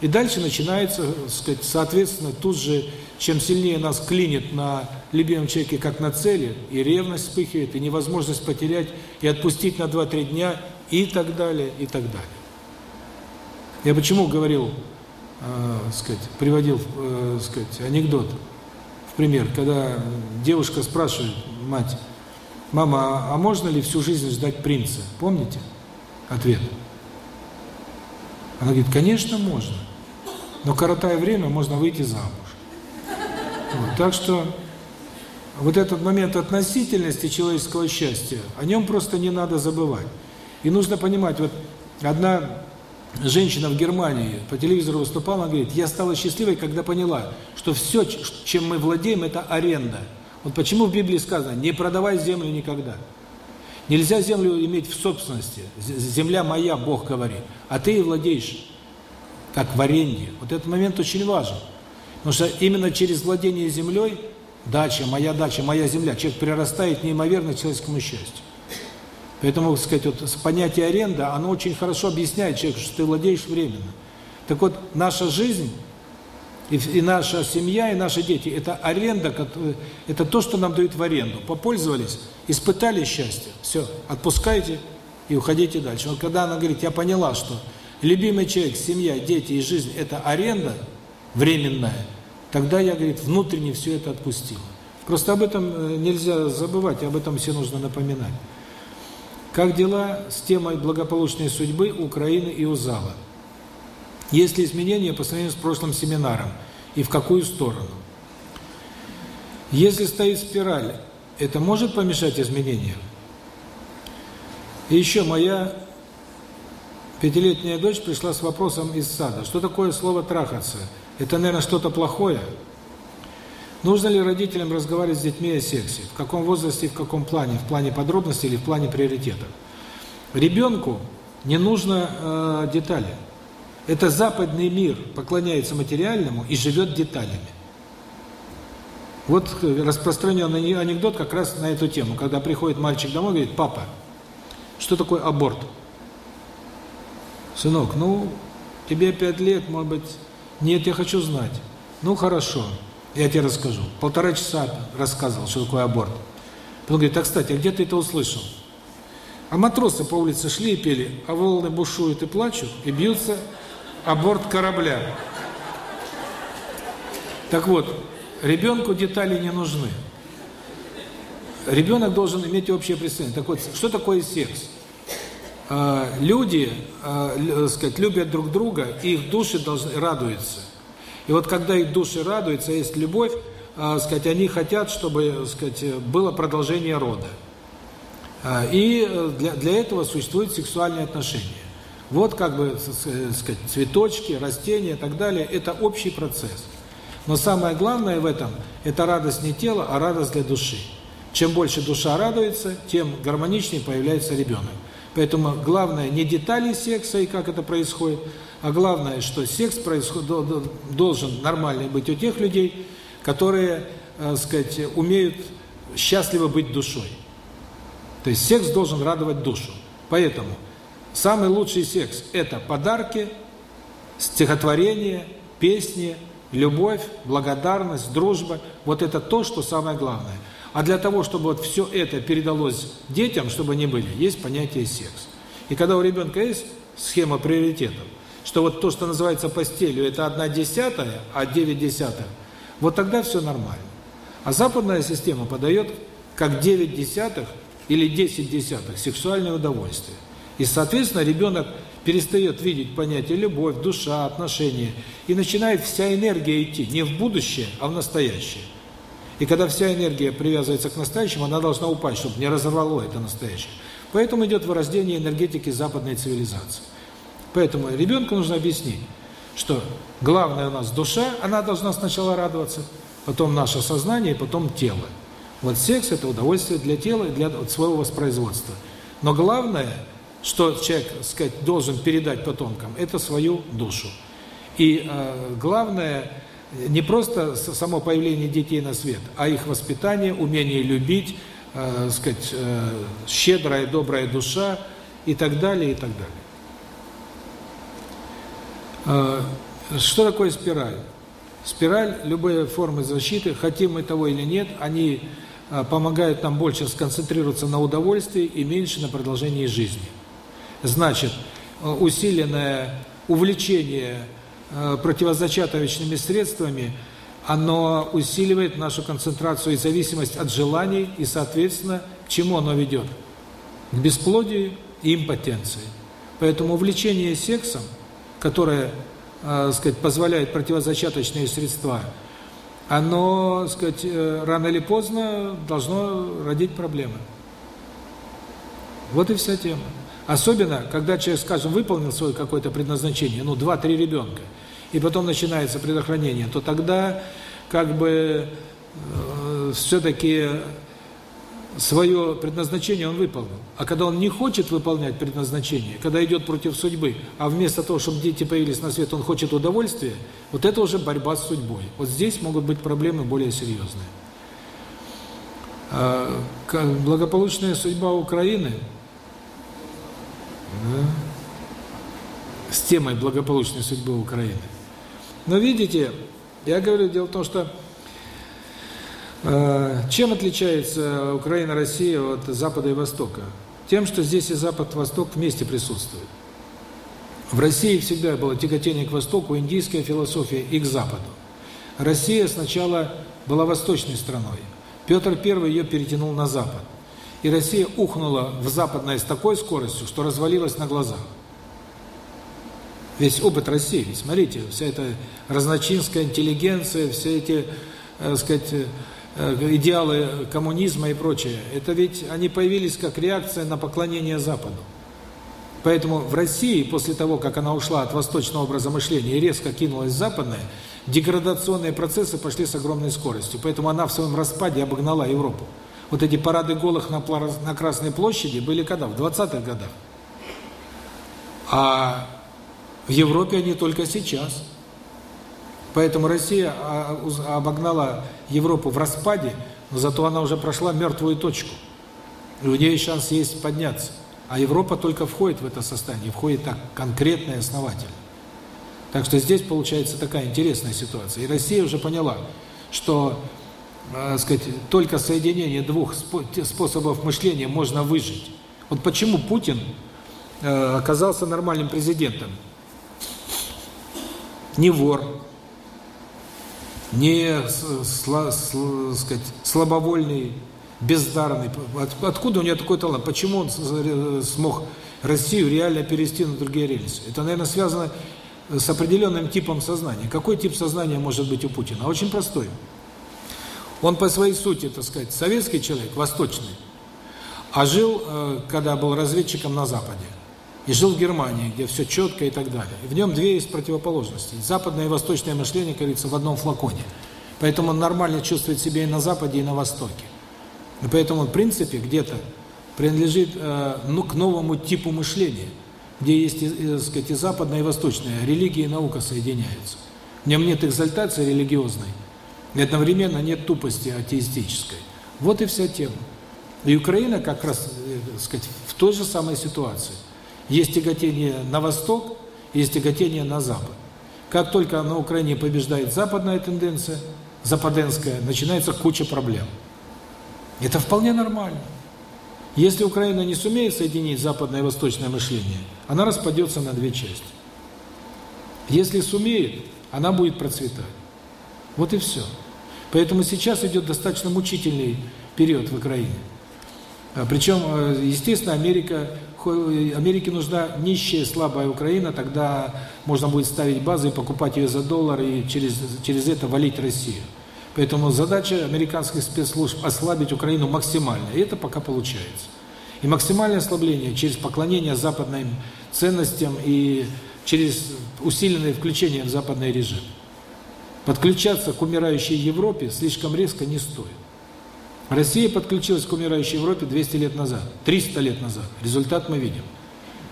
И дальше начинается, сказать, соответственно, тут же, чем сильнее нас клинит на любимом человеке, как на цели, и ревность вспыхивает, и невозможность потерять, и отпустить на 2-3 дня, и так далее, и так далее. Я почему говорил, э, сказать, приводил, э, сказать, анекдот, пример, когда девушка спрашивает мать, мама, а можно ли всю жизнь ждать принца? Помните ответ? Она говорит, конечно, можно, но коротая время можно выйти замуж. Вот, так что вот этот момент относительности человеческого счастья, о нем просто не надо забывать. И нужно понимать, вот одна женщина в Германии по телевизору выступала, она говорит, я стала счастливой, когда поняла, что все, чем мы владеем, это аренда. Вот почему в Библии сказано, не продавай землю никогда. Нельзя землю иметь в собственности. Земля моя, Бог говорит, а ты и владеешь, как в аренде. Вот этот момент очень важен. Потому что именно через владение землей, дача, моя дача, моя земля, человек прирастает неимоверно к человеческому счастью. Поэтому, так сказать, вот понятие аренда, оно очень хорошо объясняет человеку, что ты владеешь временно. Так вот, наша жизнь, и, и наша семья, и наши дети – это аренда, это то, что нам дают в аренду. Попользовались, испытали счастье, все, отпускайте и уходите дальше. Вот когда она говорит, я поняла, что любимый человек, семья, дети и жизнь – это аренда временная, тогда я, говорит, внутренне все это отпустила. Просто об этом э, нельзя забывать, об этом все нужно напоминать. Как дела с темой благополучной судьбы Украины и УЗАЛа? Есть ли изменения по сравнению с прошлым семинаром? И в какую сторону? Если стоит спираль, это может помешать изменениям? И еще моя пятилетняя дочь пришла с вопросом из сада. Что такое слово «трахаться»? Это, наверное, что-то плохое? Нужно ли родителям разговаривать с детьми о сексе? В каком возрасте и в каком плане? В плане подробностей или в плане приоритетов? Ребенку не нужно э, детали. Это западный мир поклоняется материальному и живет деталями. Вот распространенный анекдот как раз на эту тему. Когда приходит мальчик домой и говорит, папа, что такое аборт? Сынок, ну, тебе пять лет, может быть, нет, я хочу знать. Ну, хорошо. Я тебе расскажу. Полтора часа рассказывал, что такое аборт. Потом говорит, а кстати, а где ты это услышал? А матросы по улице шли и пели, а волны бушуют и плачут, и бьются о борт корабля. Так вот, ребенку детали не нужны. Ребенок должен иметь общее представление. Так вот, что такое секс? А, люди, а, сказать, любят друг друга, и их души должны радуются. И вот когда их души радуются, есть любовь, э, сказать, они хотят, чтобы, сказать, было продолжение рода. А, и э, для, для этого существуют сексуальные отношения. Вот как бы, сказать, цветочки, растения и так далее – это общий процесс. Но самое главное в этом – это радость не тела, а радость для души. Чем больше душа радуется, тем гармоничнее появляется ребенок. Поэтому главное не детали секса и как это происходит, а главное, что секс происходит, должен нормальный быть у тех людей, которые, э, сказать, умеют счастливо быть душой. То есть секс должен радовать душу. Поэтому самый лучший секс – это подарки, стихотворения, песни, любовь, благодарность, дружба. Вот это то, что самое главное. А для того, чтобы вот все это передалось детям, чтобы они были, есть понятие секс. И когда у ребенка есть схема приоритетов, что вот то, что называется постелью, это одна десятая, а девять десятых, вот тогда все нормально. А западная система подает как девять десятых или десять десятых сексуальное удовольствие. И, соответственно, ребенок перестает видеть понятие любовь, душа, отношения, и начинает вся энергия идти не в будущее, а в настоящее. И когда вся энергия привязывается к настоящему, она должна упасть, чтобы не разорвало это настоящее. Поэтому идет вырождение энергетики западной цивилизации. Поэтому ребенку нужно объяснить, что главное у нас душа, она должна сначала радоваться, потом наше сознание, потом тело. Вот секс – это удовольствие для тела и для своего воспроизводства. Но главное что человек, так сказать, должен передать потомкам, это свою душу. И э, главное не просто само появление детей на свет, а их воспитание, умение любить, э, сказать, э, щедрая, добрая душа и так далее, и так далее. Э, что такое спираль? Спираль, любые формы защиты, хотим мы того или нет, они э, помогают нам больше сконцентрироваться на удовольствии и меньше на продолжении жизни. Значит, э, усиленное увлечение противозачаточными средствами, оно усиливает нашу концентрацию и зависимость от желаний, и, соответственно, к чему оно ведет? К бесплодию и импотенции. Поэтому увлечение сексом, которое, э, сказать, позволяет противозачаточные средства, оно, сказать, э, рано или поздно должно родить проблемы. Вот и вся тема. Особенно, когда человек, скажем, выполнил свое какое-то предназначение, ну, два-три ребенка, и потом начинается предохранение, то тогда как бы э, все-таки свое предназначение он выполнил. А когда он не хочет выполнять предназначение, когда идет против судьбы, а вместо того, чтобы дети появились на свет, он хочет удовольствия, вот это уже борьба с судьбой. Вот здесь могут быть проблемы более серьезные. А, благополучная судьба Украины – да, с темой благополучной судьбы Украины. Но видите, я говорю, дело в том, что чем отличается Украина, Россия от Запада и Востока? Тем, что здесь и Запад, и Восток вместе присутствуют. В России всегда было тяготение к Востоку, индийская философия и к Западу. Россия сначала была восточной страной. Петр I ее перетянул на Запад. И Россия ухнула в западное с такой скоростью, что развалилась на глазах. Весь опыт России, смотрите, вся эта разночинская интеллигенция, все эти, так э, сказать, э, идеалы коммунизма и прочее, это ведь они появились как реакция на поклонение Западу. Поэтому в России, после того, как она ушла от восточного образа мышления и резко кинулась в западное, деградационные процессы пошли с огромной скоростью. Поэтому она в своем распаде обогнала Европу. Вот эти парады голых на, на Красной площади были когда? В 20-х годах. А в Европе они только сейчас. Поэтому Россия а, обогнала Европу в распаде, но зато она уже прошла мертвую точку. И у нее шанс есть подняться. А Европа только входит в это состояние, входит так конкретно и основательно. Так что здесь получается такая интересная ситуация. И Россия уже поняла, что э, сказать, только соединение двух способов мышления можно выжить. Вот почему Путин э, оказался нормальным президентом? Не вор, не сла, сла, сказать, слабовольный, бездарный. От, откуда у него такой талант? Почему он смог Россию реально перевести на другие рельсы? Это, наверное, связано с определенным типом сознания. Какой тип сознания может быть у Путина? Очень простой. Он по своей сути, так сказать, советский человек, восточный, а жил, э, когда был разведчиком на Западе. И жил в Германии, где все четко и так далее. В нем две есть противоположности. Западное и восточное мышление, как говорится, в одном флаконе. Поэтому он нормально чувствует себя и на Западе, и на Востоке. И поэтому, в принципе, где-то принадлежит э, ну, к новому типу мышления, где есть, э, сказать, и западное, и восточное, религия и наука соединяются. В нем нет экзальтации религиозной, и одновременно нет тупости атеистической. Вот и вся тема. И Украина как раз, э, так сказать, в той же самой ситуации. Есть тяготение на восток, есть тяготение на запад. Как только на Украине побеждает западная тенденция, западенская, начинается куча проблем. Это вполне нормально. Если Украина не сумеет соединить западное и восточное мышление, она распадется на две части. Если сумеет, она будет процветать. Вот и все. Поэтому сейчас идет достаточно мучительный период в Украине. А, Причем, э, естественно, Америка, Америке нужна нищая, слабая Украина, тогда можно будет ставить базы и покупать ее за доллар, и через, через это валить Россию. Поэтому задача американских спецслужб ослабить Украину максимально, и это пока получается. И максимальное ослабление через поклонение западным ценностям и через усиленное включение в западный режим. Подключаться к умирающей Европе слишком резко не стоит. Россия подключилась к умирающей Европе 200 лет назад, 300 лет назад. Результат мы видим.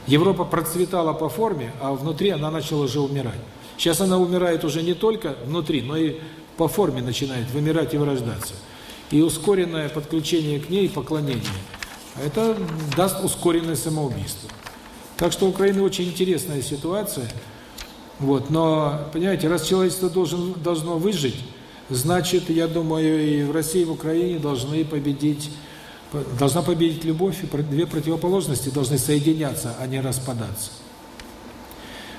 Европа процветала по форме, а внутри она начала уже умирать. Сейчас она умирает уже не только внутри, но и по форме начинает вымирать и вырождаться. И ускоренное подключение к ней, поклонение, это даст ускоренное самоубийство. Так что у Украины очень интересная ситуация. Вот, но, понимаете, раз человечество должен, должно выжить, значит, я думаю, и в России, и в Украине должны победить, должна победить любовь, и две противоположности должны соединяться, а не распадаться.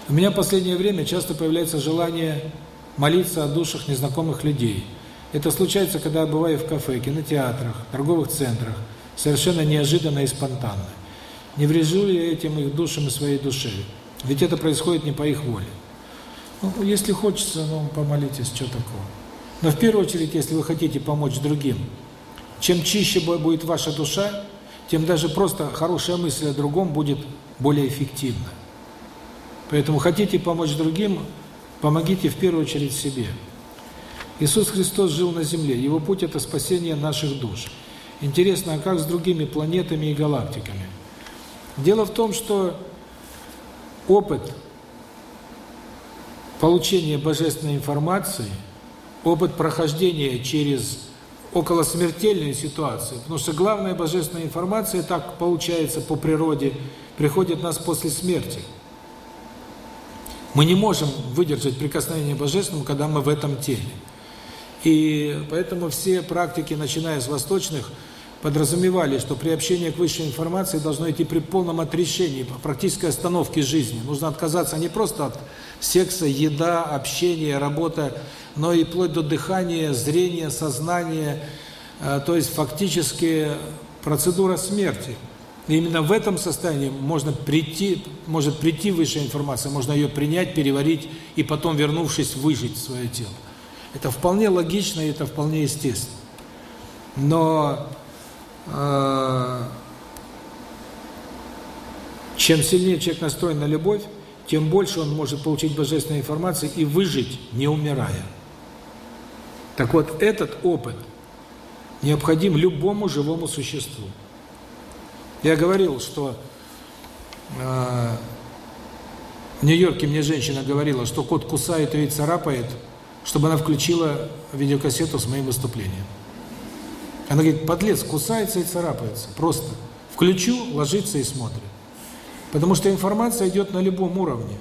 У меня в последнее время часто появляется желание молиться о душах незнакомых людей. Это случается, когда я бываю в кафе, кинотеатрах, торговых центрах, совершенно неожиданно и спонтанно. Не врежу ли я этим их душам и своей душе? Ведь это происходит не по их воле. Ну, если хочется, ну, помолитесь, что такого. Но в первую очередь, если вы хотите помочь другим, чем чище будет ваша душа, тем даже просто хорошая мысль о другом будет более эффективна. Поэтому хотите помочь другим, помогите в первую очередь себе. Иисус Христос жил на земле, Его путь – это спасение наших душ. Интересно, а как с другими планетами и галактиками? Дело в том, что опыт получения божественной информации, опыт прохождения через околосмертельную ситуацию, потому что главная божественная информация, так получается по природе, приходит нас после смерти. Мы не можем выдержать прикосновение Божественному, когда мы в этом теле. И поэтому все практики, начиная с восточных, подразумевали, что при общении к высшей информации должно идти при полном отрешении, практической остановке жизни. Нужно отказаться не просто от секса, еда, общения, работа, но и вплоть до дыхания, зрения, сознания, э, то есть фактически процедура смерти. И именно в этом состоянии можно прийти, может прийти высшая информация, можно ее принять, переварить и потом, вернувшись, выжить свое тело. Это вполне логично и это вполне естественно. Но чем сильнее человек настроен на любовь, тем больше он может получить божественной информации и выжить, не умирая. Так вот, этот опыт необходим любому живому существу. Я говорил, что э, в Нью-Йорке мне женщина говорила, что кот кусает и царапает, чтобы она включила видеокассету с моим выступлением. Она говорит, подлец, кусается и царапается. Просто. Включу, ложится и смотрит. Потому что информация идет на любом уровне.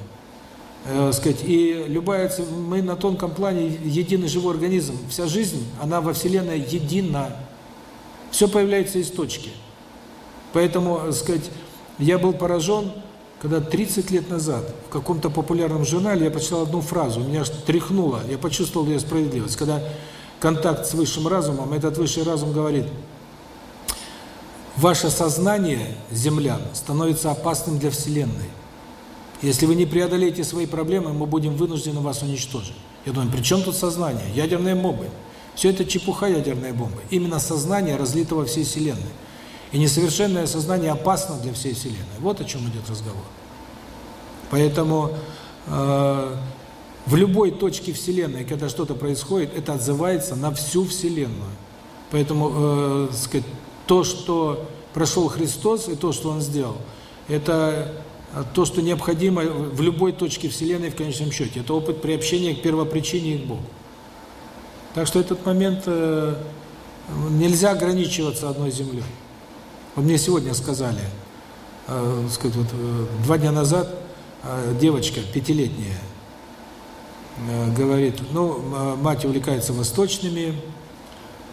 Э, сказать, и любая, мы на тонком плане единый живой организм. Вся жизнь, она во Вселенной едина. Все появляется из точки. Поэтому, э, сказать, я был поражен, когда 30 лет назад в каком-то популярном журнале я прочитал одну фразу, меня аж тряхнуло, я почувствовал ее справедливость. Когда контакт с высшим разумом, этот высший разум говорит, ваше сознание, землян, становится опасным для Вселенной. Если вы не преодолеете свои проблемы, мы будем вынуждены вас уничтожить. Я думаю, при чем тут сознание? Ядерные бомбы. Все это чепуха ядерные бомбы. Именно сознание разлито во всей Вселенной. И несовершенное сознание опасно для всей Вселенной. Вот о чем идет разговор. Поэтому э, в любой точке Вселенной, когда что-то происходит, это отзывается на всю Вселенную. Поэтому, э, сказать, то, что прошел Христос и то, что Он сделал, это то, что необходимо в любой точке Вселенной в конечном счете. Это опыт приобщения к первопричине и к Богу. Так что этот момент э, нельзя ограничиваться одной землей. Вот мне сегодня сказали, э, сказать, вот, э, два дня назад э, девочка пятилетняя э, говорит, ну, мать увлекается восточными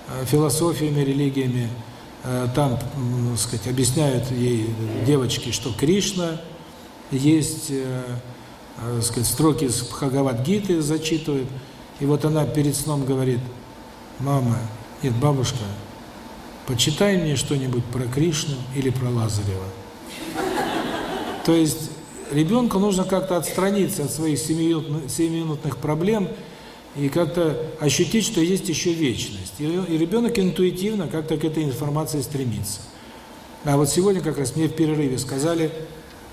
э, философиями, религиями, э, там, э, сказать, объясняют ей девочке, что Кришна есть, э, э, сказать, строки из Бхагавад-гиты зачитывают, и вот она перед сном говорит, мама, нет, бабушка, почитай мне что-нибудь про Кришну или про Лазарева. То есть ребенку нужно как-то отстраниться от своих семиминутных проблем и как-то ощутить, что есть еще вечность. И, ребенок интуитивно как-то к этой информации стремится. А вот сегодня как раз мне в перерыве сказали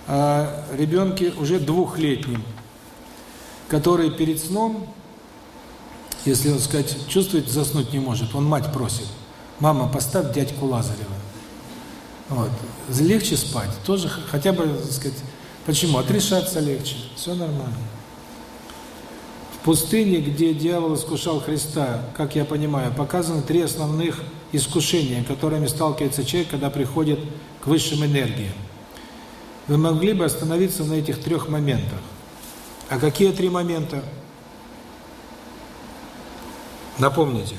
о ребенке уже двухлетнем, который перед сном, если, он сказать, чувствует, заснуть не может, он мать просит, Мама, поставь дядьку Лазарева. Вот. Легче спать. Тоже хотя бы, так сказать, почему? Отрешаться легче. Все нормально. В пустыне, где дьявол искушал Христа, как я понимаю, показаны три основных искушения, которыми сталкивается человек, когда приходит к высшим энергиям. Вы могли бы остановиться на этих трех моментах. А какие три момента? Напомните.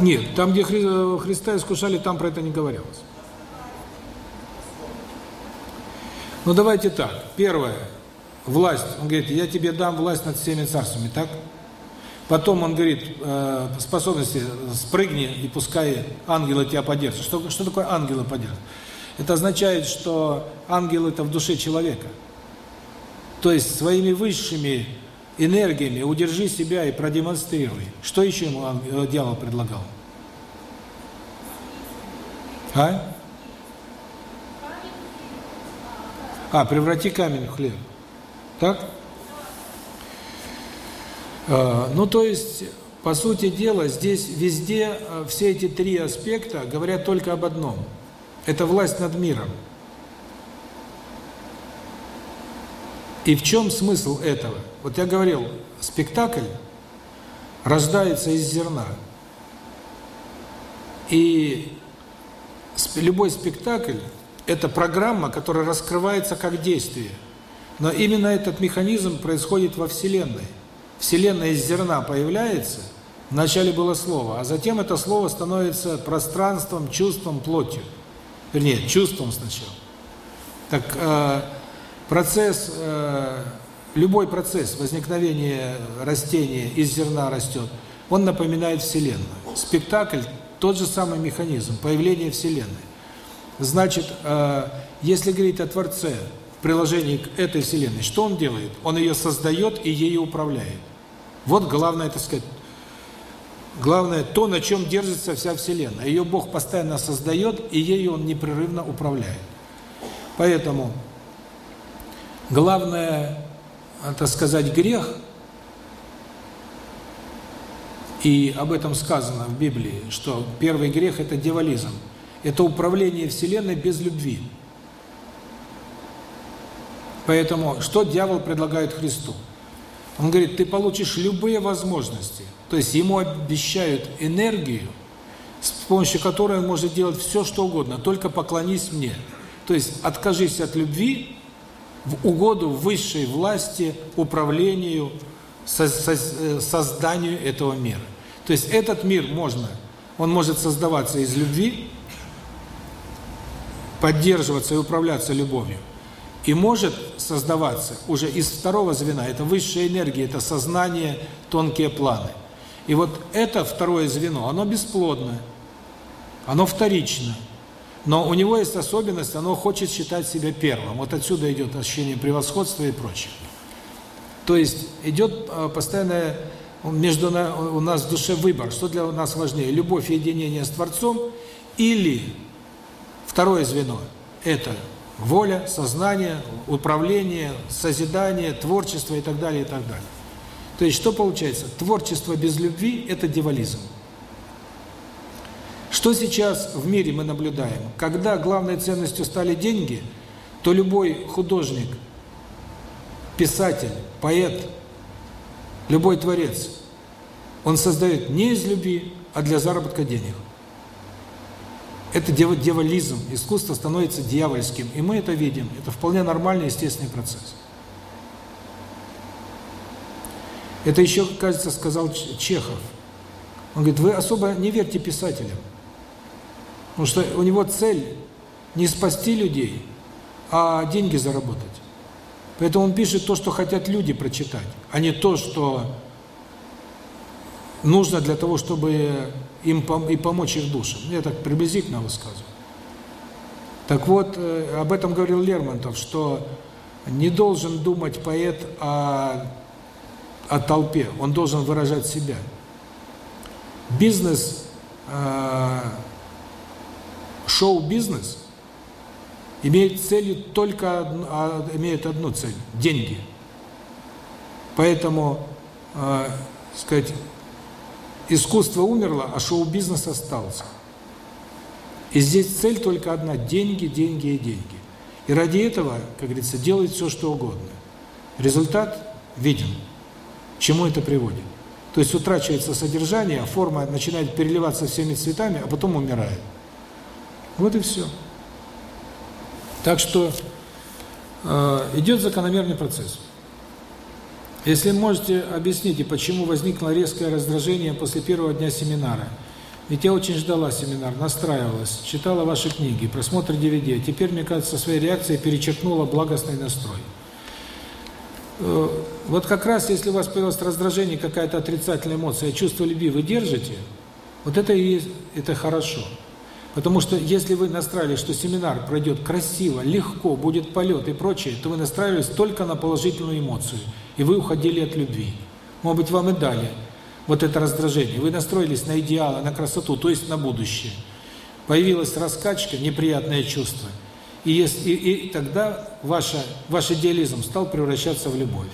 Нет, там, где Христа искушали, там про это не говорилось. Ну, давайте так. Первое. Власть. Он говорит, я тебе дам власть над всеми царствами, так? Потом он говорит, э, способности, спрыгни и пускай ангелы тебя поддержат. Что, что такое ангелы поддержат? Это означает, что ангел это в душе человека. То есть своими высшими энергиями удержи себя и продемонстрируй. Что еще ему э, дьявол предлагал? А? А, преврати камень в хлеб. Так? А, ну, то есть, по сути дела, здесь везде э, все эти три аспекта говорят только об одном. Это власть над миром. И в чем смысл этого? Вот я говорил, спектакль рождается из зерна. И любой спектакль – это программа, которая раскрывается как действие. Но именно этот механизм происходит во Вселенной. Вселенная из зерна появляется, вначале было слово, а затем это слово становится пространством, чувством, плотью. Вернее, чувством сначала. Так э, процесс, э, любой процесс возникновения растения из зерна растет, он напоминает Вселенную. Спектакль – тот же самый механизм, появление Вселенной. Значит, э, если говорить о Творце в приложении к этой Вселенной, что он делает? Он ее создает и ею управляет. Вот главное, так сказать, главное то, на чем держится вся Вселенная. Ее Бог постоянно создает, и ею Он непрерывно управляет. Поэтому главное, так сказать, грех, и об этом сказано в Библии, что первый грех – это дьяволизм. Это управление Вселенной без любви. Поэтому что дьявол предлагает Христу? Он говорит, ты получишь любые возможности. То есть ему обещают энергию, с помощью которой он может делать все, что угодно, только поклонись мне. То есть откажись от любви в угоду высшей власти, управлению, э, созданию этого мира. То есть этот мир можно, он может создаваться из любви, поддерживаться и управляться любовью и может создаваться уже из второго звена, это высшая энергия, это сознание, тонкие планы. И вот это второе звено, оно бесплодное, оно вторичное, но у него есть особенность, оно хочет считать себя первым. Вот отсюда идет ощущение превосходства и прочее. То есть идет а, постоянное между у нас в душе выбор, что для нас важнее, любовь и единение с Творцом или второе звено – это Воля, сознание, управление, созидание, творчество и так далее, и так далее. То есть что получается? Творчество без любви – это дьяволизм. Что сейчас в мире мы наблюдаем? Когда главной ценностью стали деньги, то любой художник, писатель, поэт, любой творец, он создает не из любви, а для заработка денег. Это дьяволизм, искусство становится дьявольским, и мы это видим. Это вполне нормальный, естественный процесс. Это еще, кажется, сказал Чехов. Он говорит, вы особо не верьте писателям. Потому что у него цель не спасти людей, а деньги заработать. Поэтому он пишет то, что хотят люди прочитать, а не то, что нужно для того, чтобы им пом и помочь их душам. Я так приблизительно высказываю. Так вот, э, об этом говорил Лермонтов, что не должен думать поэт о, о толпе, он должен выражать себя. Бизнес, э, шоу-бизнес имеет целью только одну, а, имеет одну цель – деньги. Поэтому, э, сказать, искусство умерло, а шоу-бизнес остался. И здесь цель только одна – деньги, деньги и деньги. И ради этого, как говорится, делают все, что угодно. Результат виден. К чему это приводит? То есть утрачивается содержание, форма начинает переливаться всеми цветами, а потом умирает. Вот и все. Так что э, идет закономерный процесс. Если можете, объясните, почему возникло резкое раздражение после первого дня семинара. Ведь я очень ждала семинар, настраивалась, читала ваши книги, просмотр DVD. Теперь, мне кажется, своей реакцией перечеркнула благостный настрой. Э, вот как раз, если у вас появилось раздражение, какая-то отрицательная эмоция, чувство любви вы держите, вот это и есть, это хорошо. Потому что если вы настраивались, что семинар пройдет красиво, легко, будет полет и прочее, то вы настраивались только на положительную эмоцию, и вы уходили от любви. Может быть, вам и дали вот это раздражение. Вы настроились на идеалы, на красоту, то есть на будущее. Появилась раскачка, неприятное чувство. И, если, и, и тогда ваша, ваш идеализм стал превращаться в любовь.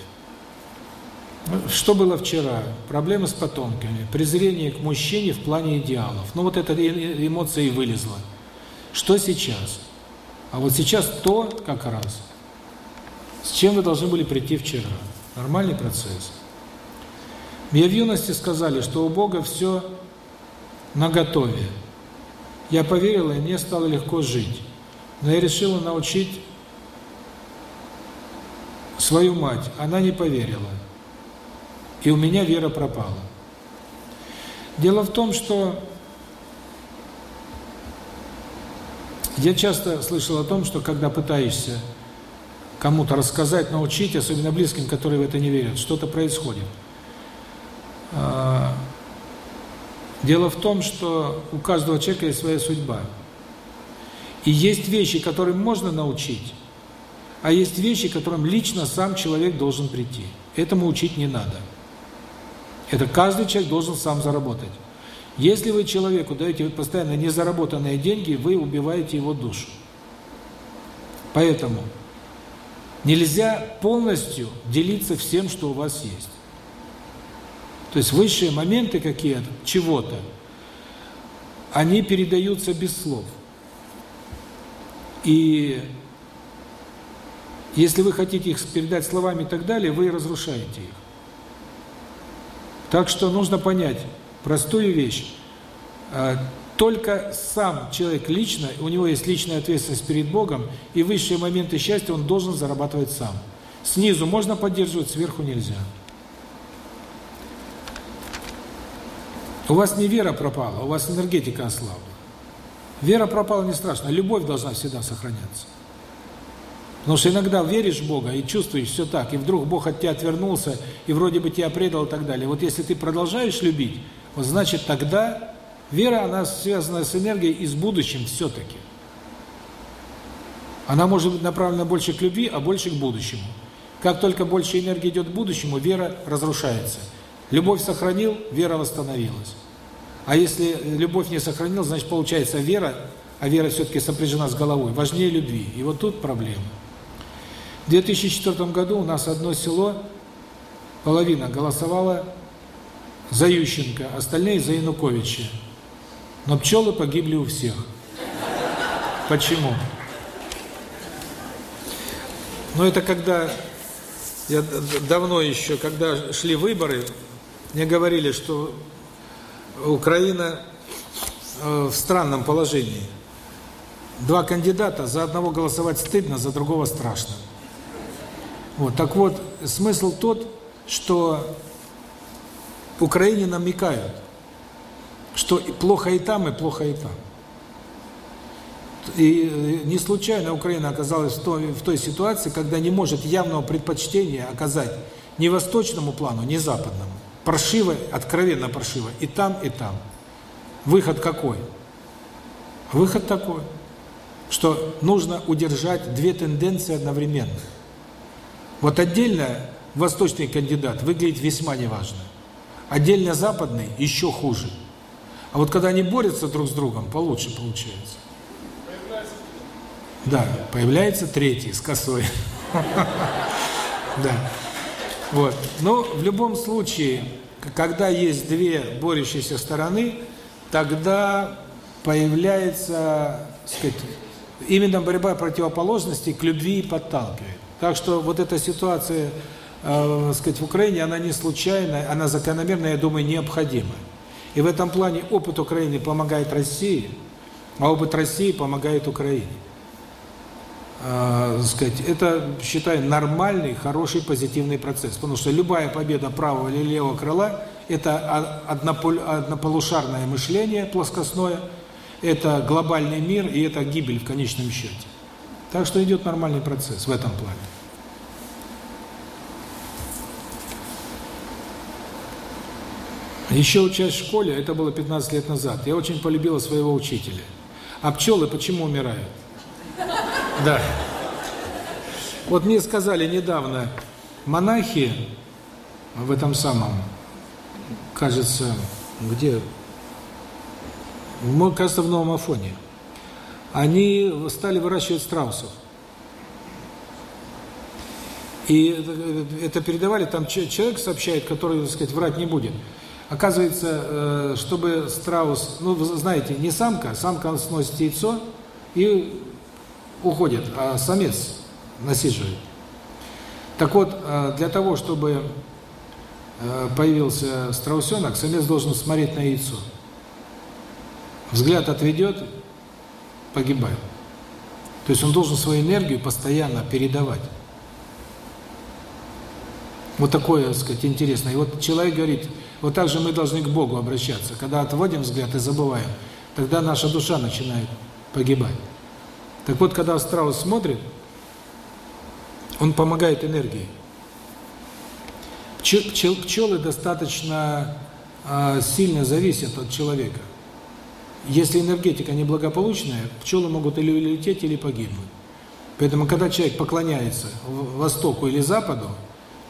Что было вчера? Проблемы с потомками, презрение к мужчине в плане идеалов. Ну вот эта эмоция и вылезла. Что сейчас? А вот сейчас то как раз, с чем вы должны были прийти вчера. Нормальный процесс. Мне в юности сказали, что у Бога все наготове. Я поверила, и мне стало легко жить. Но я решила научить свою мать. Она не поверила и у меня вера пропала. Дело в том, что я часто слышал о том, что когда пытаешься кому-то рассказать, научить, особенно близким, которые в это не верят, что-то происходит. А, дело в том, что у каждого человека есть своя судьба. И есть вещи, которым можно научить, а есть вещи, которым лично сам человек должен прийти. Этому учить не надо. Это каждый человек должен сам заработать. Если вы человеку даете постоянно незаработанные деньги, вы убиваете его душу. Поэтому нельзя полностью делиться всем, что у вас есть. То есть высшие моменты какие-то, чего-то, они передаются без слов. И если вы хотите их передать словами и так далее, вы разрушаете их. Так что нужно понять простую вещь. Только сам человек лично, у него есть личная ответственность перед Богом, и высшие моменты счастья он должен зарабатывать сам. Снизу можно поддерживать, сверху нельзя. У вас не вера пропала, у вас энергетика ослабла. Вера пропала не страшно, любовь должна всегда сохраняться. Потому что иногда веришь в Бога и чувствуешь все так, и вдруг Бог от тебя отвернулся, и вроде бы тебя предал и так далее. Вот если ты продолжаешь любить, вот значит тогда вера, она связана с энергией и с будущим все-таки. Она может быть направлена больше к любви, а больше к будущему. Как только больше энергии идет к будущему, вера разрушается. Любовь сохранил, вера восстановилась. А если любовь не сохранил, значит получается вера, а вера все-таки сопряжена с головой, важнее любви. И вот тут проблема. В 2004 году у нас одно село, половина голосовала за Ющенко, остальные за Януковича. Но пчелы погибли у всех. Почему? Ну, это когда, я давно еще, когда шли выборы, мне говорили, что Украина э, в странном положении. Два кандидата, за одного голосовать стыдно, за другого страшно. Вот, так вот, смысл тот, что Украине намекают, что плохо и там, и плохо и там. И не случайно Украина оказалась в той, в той ситуации, когда не может явного предпочтения оказать ни восточному плану, ни западному. Паршиво, откровенно паршиво, и там, и там. Выход какой? Выход такой, что нужно удержать две тенденции одновременно – вот отдельно восточный кандидат выглядит весьма неважно. Отдельно западный еще хуже. А вот когда они борются друг с другом, получше получается. Да, появляется третий с косой. Да. Вот. Но в любом случае, когда есть две борющиеся стороны, тогда появляется, сказать, именно борьба противоположностей к любви подталкивает. Так что вот эта ситуация, э, сказать, в Украине, она не случайная, она закономерная, я думаю, необходима. И в этом плане опыт Украины помогает России, а опыт России помогает Украине. Э, сказать, это, считаю, нормальный, хороший, позитивный процесс. Потому что любая победа правого или левого крыла – это однополушарное мышление плоскостное, это глобальный мир и это гибель в конечном счете. Так что идет нормальный процесс в этом плане. Еще учась в школе, это было 15 лет назад, я очень полюбила своего учителя. А пчелы почему умирают? Да. Вот мне сказали недавно, монахи в этом самом, кажется, где, кажется, в Новом Афоне, они стали выращивать страусов. И это передавали, там человек сообщает, который, так сказать, врать не будет. Оказывается, э, чтобы страус, ну, вы знаете, не самка, самка сносит яйцо и уходит, а самец насиживает. Так вот, э, для того, чтобы э, появился страусенок, самец должен смотреть на яйцо. Взгляд отведет, погибает. То есть он должен свою энергию постоянно передавать. Вот такое, так сказать, интересное. И вот человек говорит, вот так же мы должны к Богу обращаться. Когда отводим взгляд и забываем, тогда наша душа начинает погибать. Так вот, когда страус смотрит, он помогает энергии. Пчел, пчел, пчелы достаточно э, сильно зависят от человека. Если энергетика неблагополучная, пчелы могут или улететь, или погибнуть. Поэтому, когда человек поклоняется Востоку или Западу,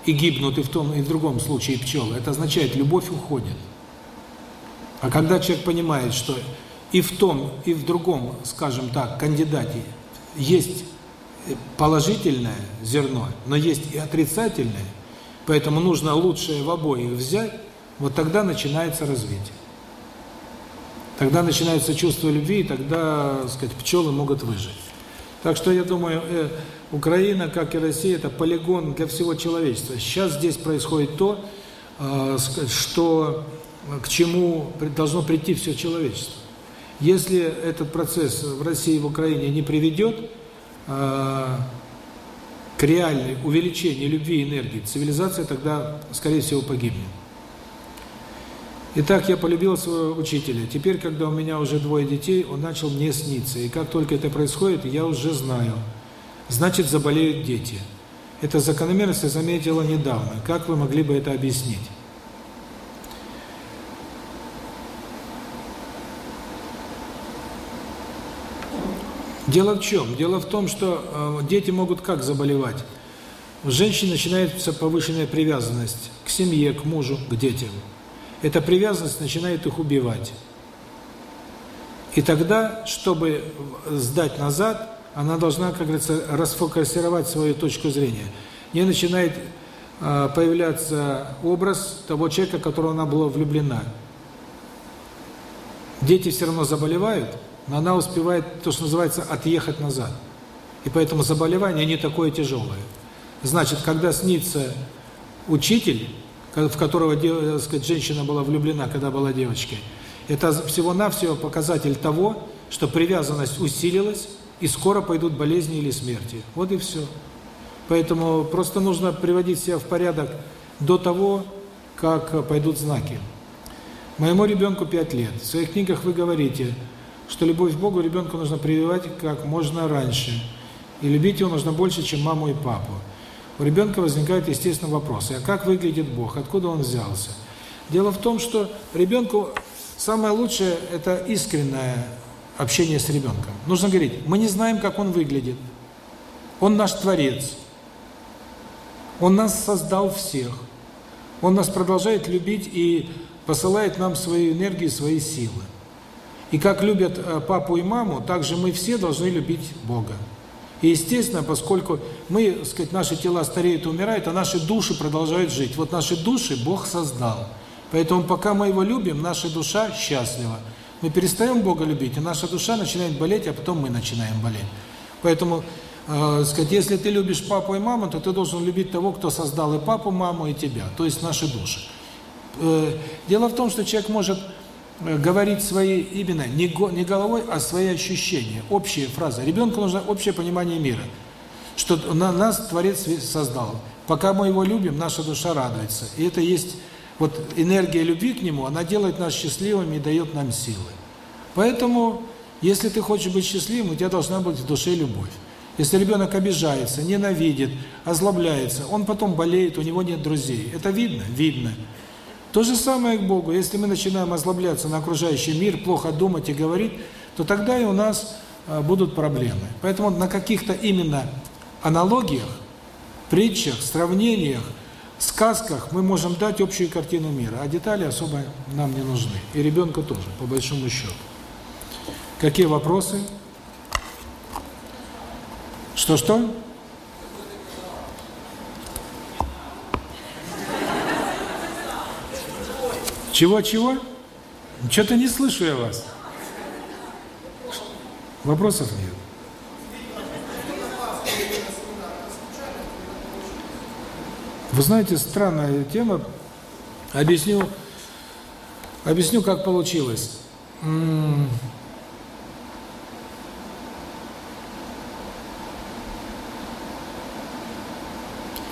и гибнут и в том, и в другом случае пчелы, это означает, любовь уходит. А когда человек понимает, что и в том, и в другом, скажем так, кандидате есть положительное зерно, но есть и отрицательное, поэтому нужно лучшее в обоих взять, вот тогда начинается развитие. Тогда начинается чувство любви, и тогда, так сказать, пчелы могут выжить. Так что я думаю, э, Украина, как и Россия, это полигон для всего человечества. Сейчас здесь происходит то, э, что к чему должно прийти все человечество. Если этот процесс в России и в Украине не приведет э, к реальной увеличению любви и энергии, цивилизация тогда, скорее всего, погибнет. Итак, я полюбил своего учителя. Теперь, когда у меня уже двое детей, он начал мне сниться. И как только это происходит, я уже знаю. Значит, заболеют дети. Это закономерность я заметила недавно. Как вы могли бы это объяснить? Дело в чем? Дело в том, что э, дети могут как заболевать? У женщин начинается повышенная привязанность к семье, к мужу, к детям эта привязанность начинает их убивать. И тогда, чтобы сдать назад, она должна, как говорится, расфокусировать свою точку зрения. Не начинает э, появляться образ того человека, которого она была влюблена. Дети все равно заболевают, но она успевает, то, что называется, отъехать назад. И поэтому заболевание не такое тяжелое. Значит, когда снится учитель, в которого, так сказать, женщина была влюблена, когда была девочкой. Это всего-навсего показатель того, что привязанность усилилась, и скоро пойдут болезни или смерти. Вот и все. Поэтому просто нужно приводить себя в порядок до того, как пойдут знаки. Моему ребенку 5 лет. В своих книгах вы говорите, что любовь к Богу ребенку нужно прививать как можно раньше. И любить его нужно больше, чем маму и папу у ребенка возникают, естественно, вопросы. А как выглядит Бог? Откуда Он взялся? Дело в том, что ребенку самое лучшее – это искреннее общение с ребенком. Нужно говорить, мы не знаем, как Он выглядит. Он наш Творец. Он нас создал всех. Он нас продолжает любить и посылает нам свою энергию, свои силы. И как любят э, папу и маму, так же мы все должны любить Бога. И естественно, поскольку мы, сказать, наши тела стареют и умирают, а наши души продолжают жить. Вот наши души Бог создал. Поэтому пока мы его любим, наша душа счастлива. Мы перестаем Бога любить, и наша душа начинает болеть, а потом мы начинаем болеть. Поэтому, э, сказать, если ты любишь папу и маму, то ты должен любить того, кто создал и папу, маму, и тебя, то есть наши души. Э, дело в том, что человек может э, говорить свои именно не, не головой, а свои ощущения, общие фразы. Ребенку нужно общее понимание мира, что на нас Творец создал. Пока мы его любим, наша душа радуется. И это есть вот энергия любви к нему, она делает нас счастливыми и дает нам силы. Поэтому, если ты хочешь быть счастливым, у тебя должна быть в душе любовь. Если ребенок обижается, ненавидит, озлобляется, он потом болеет, у него нет друзей. Это видно? Видно. То же самое к Богу. Если мы начинаем озлобляться на окружающий мир, плохо думать и говорить, то тогда и у нас а, будут проблемы. Поэтому на каких-то именно аналогиях, притчах, сравнениях – сказках мы можем дать общую картину мира, а детали особо нам не нужны. И ребенку тоже, по большому счету. Какие вопросы? Что-что? Чего-чего? Что-то не слышу я вас. Вопросов нет. Вы знаете, странная тема. Объясню, объясню, как получилось.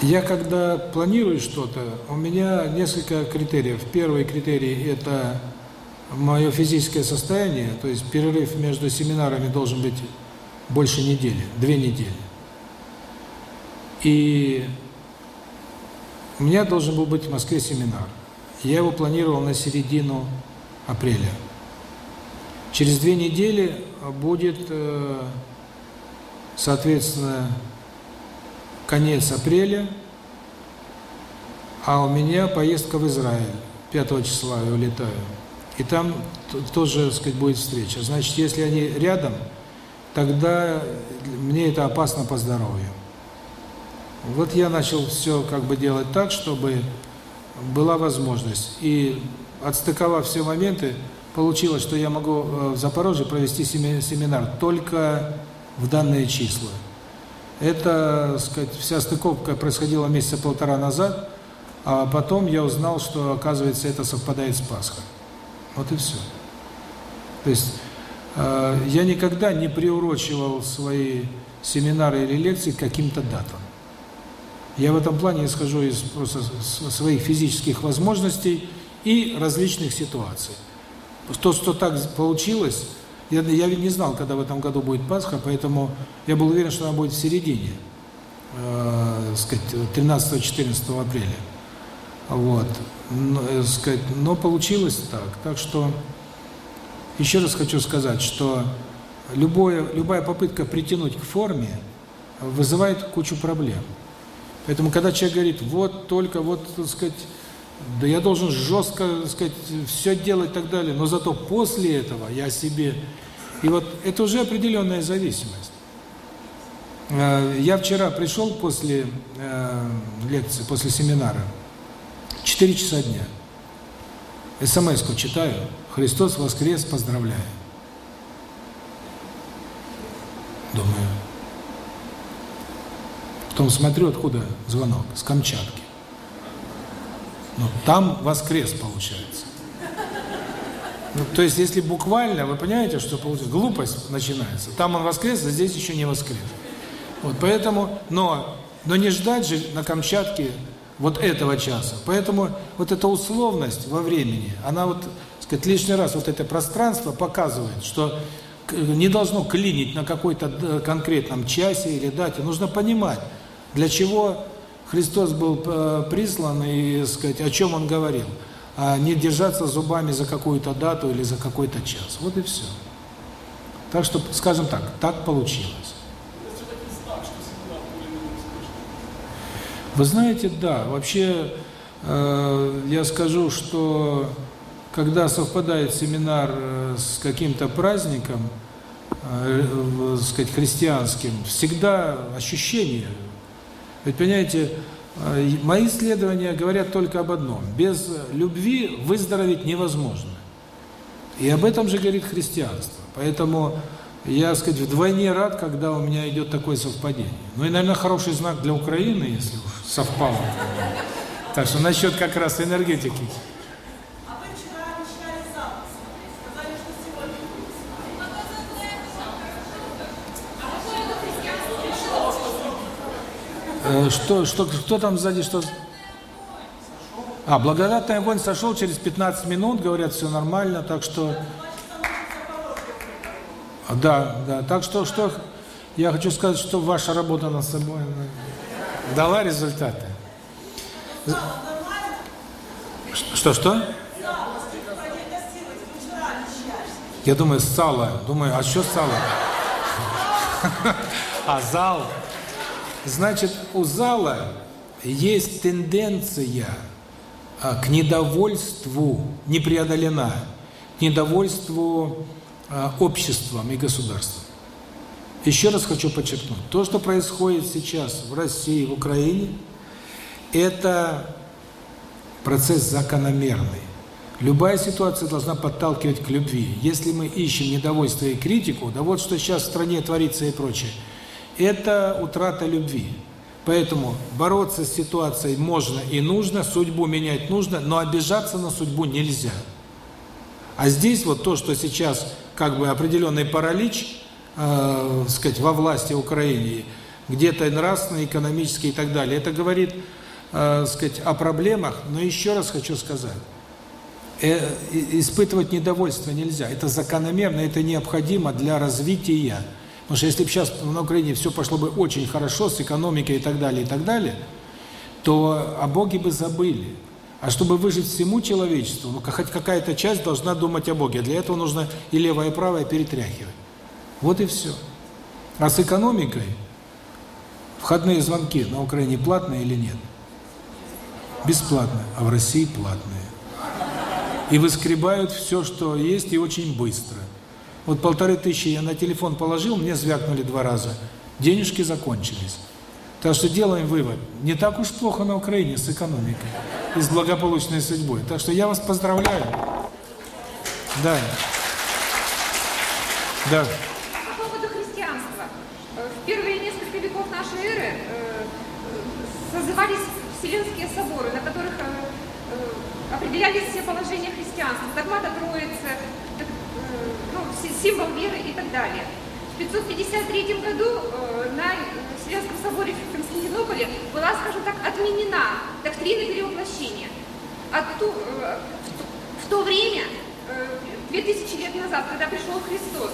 Я когда планирую что-то, у меня несколько критериев. Первый критерий – это мое физическое состояние, то есть перерыв между семинарами должен быть больше недели, две недели. И у меня должен был быть в Москве семинар. Я его планировал на середину апреля. Через две недели будет, э, соответственно, конец апреля, а у меня поездка в Израиль. 5 числа я улетаю. И там тоже, так сказать, будет встреча. Значит, если они рядом, тогда мне это опасно по здоровью. Вот я начал все как бы делать так, чтобы была возможность. И отстыковав все моменты, получилось, что я могу э, в Запорожье провести семинар только в данные числа. Это, сказать, вся стыковка происходила месяца полтора назад, а потом я узнал, что, оказывается, это совпадает с Пасхой. Вот и все. То есть э, я никогда не приурочивал свои семинары или лекции к каким-то датам. Я в этом плане исхожу из просто своих физических возможностей и различных ситуаций. То, что так получилось, я, я не знал, когда в этом году будет Пасха, поэтому я был уверен, что она будет в середине, э, сказать, 13-14 апреля. Вот. Но, э, сказать, но получилось так. Так что еще раз хочу сказать, что любое, любая попытка притянуть к форме вызывает кучу проблем. Поэтому, когда человек говорит, вот только, вот, так сказать, да я должен жестко, так сказать, все делать и так далее, но зато после этого я себе... И вот это уже определенная зависимость. Э, я вчера пришел после э, лекции, после семинара, 4 часа дня. СМС-ку читаю, Христос воскрес, поздравляю. Думаю, Потом смотрю, откуда звонок, с Камчатки. Ну, там воскрес получается. Ну, то есть, если буквально, вы понимаете, что получается, глупость начинается. Там он воскрес, а здесь еще не воскрес. Вот, поэтому, но, но не ждать же на Камчатке вот этого часа. Поэтому вот эта условность во времени, она вот, сказать, лишний раз вот это пространство показывает, что не должно клинить на какой-то э, конкретном часе или дате. Нужно понимать, для чего Христос был э, прислан и, сказать, о чем Он говорил? А не держаться зубами за какую-то дату или за какой-то час. Вот и все. Так что, скажем так, так получилось. Вы знаете, да, вообще э, я скажу, что когда совпадает семинар э, с каким-то праздником, э, сказать, христианским, всегда ощущение ведь, понимаете, Э, мои исследования говорят только об одном. Без любви выздороветь невозможно. И об этом же говорит христианство. Поэтому я, так сказать, вдвойне рад, когда у меня идет такое совпадение. Ну и, наверное, хороший знак для Украины, если уж совпало. Так что насчет как раз энергетики. Что, что, кто там сзади, что... А, благодатный огонь сошел через 15 минут, говорят, все нормально, так что... Да, да, так что, что я хочу сказать, что ваша работа над собой дала результаты. Что-что? Я думаю, сало. Думаю, а что сало? А зал? Значит, у зала есть тенденция а, к недовольству, не к недовольству а, обществом и государством. Еще раз хочу подчеркнуть, то, что происходит сейчас в России, в Украине, это процесс закономерный. Любая ситуация должна подталкивать к любви. Если мы ищем недовольство и критику, да вот что сейчас в стране творится и прочее, это утрата любви. Поэтому бороться с ситуацией можно и нужно, судьбу менять нужно, но обижаться на судьбу нельзя. А здесь вот то, что сейчас как бы определенный паралич, э, сказать, во власти Украины, где-то нравственный, экономический и так далее, это говорит, э, сказать, о проблемах, но еще раз хочу сказать, э, испытывать недовольство нельзя. Это закономерно, это необходимо для развития. Потому что если бы сейчас на Украине все пошло бы очень хорошо с экономикой и так далее, и так далее, то о Боге бы забыли. А чтобы выжить всему человечеству, ну, хоть какая-то часть должна думать о Боге. Для этого нужно и левое, и правое перетряхивать. Вот и все. А с экономикой входные звонки на Украине платные или нет? Бесплатные, а в России платные. И выскребают все, что есть, и очень быстро. Вот полторы тысячи я на телефон положил, мне звякнули два раза. Денежки закончились. Так что делаем вывод. Не так уж плохо на Украине с экономикой и с благополучной судьбой. Так что я вас поздравляю. Да. Да. По поводу христианства. В первые несколько веков нашей эры э, созывались Вселенские соборы, на которых э, э, определялись все положения христианства. Догмата Троицы, символ веры и так далее. В 553 году э, на Вселенском соборе в Константинополе была, скажем так, отменена доктрина перевоплощения. А ту, э, в то время, э, 2000 лет назад, когда пришел Христос,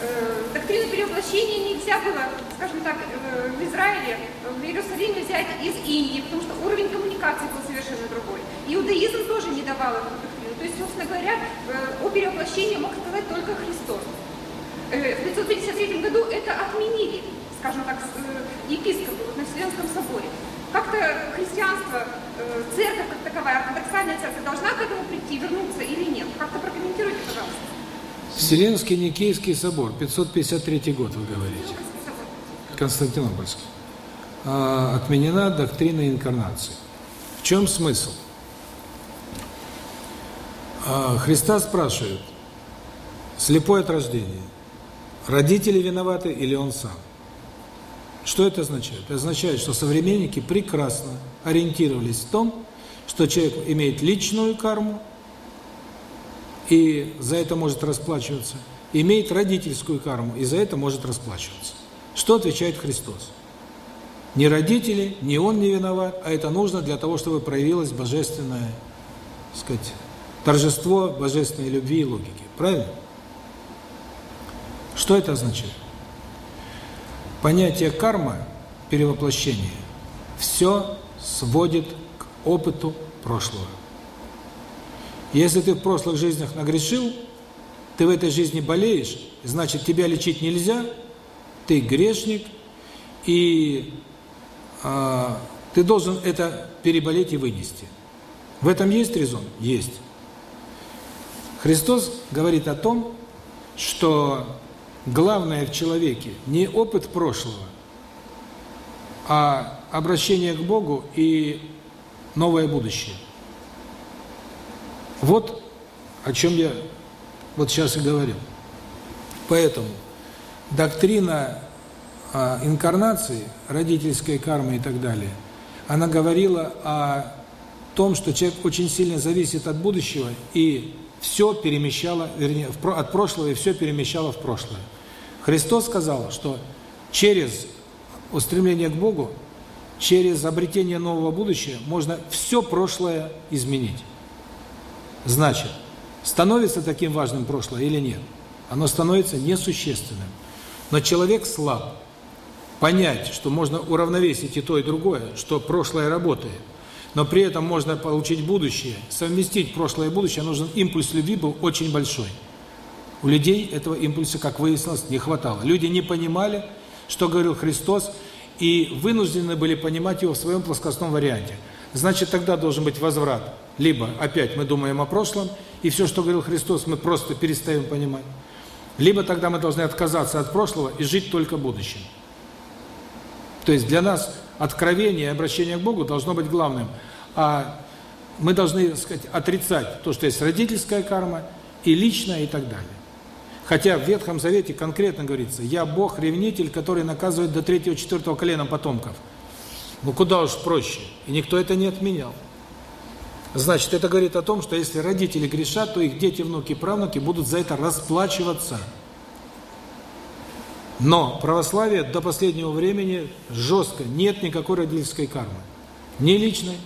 э, доктрину перевоплощения нельзя было, скажем так, э, в Израиле, в Иерусалиме взять из Индии, потому что уровень коммуникации был совершенно другой. Иудаизм тоже не давал эту. То есть, собственно говоря, э, о перевоплощении мог сказать только Христос. В 553 году это отменили, скажем так, епископы на Вселенском соборе. Как-то христианство, церковь как таковая, ортодоксальная церковь должна к этому прийти, вернуться или нет? Как-то прокомментируйте, пожалуйста. Вселенский Никейский собор, 553 год, вы говорите. Константинопольский. А, отменена доктрина инкарнации. В чем смысл? А, Христа спрашивают, слепой от рождения, родители виноваты или он сам? Что это означает? Это означает, что современники прекрасно ориентировались в том, что человек имеет личную карму, и за это может расплачиваться, имеет родительскую карму, и за это может расплачиваться. Что отвечает Христос? Ни родители, ни он не виноват, а это нужно для того, чтобы проявилось божественное, так сказать, торжество божественной любви и логики. Правильно? Что это означает? Понятие карма, перевоплощение, все сводит к опыту прошлого. Если ты в прошлых жизнях нагрешил, ты в этой жизни болеешь, значит, тебя лечить нельзя, ты грешник, и а, ты должен это переболеть и вынести. В этом есть резон? Есть. Христос говорит о том, что главное в человеке не опыт прошлого, а обращение к Богу и новое будущее. Вот о чем я вот сейчас и говорил. Поэтому доктрина а, инкарнации, родительской кармы и так далее, она говорила о том, что человек очень сильно зависит от будущего и все перемещало, вернее, от прошлого и все перемещало в прошлое. Христос сказал, что через устремление к Богу, через обретение нового будущего можно все прошлое изменить. Значит, становится таким важным прошлое или нет? Оно становится несущественным. Но человек слаб. Понять, что можно уравновесить и то, и другое, что прошлое работает, но при этом можно получить будущее, совместить прошлое и будущее, нужен импульс любви был очень большой. У людей этого импульса, как выяснилось, не хватало. Люди не понимали, что говорил Христос, и вынуждены были понимать его в своем плоскостном варианте. Значит, тогда должен быть возврат. Либо опять мы думаем о прошлом, и все, что говорил Христос, мы просто перестаем понимать. Либо тогда мы должны отказаться от прошлого и жить только будущим. То есть для нас откровение и обращение к Богу должно быть главным. А мы должны, так сказать, отрицать то, что есть родительская карма и личная и так далее. Хотя в Ветхом Завете конкретно говорится, я Бог-ревнитель, который наказывает до третьего-четвертого колена потомков. Ну куда уж проще. И никто это не отменял. Значит, это говорит о том, что если родители грешат, то их дети, внуки, правнуки будут за это расплачиваться. Но православие до последнего времени жестко, нет никакой родительской кармы. Ни личной.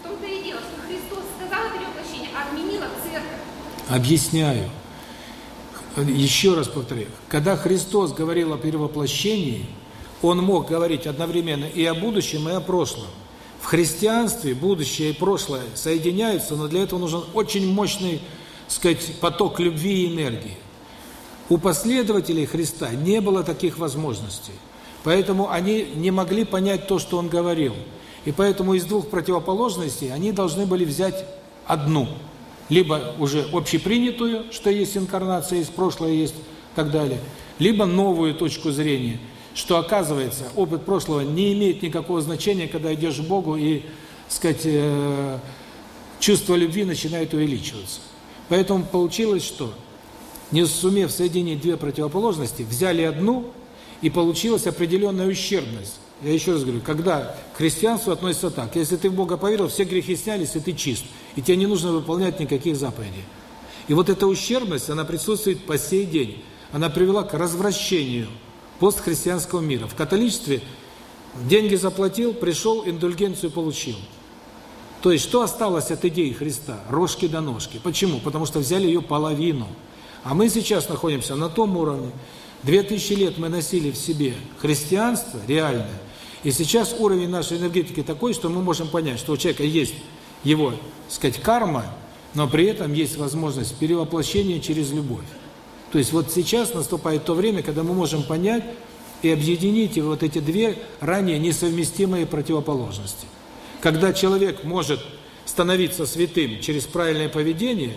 В том-то и дело, что Христос сказал о перевоплощении, а отменила церковь. Объясняю. Еще раз повторяю. Когда Христос говорил о перевоплощении, Он мог говорить одновременно и о будущем, и о прошлом. В христианстве будущее и прошлое соединяются, но для этого нужен очень мощный, сказать, поток любви и энергии. У последователей Христа не было таких возможностей. Поэтому они не могли понять то, что Он говорил. И поэтому из двух противоположностей они должны были взять одну. Либо уже общепринятую, что есть инкарнация, есть прошлое, есть так далее. Либо новую точку зрения – что оказывается, опыт прошлого не имеет никакого значения, когда идешь к Богу и, сказать, э, чувство любви начинает увеличиваться. Поэтому получилось, что не сумев соединить две противоположности, взяли одну, и получилась определенная ущербность. Я еще раз говорю, когда к христианству относится так, если ты в Бога поверил, все грехи снялись, и ты чист, и тебе не нужно выполнять никаких заповедей. И вот эта ущербность, она присутствует по сей день. Она привела к развращению постхристианского мира. В католичестве деньги заплатил, пришел, индульгенцию получил. То есть, что осталось от идеи Христа? Рожки до ножки. Почему? Потому что взяли ее половину. А мы сейчас находимся на том уровне. Две тысячи лет мы носили в себе христианство реальное, и сейчас уровень нашей энергетики такой, что мы можем понять, что у человека есть его, так сказать, карма, но при этом есть возможность перевоплощения через любовь. То есть вот сейчас наступает то время, когда мы можем понять и объединить вот эти две ранее несовместимые противоположности. Когда человек может становиться святым через правильное поведение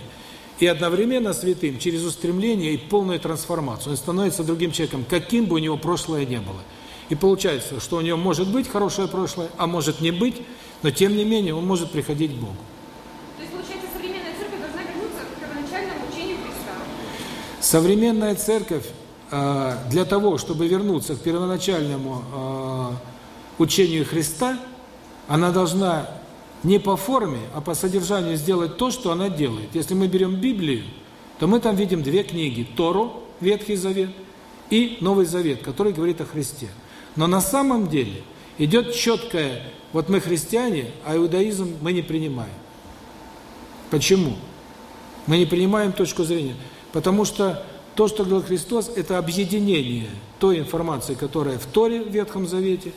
и одновременно святым через устремление и полную трансформацию. Он становится другим человеком, каким бы у него прошлое не было. И получается, что у него может быть хорошее прошлое, а может не быть, но тем не менее он может приходить к Богу. Современная церковь э, для того, чтобы вернуться к первоначальному э, учению Христа, она должна не по форме, а по содержанию сделать то, что она делает. Если мы берем Библию, то мы там видим две книги: Тору, Ветхий Завет, и Новый Завет, который говорит о Христе. Но на самом деле идет четкое: вот мы христиане, а иудаизм мы не принимаем. Почему? Мы не принимаем точку зрения. Потому что то, что говорил Христос, это объединение той информации, которая в Торе, в Ветхом Завете,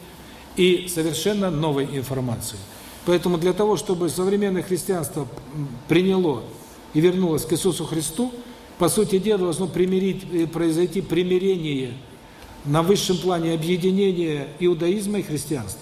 и совершенно новой информации. Поэтому для того, чтобы современное христианство приняло и вернулось к Иисусу Христу, по сути дела должно примирить, э, произойти примирение на высшем плане объединения иудаизма и христианства.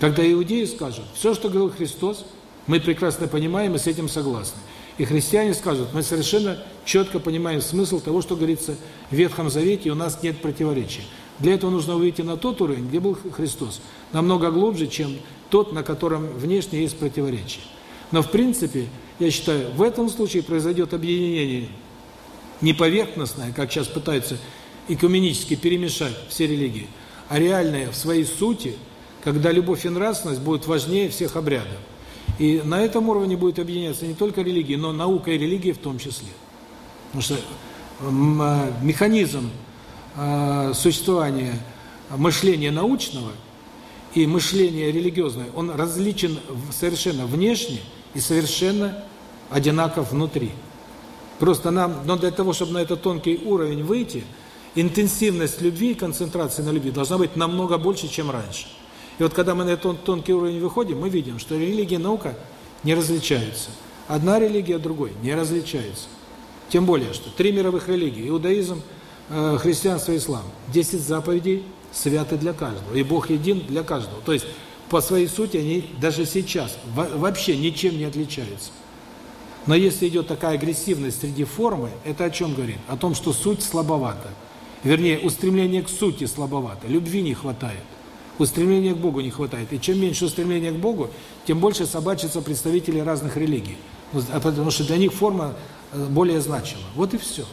Когда иудеи скажут, все, что говорил Христос, мы прекрасно понимаем и с этим согласны. И христиане скажут, мы совершенно четко понимаем смысл того, что говорится в Ветхом Завете, и у нас нет противоречий. Для этого нужно выйти на тот уровень, где был Христос. Намного глубже, чем тот, на котором внешне есть противоречие. Но в принципе, я считаю, в этом случае произойдет объединение не поверхностное, как сейчас пытаются экуменически перемешать все религии, а реальное в своей сути, когда любовь и нравственность будут важнее всех обрядов. И на этом уровне будет объединяться не только религии, но наука и религия в том числе. Потому что а, механизм э, существования мышления научного и мышления религиозного, он различен совершенно внешне и совершенно одинаков внутри. Просто нам, но для того, чтобы на этот тонкий уровень выйти, интенсивность любви и концентрация на любви должна быть намного больше, чем раньше. И вот когда мы на этот тонкий уровень выходим, мы видим, что религия и наука не различаются. Одна религия от другой не различается. Тем более, что три мировых религии – иудаизм, э, христианство, ислам. Десять заповедей святы для каждого, и Бог един для каждого. То есть, по своей сути, они даже сейчас вообще ничем не отличаются. Но если идет такая агрессивность среди формы, это о чем говорит? О том, что суть слабовата. Вернее, устремление к сути слабовато, любви не хватает. Устремления к Богу не хватает. И чем меньше устремления к Богу, тем больше собачатся представители разных религий. А потому что для них форма э, более значима. Вот и все.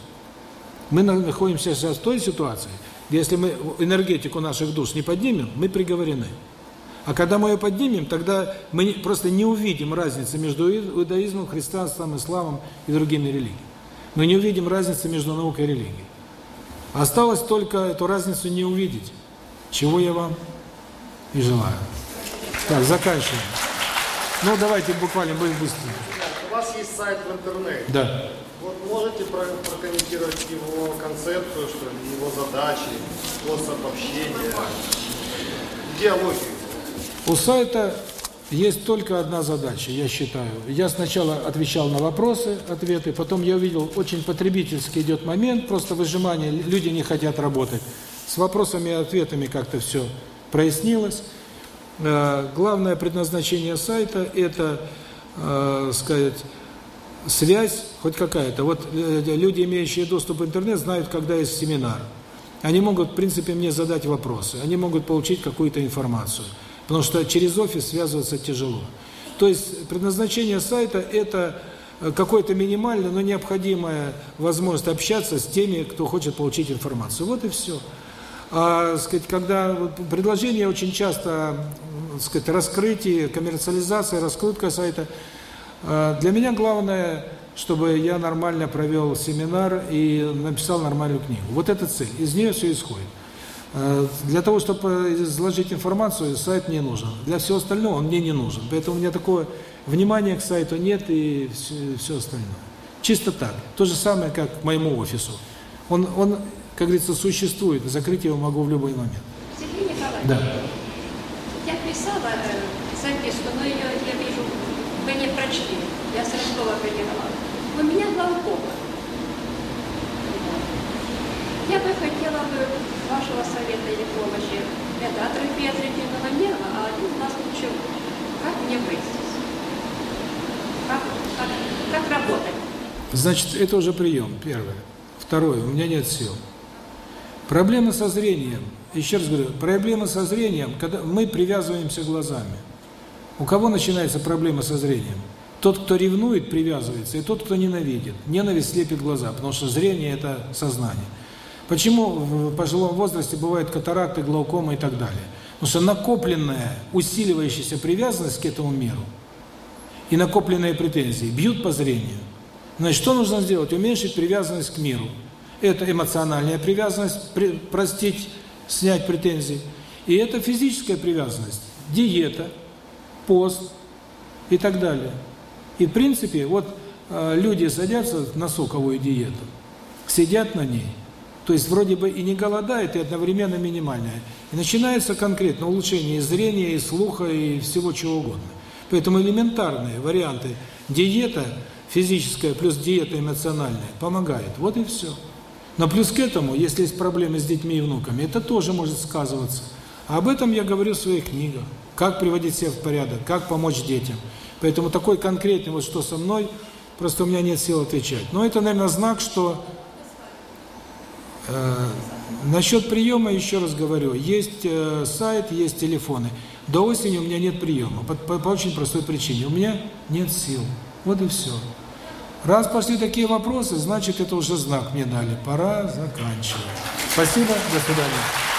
Мы находимся сейчас в той ситуации, если мы энергетику наших душ не поднимем, мы приговорены. А когда мы ее поднимем, тогда мы просто не увидим разницы между иудаизмом, христианством, исламом и другими религиями. Мы не увидим разницы между наукой и религией. Осталось только эту разницу не увидеть. Чего я вам и желаю. Так, заканчиваем. Ну, давайте буквально будем быстро. У вас есть сайт в интернете. Да. Вот можете прокомментировать его концепцию, что ли, его задачи, способ общения, идеологию? У сайта есть только одна задача, я считаю. Я сначала отвечал на вопросы, ответы, потом я увидел, очень потребительский идет момент, просто выжимание, люди не хотят работать. С вопросами и ответами как-то все прояснилось. Э, главное предназначение сайта – это, э, сказать, связь хоть какая-то. Вот э, люди, имеющие доступ в интернет, знают, когда есть семинар. Они могут, в принципе, мне задать вопросы, они могут получить какую-то информацию. Потому что через офис связываться тяжело. То есть предназначение сайта – это какое-то минимальное, но необходимая возможность общаться с теми, кто хочет получить информацию. Вот и все а, сказать, когда предложение очень часто, сказать, раскрытие, коммерциализация, раскрутка сайта. А, для меня главное, чтобы я нормально провел семинар и написал нормальную книгу. Вот эта цель. Из нее все исходит. А, для того, чтобы изложить информацию, сайт мне нужен. Для всего остального он мне не нужен. Поэтому у меня такое внимания к сайту нет и все, все остальное. Чисто так. То же самое, как к моему офису. Он, он как говорится, существует. Закрыть его могу в любой момент. Сергей Николаевич, да. я писала э, записку, но ее, вы не прочли. Я с Ростова приехала. У меня глаукома. Я бы хотела бы вашего совета или помощи. Это атрофия зрительного нерва, а один глаз учил. Как мне быть здесь? Как, как, как работать? Значит, это уже прием, первое. Второе, у меня нет сил. Проблемы со зрением. Еще раз говорю, проблемы со зрением, когда мы привязываемся глазами. У кого начинается проблема со зрением? Тот, кто ревнует, привязывается, и тот, кто ненавидит. Ненависть слепит глаза, потому что зрение – это сознание. Почему в пожилом возрасте бывают катаракты, глаукома и так далее? Потому что накопленная, усиливающаяся привязанность к этому миру и накопленные претензии бьют по зрению. Значит, что нужно сделать? Уменьшить привязанность к миру. Это эмоциональная привязанность, простить, снять претензии. И это физическая привязанность, диета, пост и так далее. И в принципе, вот э, люди садятся на соковую диету, сидят на ней, то есть вроде бы и не голодают, и одновременно минимальная. И начинается конкретно улучшение зрения, и слуха, и всего чего угодно. Поэтому элементарные варианты диета физическая плюс диета эмоциональная помогает. Вот и все. Но плюс к этому, если есть проблемы с детьми и внуками, это тоже может сказываться. А об этом я говорю в своих книгах. Как приводить себя в порядок, как помочь детям. Поэтому такой конкретный вот что со мной, просто у меня нет сил отвечать. Но это, наверное, знак, что э, Насчет приема, еще раз говорю, есть э, сайт, есть телефоны. До осени у меня нет приема, по, по- по очень простой причине. У меня нет сил. Вот и все. Раз пошли такие вопросы, значит, это уже знак мне дали. Пора заканчивать. Спасибо, до свидания.